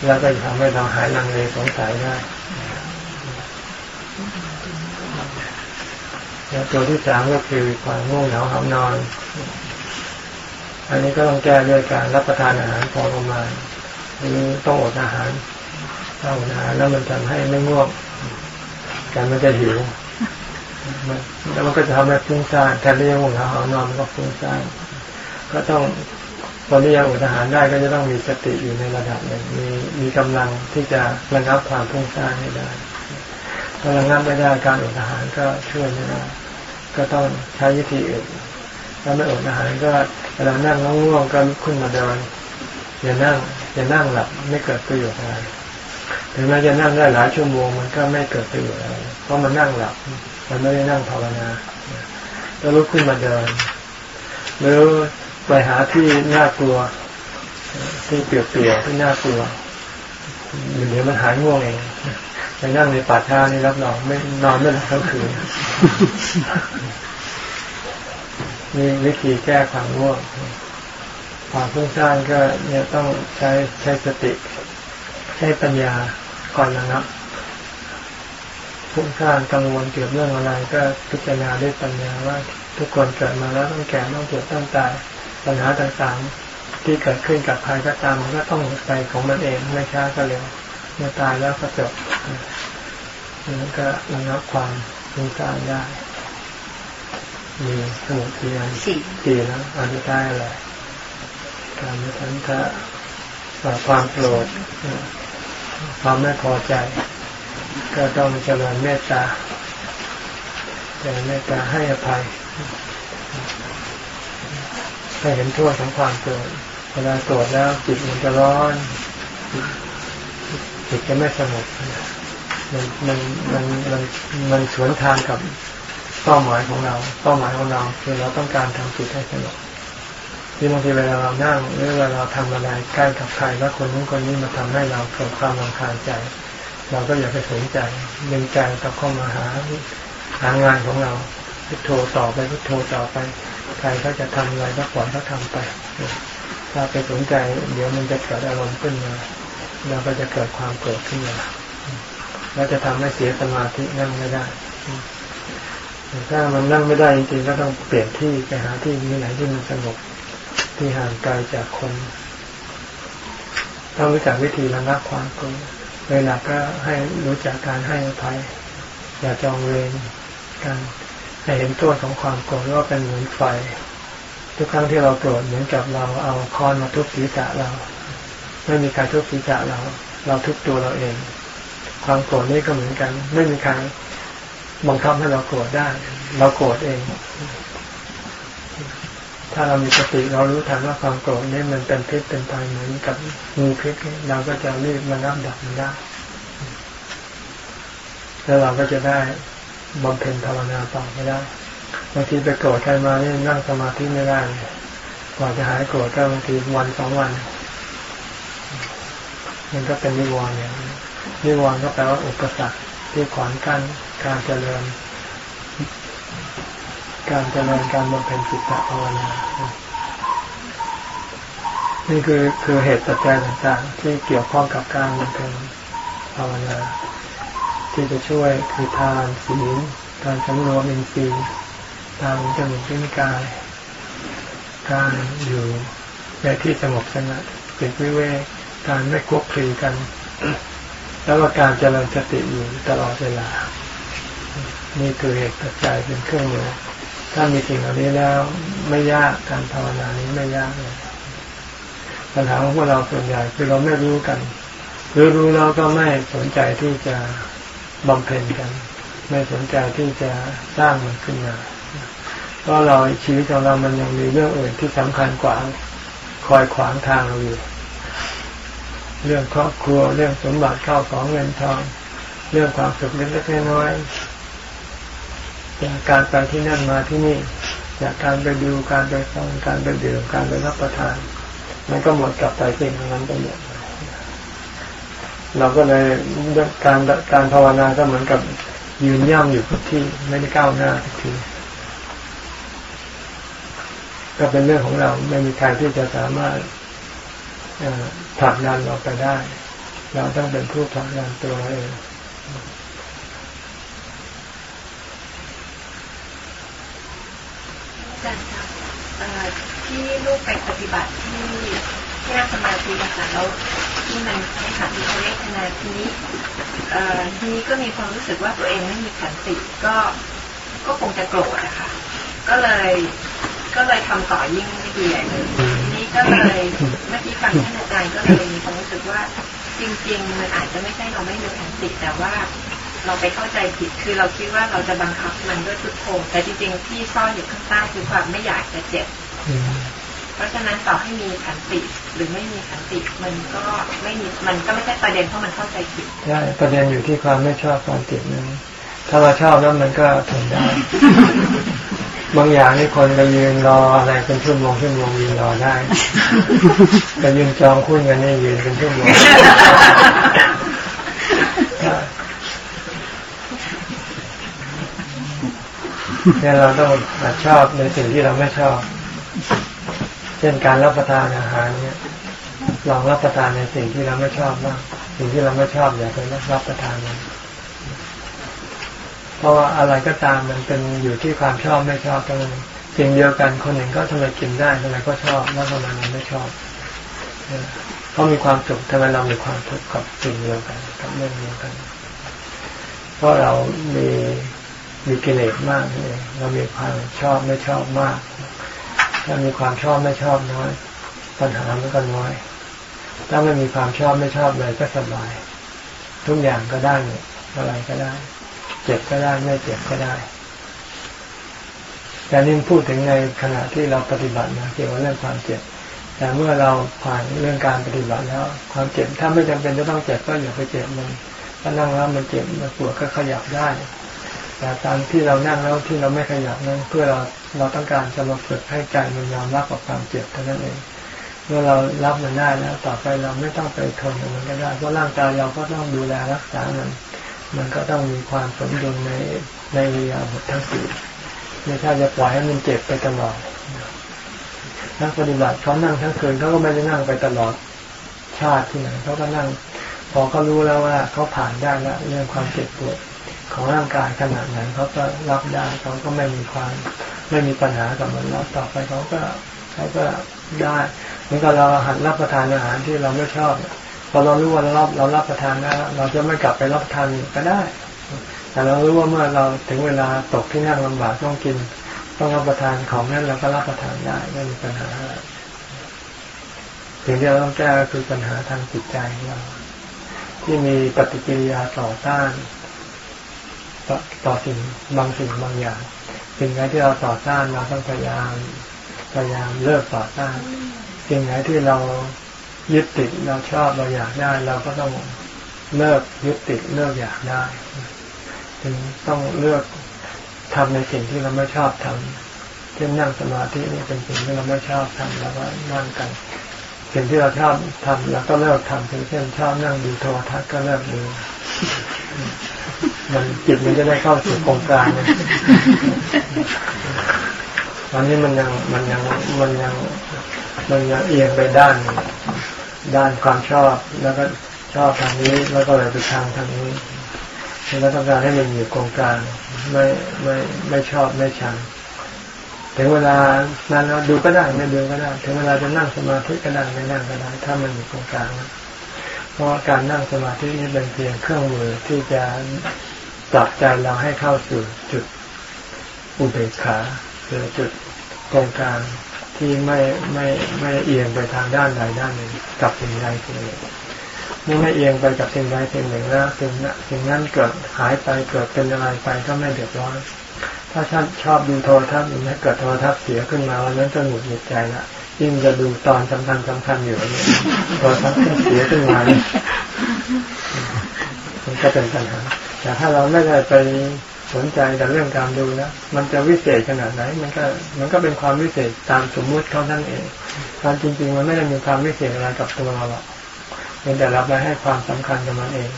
แล้วก็จะทำให้เราหายลังเลสงสัยได้แล้วตัวที่สามก็คือความง่วงเหงาหานอน อันนี้ก็ต้องแก้ด้วยการรับประทานอาหารพอประมาณหรือต้องอดอาหารถ้าอดอาหารแล้วมันทำให้ไม่ง่วงการมันจะหิวแล้วมันก็จะทำให้ฟุ้งซ่านแทนที่จะง่วงเหงาหานอนมันก็ฟุ้งซ่านก็ต้องคนที่ยังอดอาหารได้ก็จะต้องมีสติอยู่ในระดับหนึ่งมีมีกำลังที่จะระงับความฟุ้งซ่านให้ได้ถ้าระงับไม่ได้การอดอาหารก็ช่วยไม่ได้ก็ต้องใช้วิธีอื่น ถ้าไม่อดอาหารก็เวลานั่งแล้วง่วงก็ลุกขึ้นมาเดินอย่านั่งอย่านั่งหลับไม่เกิดประโยชน์อะไรถึงแม้จะนั่งได้หลายชั่วโมงมันก็ไม่เกิดประโยชน์อะไรเพราะมันนั่งหลับ มันไม่ได้นั่งภาวนาก็ลุกขึ้นมาเดิน หรือไปหาที่น่ากลัว ที่เปียวๆที่น่ากลัวเดี๋ยวมันหายง่วงเองไปนั่งในป่าช้านี่รับรองไม่นอนไม่หลับทั้งคืน มีวิธีแก้ความง่วงความฟุ้งซ่านก็เนี่ยต้องใช้ใช้สติใช้ปัญญาก่อนระงับฟุ้งซ่านกังวลเกี่ยวกับเรื่องอะไรก็พิจารณาด้วยปัญญาว่าทุกคนเกิดมาแล้วต้องแก่ต้องเจ็บต้องตายปัญหาต่างๆ ที่เกิดขึ้นกับใครก็ตามมันก็ต้องไปของมันเองไม่ช้าก็เร็วเมื่อตายแล้วก็จบนั้นก็ระงับความฟุ้งซ่านได้ มีสมุทเทียนสี่แล้วอันนี้ได้อะไรการไม่ทันทะความโกรธความไม่พอใจ ก็ต้องเจริญเมตตาเจริญเมตตาให้อภัยถ้าเห็นโทษของความโกรธเวลาโกรธแล้วจิตมันจะร้อนจิตจะไม่สงบมันมันมันมันมันสวนทางกับ เป้าหมายของเรา เป้าหมายของเราคือเราต้องการทำจิตให้สงบที่บางทีเวลาเรานั่งหรือเวลาเราทำอะไรใกล้กับใครแล้วคนนู้นคนนี้มาทำให้เราเกิดความรำคาญใจ เราก็อย่าไปสนใจเล่นใจกับเข้ามาหาหางานของเราพุทโธต่อไปพุทโธต่อไป ใครเขาจะทำอะไรก็ปล่อยเขาทาไป ถ้าไปสนใจ เดี๋ยวมันจะเกิดอารมณ์ขึ้นมาเราก็จะเกิดความโกรธขึ้นมาเราจะทำให้เสียสมาธินั่งไม่ได้ ถ้ามันนั่งไม่ได้จริงๆก็ต้องเปลี่ยนที่ไปหาที่มีไหนที่มันสงบที่ห่างไกลจากคนต้องรู้จักวิธีระงับความโกรธเวลาก็ให้รู้จักการให้อภัย อย่าจองเวรกันให้เห็นโทษของความโกรธว่าเป็นเหมือนไฟ ทุกครั้งที่เราโกรธเหมือนกับเราเอาค้อนมาทุบศีรษะเรา ไม่มีใครทุบศีรษะเรา เราทุบตัวเราเอง ความโกรธนี่ก็เหมือนกัน ไม่มีใคร บังคับให้เราโกรธได้ เราโกรธเอง ถ้าเรามีสติเรารู้ทันว่าความโกรธนี่มันเป็นพิษเป็นภัยเหมือนกับงูพิษเราก็จะรีบมานับดับมันได้แล้วเราก็จะได้บำเพ็ญภาวนาต่อไม่ได้บางทีไปโกรธใครมาเนี่ยนั่งสมาธิไม่ได้กว่าจะหายโกรธก็บางทีวันสองวัน มันก็เป็นนิวรณ์เนี่ยนิวรณ์ก็แปลว่าอุปสรรคที่ขวางกั้น การเจริญ การเจริญการบำเพ็ญจิตตภาวนานี่คือคือเหตุปัจจัยต่างๆ ที่เกี่ยวข้องกับการบำเพ็ญภาวนา ที่จะช่วยคือทานศีลการสำรวมอินทรีย์ทางจมูกลิ้นกาย การอยู่ในที่สงบสงัดเป็นวิเวกการไม่ควบคลีกัน แล้วก็การเจริญสติอยู่ตลอดเวลา นี่คือเหตุปัจจัยเป็นเครื่องมือ ถ้ามีสิ่งเหล่านี้แล้วไม่ยากการภาวนานี้ไม่ยากเลยปัญหาของพวกเราส่วนใหญ่คือเราไม่รู้กัน หรือรู้แล้วก็ไม่สนใจที่จะบำเพ็ญกัน ไม่สนใจที่จะสร้างมันขึ้นมาเพราะเราชีวิตของเรามันยังมีเรื่องอื่นที่สำคัญกว่าคอยขวางทางเราอยู่ เรื่องครอบครัวเรื่องสมบัติเข้าของเงินทอง เรื่องความสุขเล็กๆน้อย จากการไปที่นั่นมาที่นี่ จากการไปดูการไปฟังการไปดื่มการไปรับประทาน มันก็หมดกลับไปสิ่งนั้นไปหมดเราก็เลยการการภาวนาก็เหมือนกับยืนย่ำอยู่กับที่ไม่ได้ก้าวหน้าทุกทีก็เป็นเรื่องของเราไม่มีใครที่จะสามารถผลักดันเราไปได้ เราต้องเป็นผู้ผลักดันตัวเองอาจารย์ครับ ที่ลูกไปปฏิบัติที่ที่นั่งสมาธินะคะแล้วที่มันให้ขันที่เขาเรียกนาทีนี้ทีนี้ก็มีความรู้สึกว่าตัวเองไม่มีขันติก็ก็คงจะโกรธนะคะก็เลยก็เลยทำต่อยิ่งไม่ดีเลยทีนี้ก็เลยเมื่อกี้ฟังท่านอาจารย์ก็เลยมีความรู้สึกว่าจริง ๆ มันอาจจะไม่ใช่เราไม่มีขันติแต่ว่าเราไปเข้าใจผิดคือเราคิดว่าเราจะบังคับมันด้วยพุทโธแต่จริงๆที่ซ่อนอยู่ข้างใต้คือความไม่อยากจะเจ็บ เพราะฉะนั้นต่อให้มีขันติหรือไม่มีขันติมันก็ไม่มีมันก็ไม่ใช่ประเด็นเพราะมันเข้าใจผิดใช่ประเด็นอยู่ที่ความไม่ชอบความติดนั้นถ้าเราชอบแล้วมันก็ทนได้บางอย่างนี่คนไปยืนรออะไรเป็นชั่วโมงชั่วโมงยืนรอได้ไปยืนจองคุยกันนี่ยืนเป็นชั่วโมงเนี่ยเราต้องชอบในสิ่งที่เราไม่ชอบ เช่นการรับประทานอาหารเนี่ยลองรับประทานในสิ่งที่เราไม่ชอบบ้างสิ่งที่เราไม่ชอบอย่าไปรับประทานมันเพราะว่าอะไรก็ตามมันเป็นอยู่ที่ความชอบไม่ชอบทั้งนั้นสิ่งเดียวกันคนหนึ่งก็ทำไมกินได้ทำไมก็ชอบแล้วทำไมมันไม่ชอบเขามีความสุขทำไมเรามีความทุกข์กับสิ่งเดียวกันกับเรื่องเดียวกัน เพราะเรามีมีกิเลสมากนี่เรามีความชอบไม่ชอบมาก ถ้ามีความชอบไม่ชอบน้อย ปัญหามันก็น้อย ถ้าไม่มีความชอบไม่ชอบเลยก็สบาย ทุกอย่างก็ได้เนี่ยอะไรก็ได้ เจ็บก็ได้ไม่เจ็บก็ได้แต่นี่พูดถึงในขณะที่เราปฏิบัตินะเกี่ยวกับเรื่องความเจ็บ แต่เมื่อเราผ่านเรื่องการปฏิบัติแล้ว ความเจ็บถ้าไม่จำเป็นจะต้องเจ็บก็อย่าไปเจ็บมันถ้านั่งแล้วมันเจ็บมันปวดก็ขยับได้ แต่ตอนที่เรานั่งแล้วที่เราไม่ขยับนั้นเพื่อเรา เราต้องการจะมาฝึกให้ใจมันยอมรับกับความเจ็บเท่านั้นเองเมื่อเรารับมันได้แล้ว ต่อไปเราไม่ต้องไปทนมันก็ได้เพราะร่างกายเราก็ต้องดูแลรักษามัน มันก็ต้องมีความสมดุลในในวิยาบททั้งสี่ไม่ใช่จะปล่อยให้มันเจ็บไปตลอดนักปฏิบัติเขานั่งทั้งคืนเขาก็ไม่ได้นั่งไปตลอดชาติที่ไหนเขาก็นั่ง พอเขารู้แล้วว่าเขาผ่านได้แล้วเรื่องความเจ็บปวดของร่างกายขนาดไหนเขาก็รับได้เขาก็ไม่มีความ ไม่มีปัญหากับมันแล้วต่อไปเขาก็เขาก็ได้เหมือนกับเราหัดรับประทานอาหารที่เราไม่ชอบพอเรารู้ว่าเรารับเรารับประทานแล้วเราจะไม่กลับไปรับประทานก็ได้ แต่เรารู้ว่าเมื่อเราถึงเวลาตกที่นั่งลำบากต้องกิน ต้องรับประทานของนั้นเราก็รับประทานได้ไม่มีปัญหาสิ่งที่เราต้องแก้ก็คือปัญหาทางจิตใจของเราที่มีปฏิกิริยาต่อต้าน ต่อสิ่งบางสิ่งบางอย่าง สิ่งไหนที่เราต่อต้านเราต้องพยายามพยายามเลิกต่อต้านสิ่งไหนที่เรายึดติดเราชอบเราอยากได้เราก็ต้องเลิกยึดติดเลิกอยากได้จึงต้องเลือกทำในสิ่งที่เราไม่ชอบทำเช่นนั่งสมาธินี่เป็นสิ่งที่เราไม่ชอบทำแล้วก็นั่งกัน สิ่งที่เราชอบทำแล้วก็เลิกทำเช่นชอบนั่งดูโทรทัศน์ก็เลิกดู มันจิตมันจะได้เข้าสู่โครงการตอนนี้มันยังมันยังมันยังมันยังเอียงไปด้านด้านความชอบ แล้วก็ชอบทางนี้แล้วก็เลยไปทางทางนี้แล้วต้องการให้มันอยู่กองกลางไม่ไม่ไม่ชอบไม่ชังถึงเวลานั้นเราดูก็ได้ไม่ดูก็ได้ ถึงเวลาจะนั่งสมาธิก็ได้ไม่นั่งก็ได้ ถ้ามันอยู่กองกลาง พราะการนั่งสมาธินี้เป็นเพียงเครื่องมือที่จะปรับใจเราให้เข้าสู่จุดอุเบกขาคือจุดกองกลางที่ไม่ไม่ไม่เอียงไปทางด้านใดด้านหนึ่งกับสิ่งใดสิ่งหนึ่งนี่ไม่เอียงไปกับสิ่งใดสิ่งหนึ่งแล้วสิ่งนั้นสิ่งนั้นเกิดหายไปเกิดเป็นอะไรไปก็ไม่เดือดร้อนถ้าฉันชอบดูโทรทัศน์อย่างนี้เกิดโทรทัศน์เสียขึ้นมาวันนั้นจะหงุดหงิดใจละ ยิ่งจะดูตอนสำคัญสำคัญอยู่เนี่ยโทรทัศน์เสียขึ้นมาเนี่ยมันก็เป็นปัญหาแต่ถ้าเราไม่ได้ไปสนใจแต่เรื่องการดูนะมันจะวิเศษขนาดไหน มันก็มันก็เป็นความวิเศษตามสมมุติเขาท่านเองการจริง ๆ มันไม่ได้มีความวิเศษอะไรกับตัวเราหรอกเป็นแต่เราไปให้ความสำคัญกับมันเอง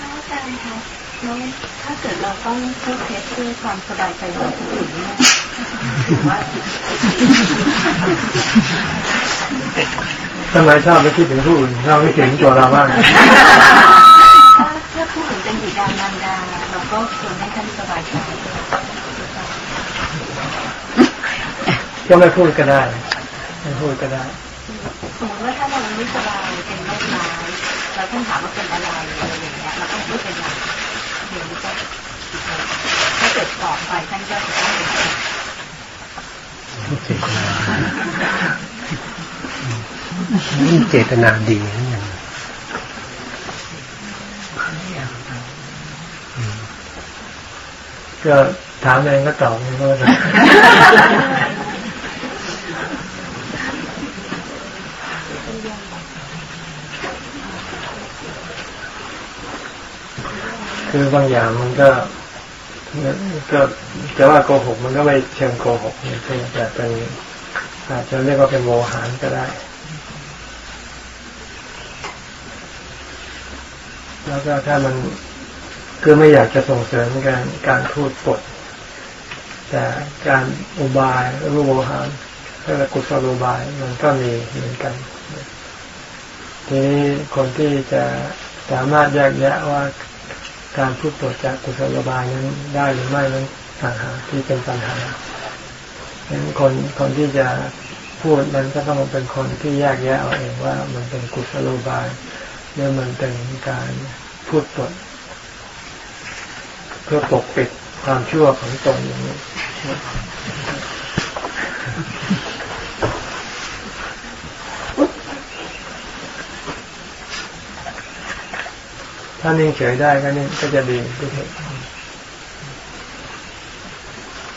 อาจารย์คะ แล้วถ้าเกิดเราต้องพูดเท็จเพื่อความสบายใจของคนอื่นเนี่ยถือว่าทำไมชอบไปคิดถึงผู้อื่นเราไม่คิดถึงตัวเราบ้างถ้าถ้าผู้อื่นเป็นบิดามารดาเราก็ควรให้ท่านสบายใจก็ไม่พูดก็ได้ไม่พูดก็ได้สมมติว่าถ้าเราไม่สบายเป็นโรคร้ายเราท่านถามว่าเป็นอะไรอะไรอย่างเงี้ยเราต้องพูดเป็นอะไรเดี๋ยวนี้ก็ถ้า เกิดตอไปท่านก็จะต้องเจตนาดีนะอย่างก็ถามเองก็ตอบเองก็ได้คือบางอย่างมันก็ ก็จะว่าโกหกมันก็ไม่เชิงโกหกแต่เป็นอาจจะเรียกว่าเป็นโมหารก็ได้ แล้วก็ถ้ามันคือไม่อยากจะส่งเสริมการการพูดปด แต่การอุบายรูปโวหารเรียกว่ากุศโลบายมันก็มีเหมือนกัน ทีนี้คนที่จะสามารถแยกแยะว่า การพูดปดจากกุศโลบายนั้นได้หรือไม่นั้นต่างหากที่เป็นปัญหาฉะนั้นคนคนที่จะพูดนั้นก็ต้องเป็นคนที่แยกแยะเอาเองว่ามันเป็นกุศโลบายหรือมันเป็นการพูดปดเพื่อปกปิดความชั่วของตนอย่างนี้ ถ้านิ่งเฉยได้ก็นี่ก็จะดีที่สุด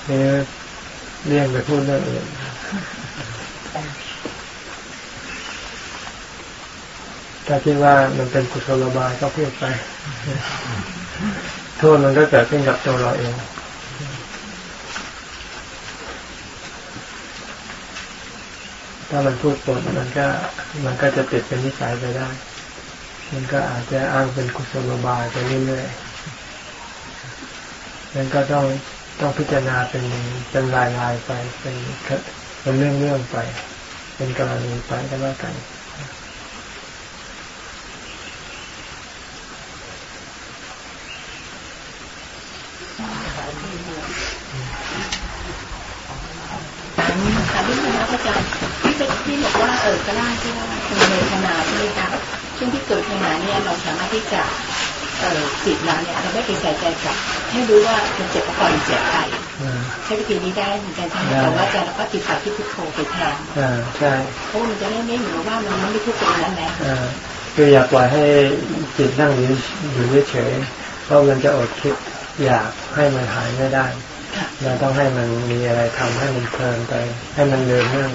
นี่เลี่ยงไปพูดเรื่องอื่นถ้าคิดว่ามันเป็นกุศโลบายก็พูดไป โทษมันก็เกิดขึ้นกับตัวเราเองถ้ามันพูดปดมันก็ มันก็จะติดเป็นนิสัยไปได้ มันก็อาจจะอ้างเป็นกุศโลบายไปเรื่อยๆนั้นก็ต้องต้องพิจารณาเป็นเป็นรายๆไป เป็นเป็นเรื่องๆไป เป็นกรณีไปก็แล้วกันค่ะที่คุณพระอาจารย์ที่ที่บอกว่าเออกระด้างที่ว่าเป็นเวทนาใช่ไห มคะช่วงที่เกิดขณะเนี่ยเราสามารถที่จะเอ่อจิตเราเนี่ยเราไม่ไปใส่ใจกับให้รู้ว่ามันเจ็บก่อนเจ็บไปอ่าใช้วิธีนี้ได้เหมือนกันใช่ไหมได้แต่ว่าอาจารย์เราก็จิตไปที่พุทโธไปแทนอ่าใช่เพราะว่ามันจะได้ไม่เหมือนว่ามันไม่ทุกข์ตรงนั้นแล้วอ่าคืออย่าปล่อยให้จิตนั่งอยู่อยู่เฉยๆเพราะมันจะอดคิดอยากให้มันหายไม่ได้เราต้องให้มันมีอะไรทำให้มันเพลินไป ให้มันลืมเรื่อง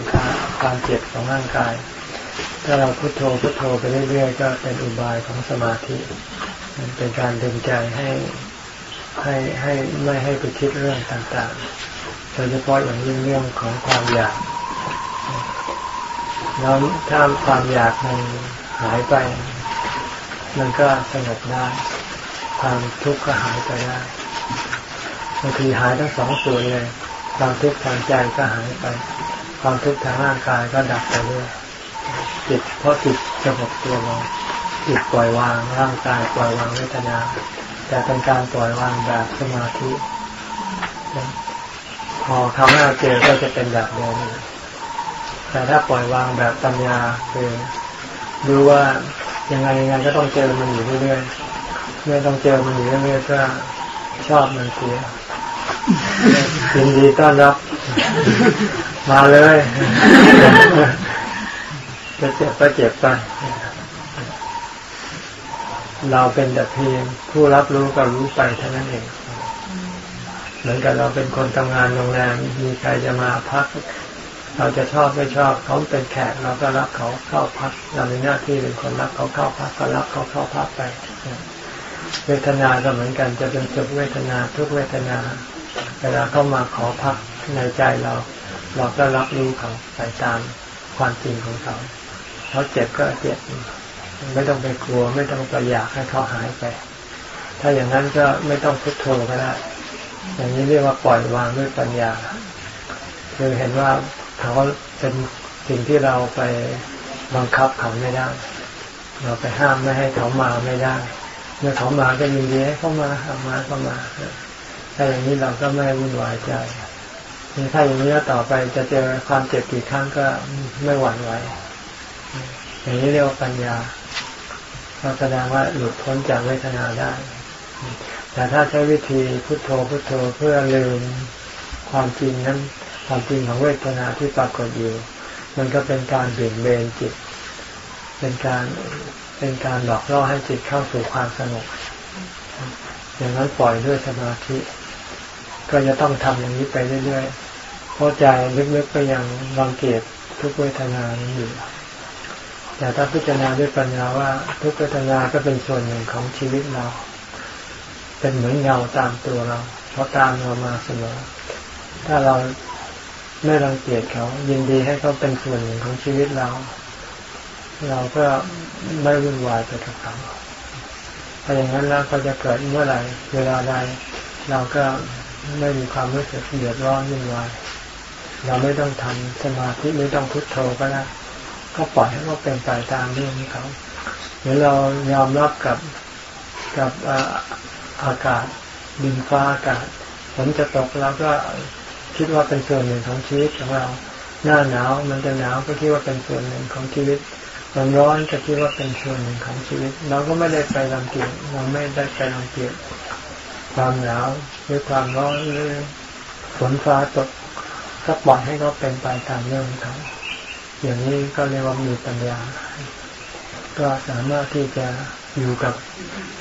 ความเจ็บของร่างกาย ถ้าเราพุโทโธพุโทโธไปเรื่อยๆก็เป็นอุบายของสมาธิ มันเป็นการดึงใจให้ให้ให้ไม่ให้ไปคิดเรื่องต่างๆ โดยเฉพาะอย่างยิ่งเรื่องของความอยากแล้วถ้าความอยากมันหายไป มันก็สงบได้ความทุกข์ก็หายไปได้บางทีหายทั้งสองส่วนเลย ความทุกข์ทางใจก็หายไป ความทุกข์ทางร่างกายก็ดับไปด้วย จิตเพราะจิตสงบตัวลงจิตปล่อยวางร่างกายปล่อยวางเวทนาแต่เป็นการปล่อยวางแบบสมาธิพอทำให้เราเจอก็จะเป็นแบบเดิมแต่ถ้าปล่อยวางแบบปัญญาคือรู้ว่ายังไงยังไงก็ต้องเจอมันอยู่เรื่อยๆเมื่อต้องเจอมันอยู่เรื่อยๆก็ชอบมันเสียยินดีต้อนรับ มาเลย จะเจ็บก็เจ็บไป เราเป็นแต่เพียงผู้รับรู้ก็รู้ไปเท่านั้นเอง เหมือนกับเราเป็นคนทำงานโรงแรมมีใครจะมาพัก เราจะชอบไม่ชอบเขาเป็นแขกเราก็รับเขาเข้าพักเราในหน้าที่เป็นคนรับเขาเข้าพักก็รับเขาเข้าพักไป เวทนาก็เหมือนกันจะเป็นสุขเวทนาทุกเวทนาเวลาเข้ามาขอพักในใจเรา เราก็รับรู้เขาไปตามความจริงของเขา เขาเจ็บก็เจ็บ ไม่ต้องไปกลัว ไม่ต้องไปอยากให้เขาหายไป ถ้าอย่างนั้นก็ไม่ต้องพุทโธก็ได้อย่างนี้เรียกว่าปล่อยวางด้วยปัญญาคือเห็นว่าเขาเป็นสิ่งที่เราไปบังคับเขาไม่ได้ เราไปห้ามไม่ให้เขามาไม่ได้ เมื่อเขามาก็ยินดีให้เขามาเอามาก็มาถ้าอย่างนี้เราก็ไม่วุ่นวายใจถ้าอย่างนี้ต่อไปจะเจอความเจ็บกี่ครั้งก็ไม่หวั่นไหว อย่างนี้เรียกว่าปัญญาเราแสดงว่าหลุดพ้นจากเวทนาได้ แต่ถ้าใช้วิธีพุทโธพุทโธเพื่อลืมความจริงนั้น ความจริงของเวทนาที่ปรากฏอยู่ มันก็เป็นการเบี่ยงเบนจิต เป็นการเป็นการหลอกล่อให้จิตเข้าสู่ความสงบอย่างนั้นปล่อยด้วยสมาธิ ก็จะต้องทำอย่างนี้ไปเรื่อยๆเพราะใจลึกๆก็ยังรังเกียจทุกเวทนานี้อยู่ แต่ถ้าพิจารณาด้วยปัญญาว่า ทุกเวทนาก็เป็นส่วนหนึ่งของชีวิตเรา เป็นเหมือนเงาตามตัวเราเพราะตามเรามาเสมอถ้าเราไม่รังเกียจเขายินดีให้เขาเป็นส่วนหนึ่งของชีวิตเรา เราก็ไม่วุ่นวายไปกับเขาถ้าอย่างนั้นแล้วก็จะเกิดเมื่อไหร่เวลาใดเราก็ไม่มีความรู้สึกเดือดร้อนวุ่นวาย เราไม่ต้องทำสมาธิไม่ต้องพุทโธก็ได้ ก็ปล่อยให้เขาเป็นไปตามเรื่องของเขาเดี๋ยวเรายอมรับกับกับอากาศดินฟ้าอากาศฝนจะตกเราก็คิดว่าเป็นส่วนหนึ่งของชีวิตของเรา หน้าหนาวมันจะหนาวก็คิดว่าเป็นส่วนหนึ่งของชีวิตมันร้อนก็คิดว่าเป็นส่วนหนึ่งของชีวิต เราก็ไม่ได้ไปรังเกียจเราไม่ได้ไปรังเกียจความหนาวหรือความร้อนหรือฝนฟ้าตกก็ปล่อยให้เขาเป็นไปตามเรื่องของเขา อย่างนี้ก็เรียกว่ามีปัญญา ก็สามารถที่จะอยู่กับ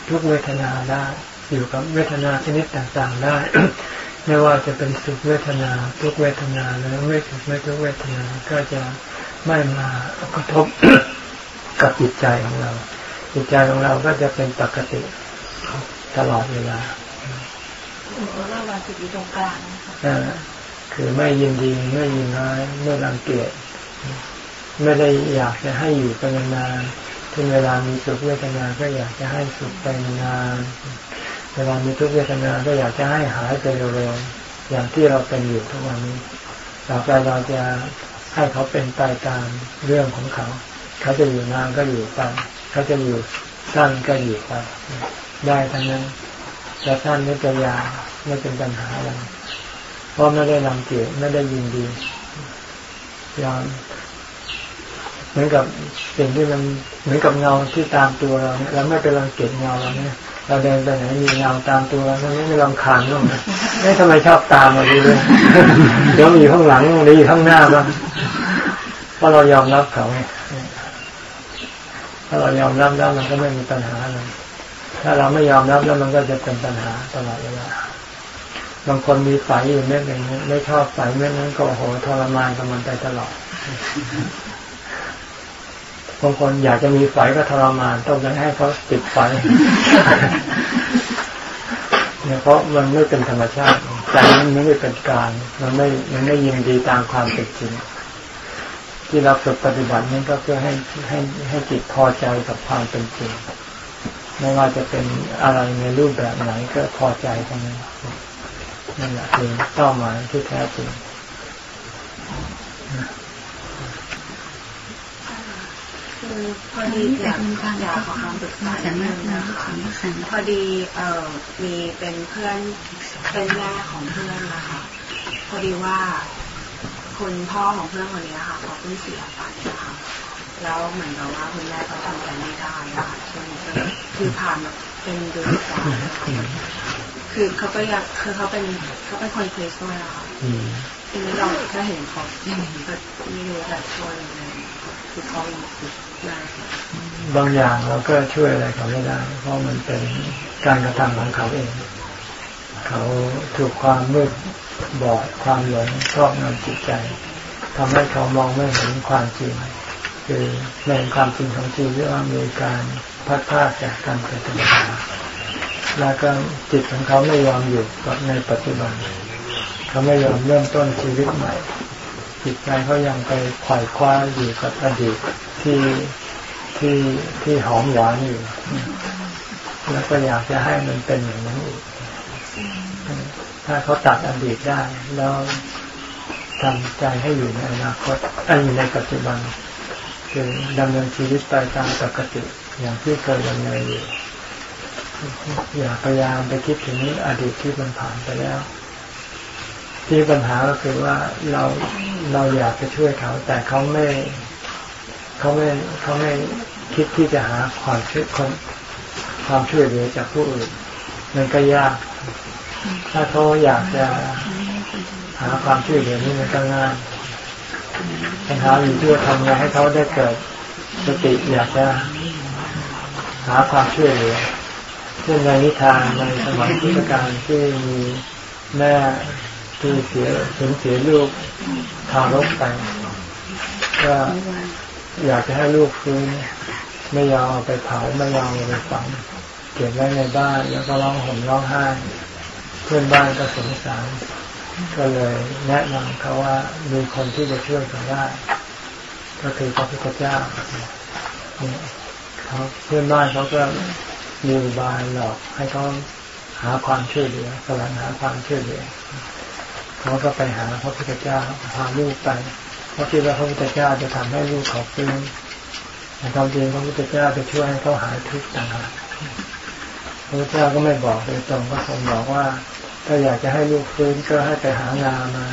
ทุกเวทนาได้ อยู่กับเวทนาชนิดต่างๆได้ ไม่ว่าจะเป็นสุขเวทนา ทุกเวทนาหรือไม่สุขไม่ทุกเวทนาก็จะไม่มากระทบกับจิตใจของเรา จิตใจของเราก็จะเป็นปกติตลอดเวลาเราวางจิตอยู่ตรงกลางคือไม่ยินดีไม่ยินร้ายไม่รังเกียจ ไม่ได้อยากจะให้อยู่ไปนานๆถึงเวลามีสุขเวทนาก็อยากจะให้สุขไปนานเวลามีทุกเวทนาก็อยากจะให้หายไปเร็วๆอย่างที่เราเป็นอยู่ทุกวันนี้ต่อไปเราจะให้เขาเป็นไปตามเรื่องของเขา เขาจะอยู่นานก็อยู่ไปเขาจะอยู่สั้นก็อยู่ไปได้ทั้งนั้นจะสั้นไม่จะยาวไม่เป็นปัญหาอะไรเพราะไม่ได้นำเกียรไม่ได้ยินดียอม เหมือนกับสิ่งที่มันเหมือนกับเงาที่ตามตัวเราเนี่ยเราไม่ไปรังเกียจเงาเราเนี่ยเราเดินไปไหนมีเงาตามตัวเราไม่ไม่รำคาญบ้างนะไม่ทำไมชอบตามมาดีเลยเดี๋ยวมีข้างหลังหรืออยู่ข้างหน้าบ้างเพราะเรายอมรับเขาไงถ้าเรายอมรับแล้วมันก็ไม่มีปัญหาเลยถ้าเราไม่ยอมรับแล้วมันก็จะเป็นปัญหาตลอดเวลาบางคนมีไฟอยู่เม็ดหนึ่งไม่ชอบไฟเม็ดนั้นก็โหทรมานกับมันไปตลอด บางคนอยากจะมีไฟก็ทรมานต้องให้เขาติดไฟเนี่ยเพราะมันไม่เป็นธรรมชาติใจมันไม่เป็นกลางมันไม่มันไม่ยินดีตามความเป็นจริง ที่เราฝึกปฏิบัตินี้ก็เพื่อให้ให้ให้จิตพอใจกับความเป็นจริงไม่ว่าจะเป็นอะไรในรูปแบบไหนก็พอใจตรงนั้นนั่นแหละคือเป้าหมายที่แท้จริง คือพอดีอยากอยากขอคำปรึกษานิดนึงนะคะพอดีเอ่อมีเป็นเพื่อนเป็นแม่ของเพื่อนนะคะพอดีว่าคุณพ่อของเพื่อนคนนี้ค่ะเขาเพิ่งเสียไปนะคะแล้วเหมือนกับว่าคุณแม่ก็ทำใจไม่ได้ค่ะช่วงนี้คือผ่านเป็นเดือนกว่าคือเขาก็อยากคือเขาเป็นเขาเป็นคนคริสต์มาสอืมทีนี้เราถ้าเห็นเขาแบบไม่รู้จะช่วยยังไงคือเขาคิดมาก บางอย่างเราก็ช่วยอะไรเขาไม่ได้ เพราะมันเป็นการกระทำของเขาเอง เขาถูกความมืดบอดความหลงครอบงำจิตใจทำให้เขามองไม่เห็นความจริง คือในความจริงของชีวิตว่ามีการพัดพาจากการเกิดปัญหาแล้วก็จิตของเขาไม่ยอมอยู่กับในปัจจุบัน เขาไม่ยอมเริ่มต้นชีวิตใหม่ จิตใจเขายังไปขวายคว้าอยู่กับอดีตที่ที่ที่หอมหวานอยู่ แล้วก็อยากจะให้มันเป็นอย่างนั้นอีกถ้าเขาตัดอดีตได้ แล้วทำใจให้อยู่ในอนาคตอันอยู่ในปัจจุบันคือดำเนินชีวิตไปตามปกติ อย่างที่เคยดำเนินอยู่ อย่าพยายามไปคิดถึงอดีตที่มันผ่านไปแล้ว ที่ปัญหาก็คือว่าเราเราอยากจะช่วยเขา แต่เขาไม่เขาไม่เขาไม่คิดที่จะหาความช่วยคนความช่วยเหลือจากผู้อื่นมันก็ยาก ถ้าเขาอยากจะหาความช่วยเหลือนี่มันก็ง่ายปัญหาอยู่ที่ว่าทำไงให้เขาได้เกิดสติอยากจะหาความช่วยเหลือเช่นในนิทานในสมัยพุทธกาลที่มีแม่ ที่เสียสูญเสียลูกทารกไปก็อยากจะให้ลูกฟื้นไม่ยอมเอาไปเผาไม่ยอมเอาไปฝังเก็บไว้ในบ้านแล้วก็ร้องห่มร้องไห้ เพื่อนบ้านก็สงสาร ก็เลยแนะนำเขาว่ามีคนที่จะช่วยเขาได้ก็คือพระพุทธเจ้าเนี่ยเขาเพื่อนบ้านเขาก็มีบายหลอกให้เขาหาความช่วยเหลือแสวงหาความช่วยเหลือ เขาก็ไปหาพระพุทธเจ้าพาลูกไปเพราะคิดว่าพระพุทธเจ้าจะทำให้ลูกเขาฟื้นแต่ความจริงพระพุทธเจ้าจะช่วยให้เขาหายทุกข์ต่างหากพระพุทธเจ้าก็ไม่บอกโดยตรงก็ทรงบอกว่า ถ้าอยากจะให้ลูกฟื้นก็ให้ไปหางานมา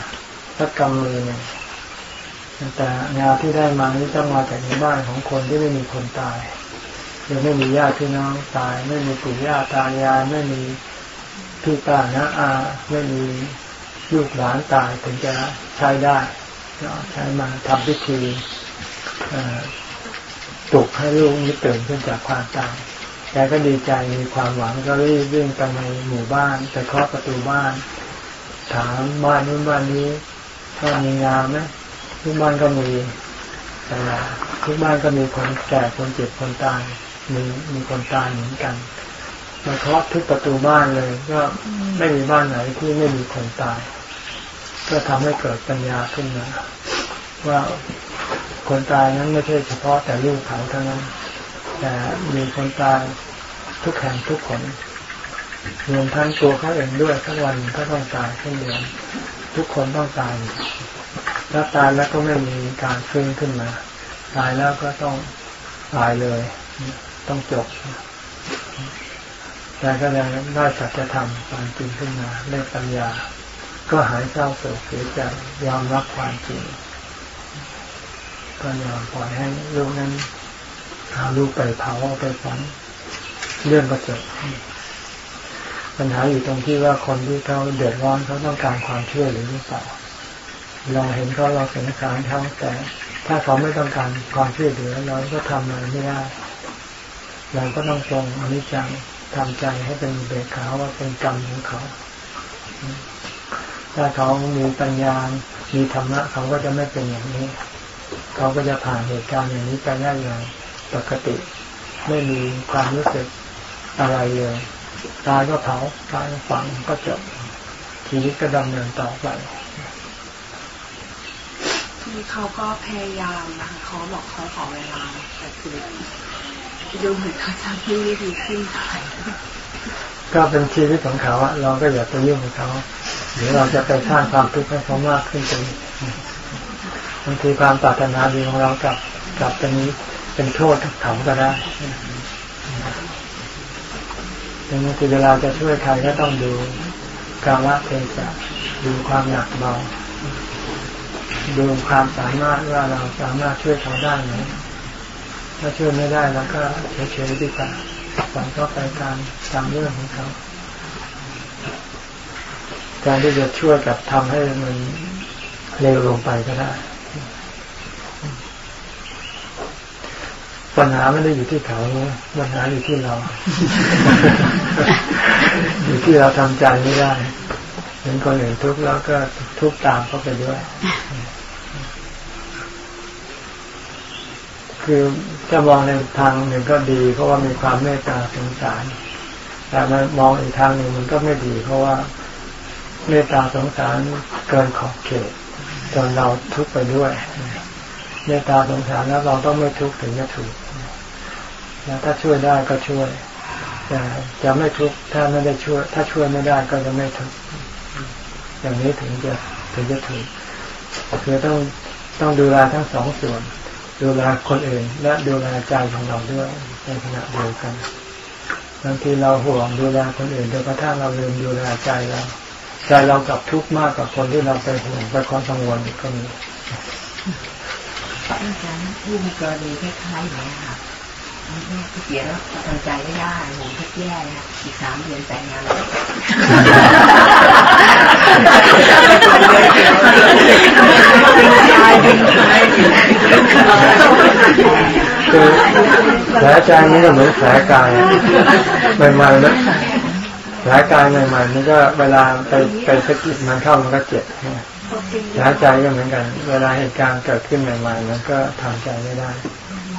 สักกำมือหนึ่งแต่งานที่ได้มานี้ต้องมาจากในบ้านของคนที่ไม่มีคนตายยังไม่มีญาติพี่น้องตาย ไม่มีปู่ย่าตายายไม่มีพี่ป้านะอาไม่มี ลูกหลานตายถึงจะใช้ได้ใช้มาทำพิธีปลุกให้ลูกนี้ตื่นขึ้นจากความตายแกก็ดีใจมีความหวังก็รีบวิ่งไปในหมู่บ้านไปเคาะประตูบ้าน ถามบ้านนู้นบ้านนี้ก็มีงานไหมทุกบ้านก็มีแต่ทุกบ้านก็มีคนแก่คนเจ็บคนตายมีมีคนตายเหมือนกันมาเคาะทุกประตูบ้านเลย ก็ไม่มีบ้านไหนที่ไม่มีคนตาย ก็ทำให้เกิดปัญญาขึ้นมาว่าคนตายนั้นไม่ใช่เฉพาะแต่ลูกเขาเท่านั้น แต่มีคนตายทุกแห่งทุกคนรวมทั้งตัวเขาเองด้วยทั้งวันก็ต้องตายเช่นเดียวทุกคนต้องตายถ้าตายแล้วก็ไม่มีการฟื้นขึ้นมา ตายแล้วก็ต้องตายเลย ต้องจบแต่ก็เลยได้สัจธรรมความจริงขึ้นมาได้ปัญญา ก็หายเศร้าโศกเสียใจยอมรับความจริงก็ยอมปล่อยให้ลูกนั้นเอาลูกไปเผาไปฝังเรื่องก็จบปัญหาอยู่ตรงที่ว่าคนที่เขาเดือดร้อนเขาต้องการความช่วยหรือหรือเปล่าเราเห็นเขาเราสงสารเขาแต่ถ้าเขาไม่ต้องการความช่วยเหลือเราก็ทำอะไรไม่ได้เราก็ต้องทรงอนิจจังทำใจให้เป็นเบกขาว่าเป็นกรรมของเขา ถ้าเขามีปัญญา มีธรรมะเขาก็จะไม่เป็นอย่างนี้ เขาก็จะผ่านเหตุการณ์อย่างนี้ไปได้อย่างปกติ ไม่มีความรู้สึกอะไรเลย ตายก็เผาตายก็ฝังก็จบชีวิตก็ดำเนินต่อไปที่เขาก็พยายามนะคะเขาบอกเขาขอเวลาแต่คือดูเหมือนเขาจะไม่ดีขึ้นเท่าไหร่ ก็เป็นชีวิตของเขาอะเราก็อย่าไปยุ่งกับเขาหรือเราจะไปสร้างความทุกข์ให้เขามากขึ้นไปบางทีความปรารถนาดีของเรากับกับเป็นเป็นโทษกับเขาก็ได้ดังนั้นคือเวลาจะช่วยใครก็ต้องดูกาลเทศะดูความหนักเบาดูความสามารถว่าเราสามารถช่วยเขาได้ไหมถ้าช่วยไม่ได้แล้วก็เฉยๆดีกว่า ปล่อยเขาไปตามตามเรื่องของเขาการที่จะช่วยกับทำให้มันเร็วลงไปก็ได้ ปัญหาไม่ได้อยู่ที่เขาปัญหาอยู่ที่เรา อยู่ที่เราทำใจไม่ได้เห็นคนอื่นทุกข์แล้วก็ทุกข์ตามเขาไปด้วย คือจะมองในทางหนึ่งก็ดี เพราะว่ามีความเมตตาสงสาร แต่มันมองอีกทางหนึ่งมันก็ไม่ดี เพราะว่าเมตตาสงสารเกินขอบเขตจนเราทุกข์ไปด้วยเมตตาสงสารแล้วเราต้องไม่ทุกข์ถึงจะถูกแล้วถ้าช่วยได้ก็ช่วยแต่จะไม่ทุกข์ถ้าไม่ได้ช่วย ถ้าช่วยไม่ได้ก็จะไม่ทุกข์อย่างนี้ถึงจะถึงจะถูกคือต้องต้องดูแลทั้งสองส่วน ดูแลคนอื่น และดูแลใจของเราด้วยในขณะเดียวกันบางทีเราห่วงดูแลคนอื่นจนกระทั่งเราลืมดูแลใจเราใจเรากลับทุกข์มากกับคนที่เราไปห่วงไปความกังวลก็มีอาจารย์ที่มีกรณีคล้ายๆอย่างนี้ค่ะ แม่ที่เสียแล้วทำใจไม่ได้ผมทุกแย่เลยค่ะอีกสามเดือนแต่งงานแล้วคือแผลใจนี่ก็เหมือนแผลกายใหม่ๆนะแผลกายใหม่ๆนี่ก็เวลาไปไปสะกิดมันเข้ามันก็เจ็บแผลใจก็เหมือนกัน เวลาเหตุการณ์เกิดขึ้นใหม่ๆมันก็ทำใจไม่ได้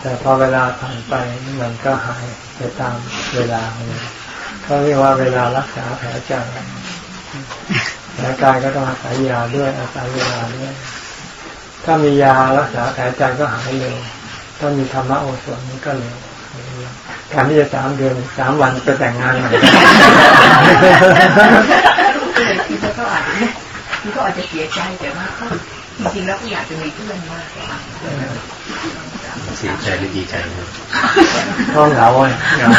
แต่พอเวลาผ่านไปมันก็หายไปตามเวลาของมันเขาเรียกว่าเวลารักษาแผลใจแผลกายก็ต้องอาศัยยาด้วยอาศัยเวลาด้วยถ้ามียารักษาแผลใจก็หายเร็วถ้ามีธรรมะโอสถนี่ก็เร็วการที่จะสามเดือนสามวันไปแต่งงานใหม่คือเขาก็อาจจะเขาอาจจะเสียใจแต่ว่าจริงๆแล้วก็อยากจะมีเพื่อนมากกว่า เสียใจหรือดีใจนะท้องเหงาอะเหงา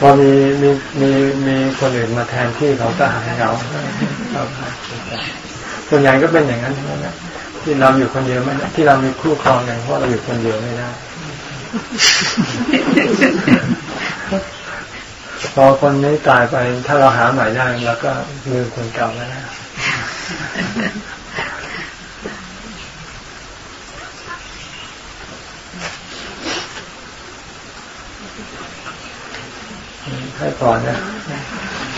พอมีมีมีมีคนอื่นมาแทนที่เขาก็หายเหงาส่วนใหญ่ก็เป็นอย่างนั้นทั้งนั้นนะที่เราอยู่คนเดียวไม่ได้ที่เรามีคู่ครองอย่างเพราะเราอยู่คนเดียวไม่ได้พอคนนี้ตายไปถ้าเราหาใหม่ได้เราก็ลืมคนเก่าแล้วนะ ให้ก่อนนะ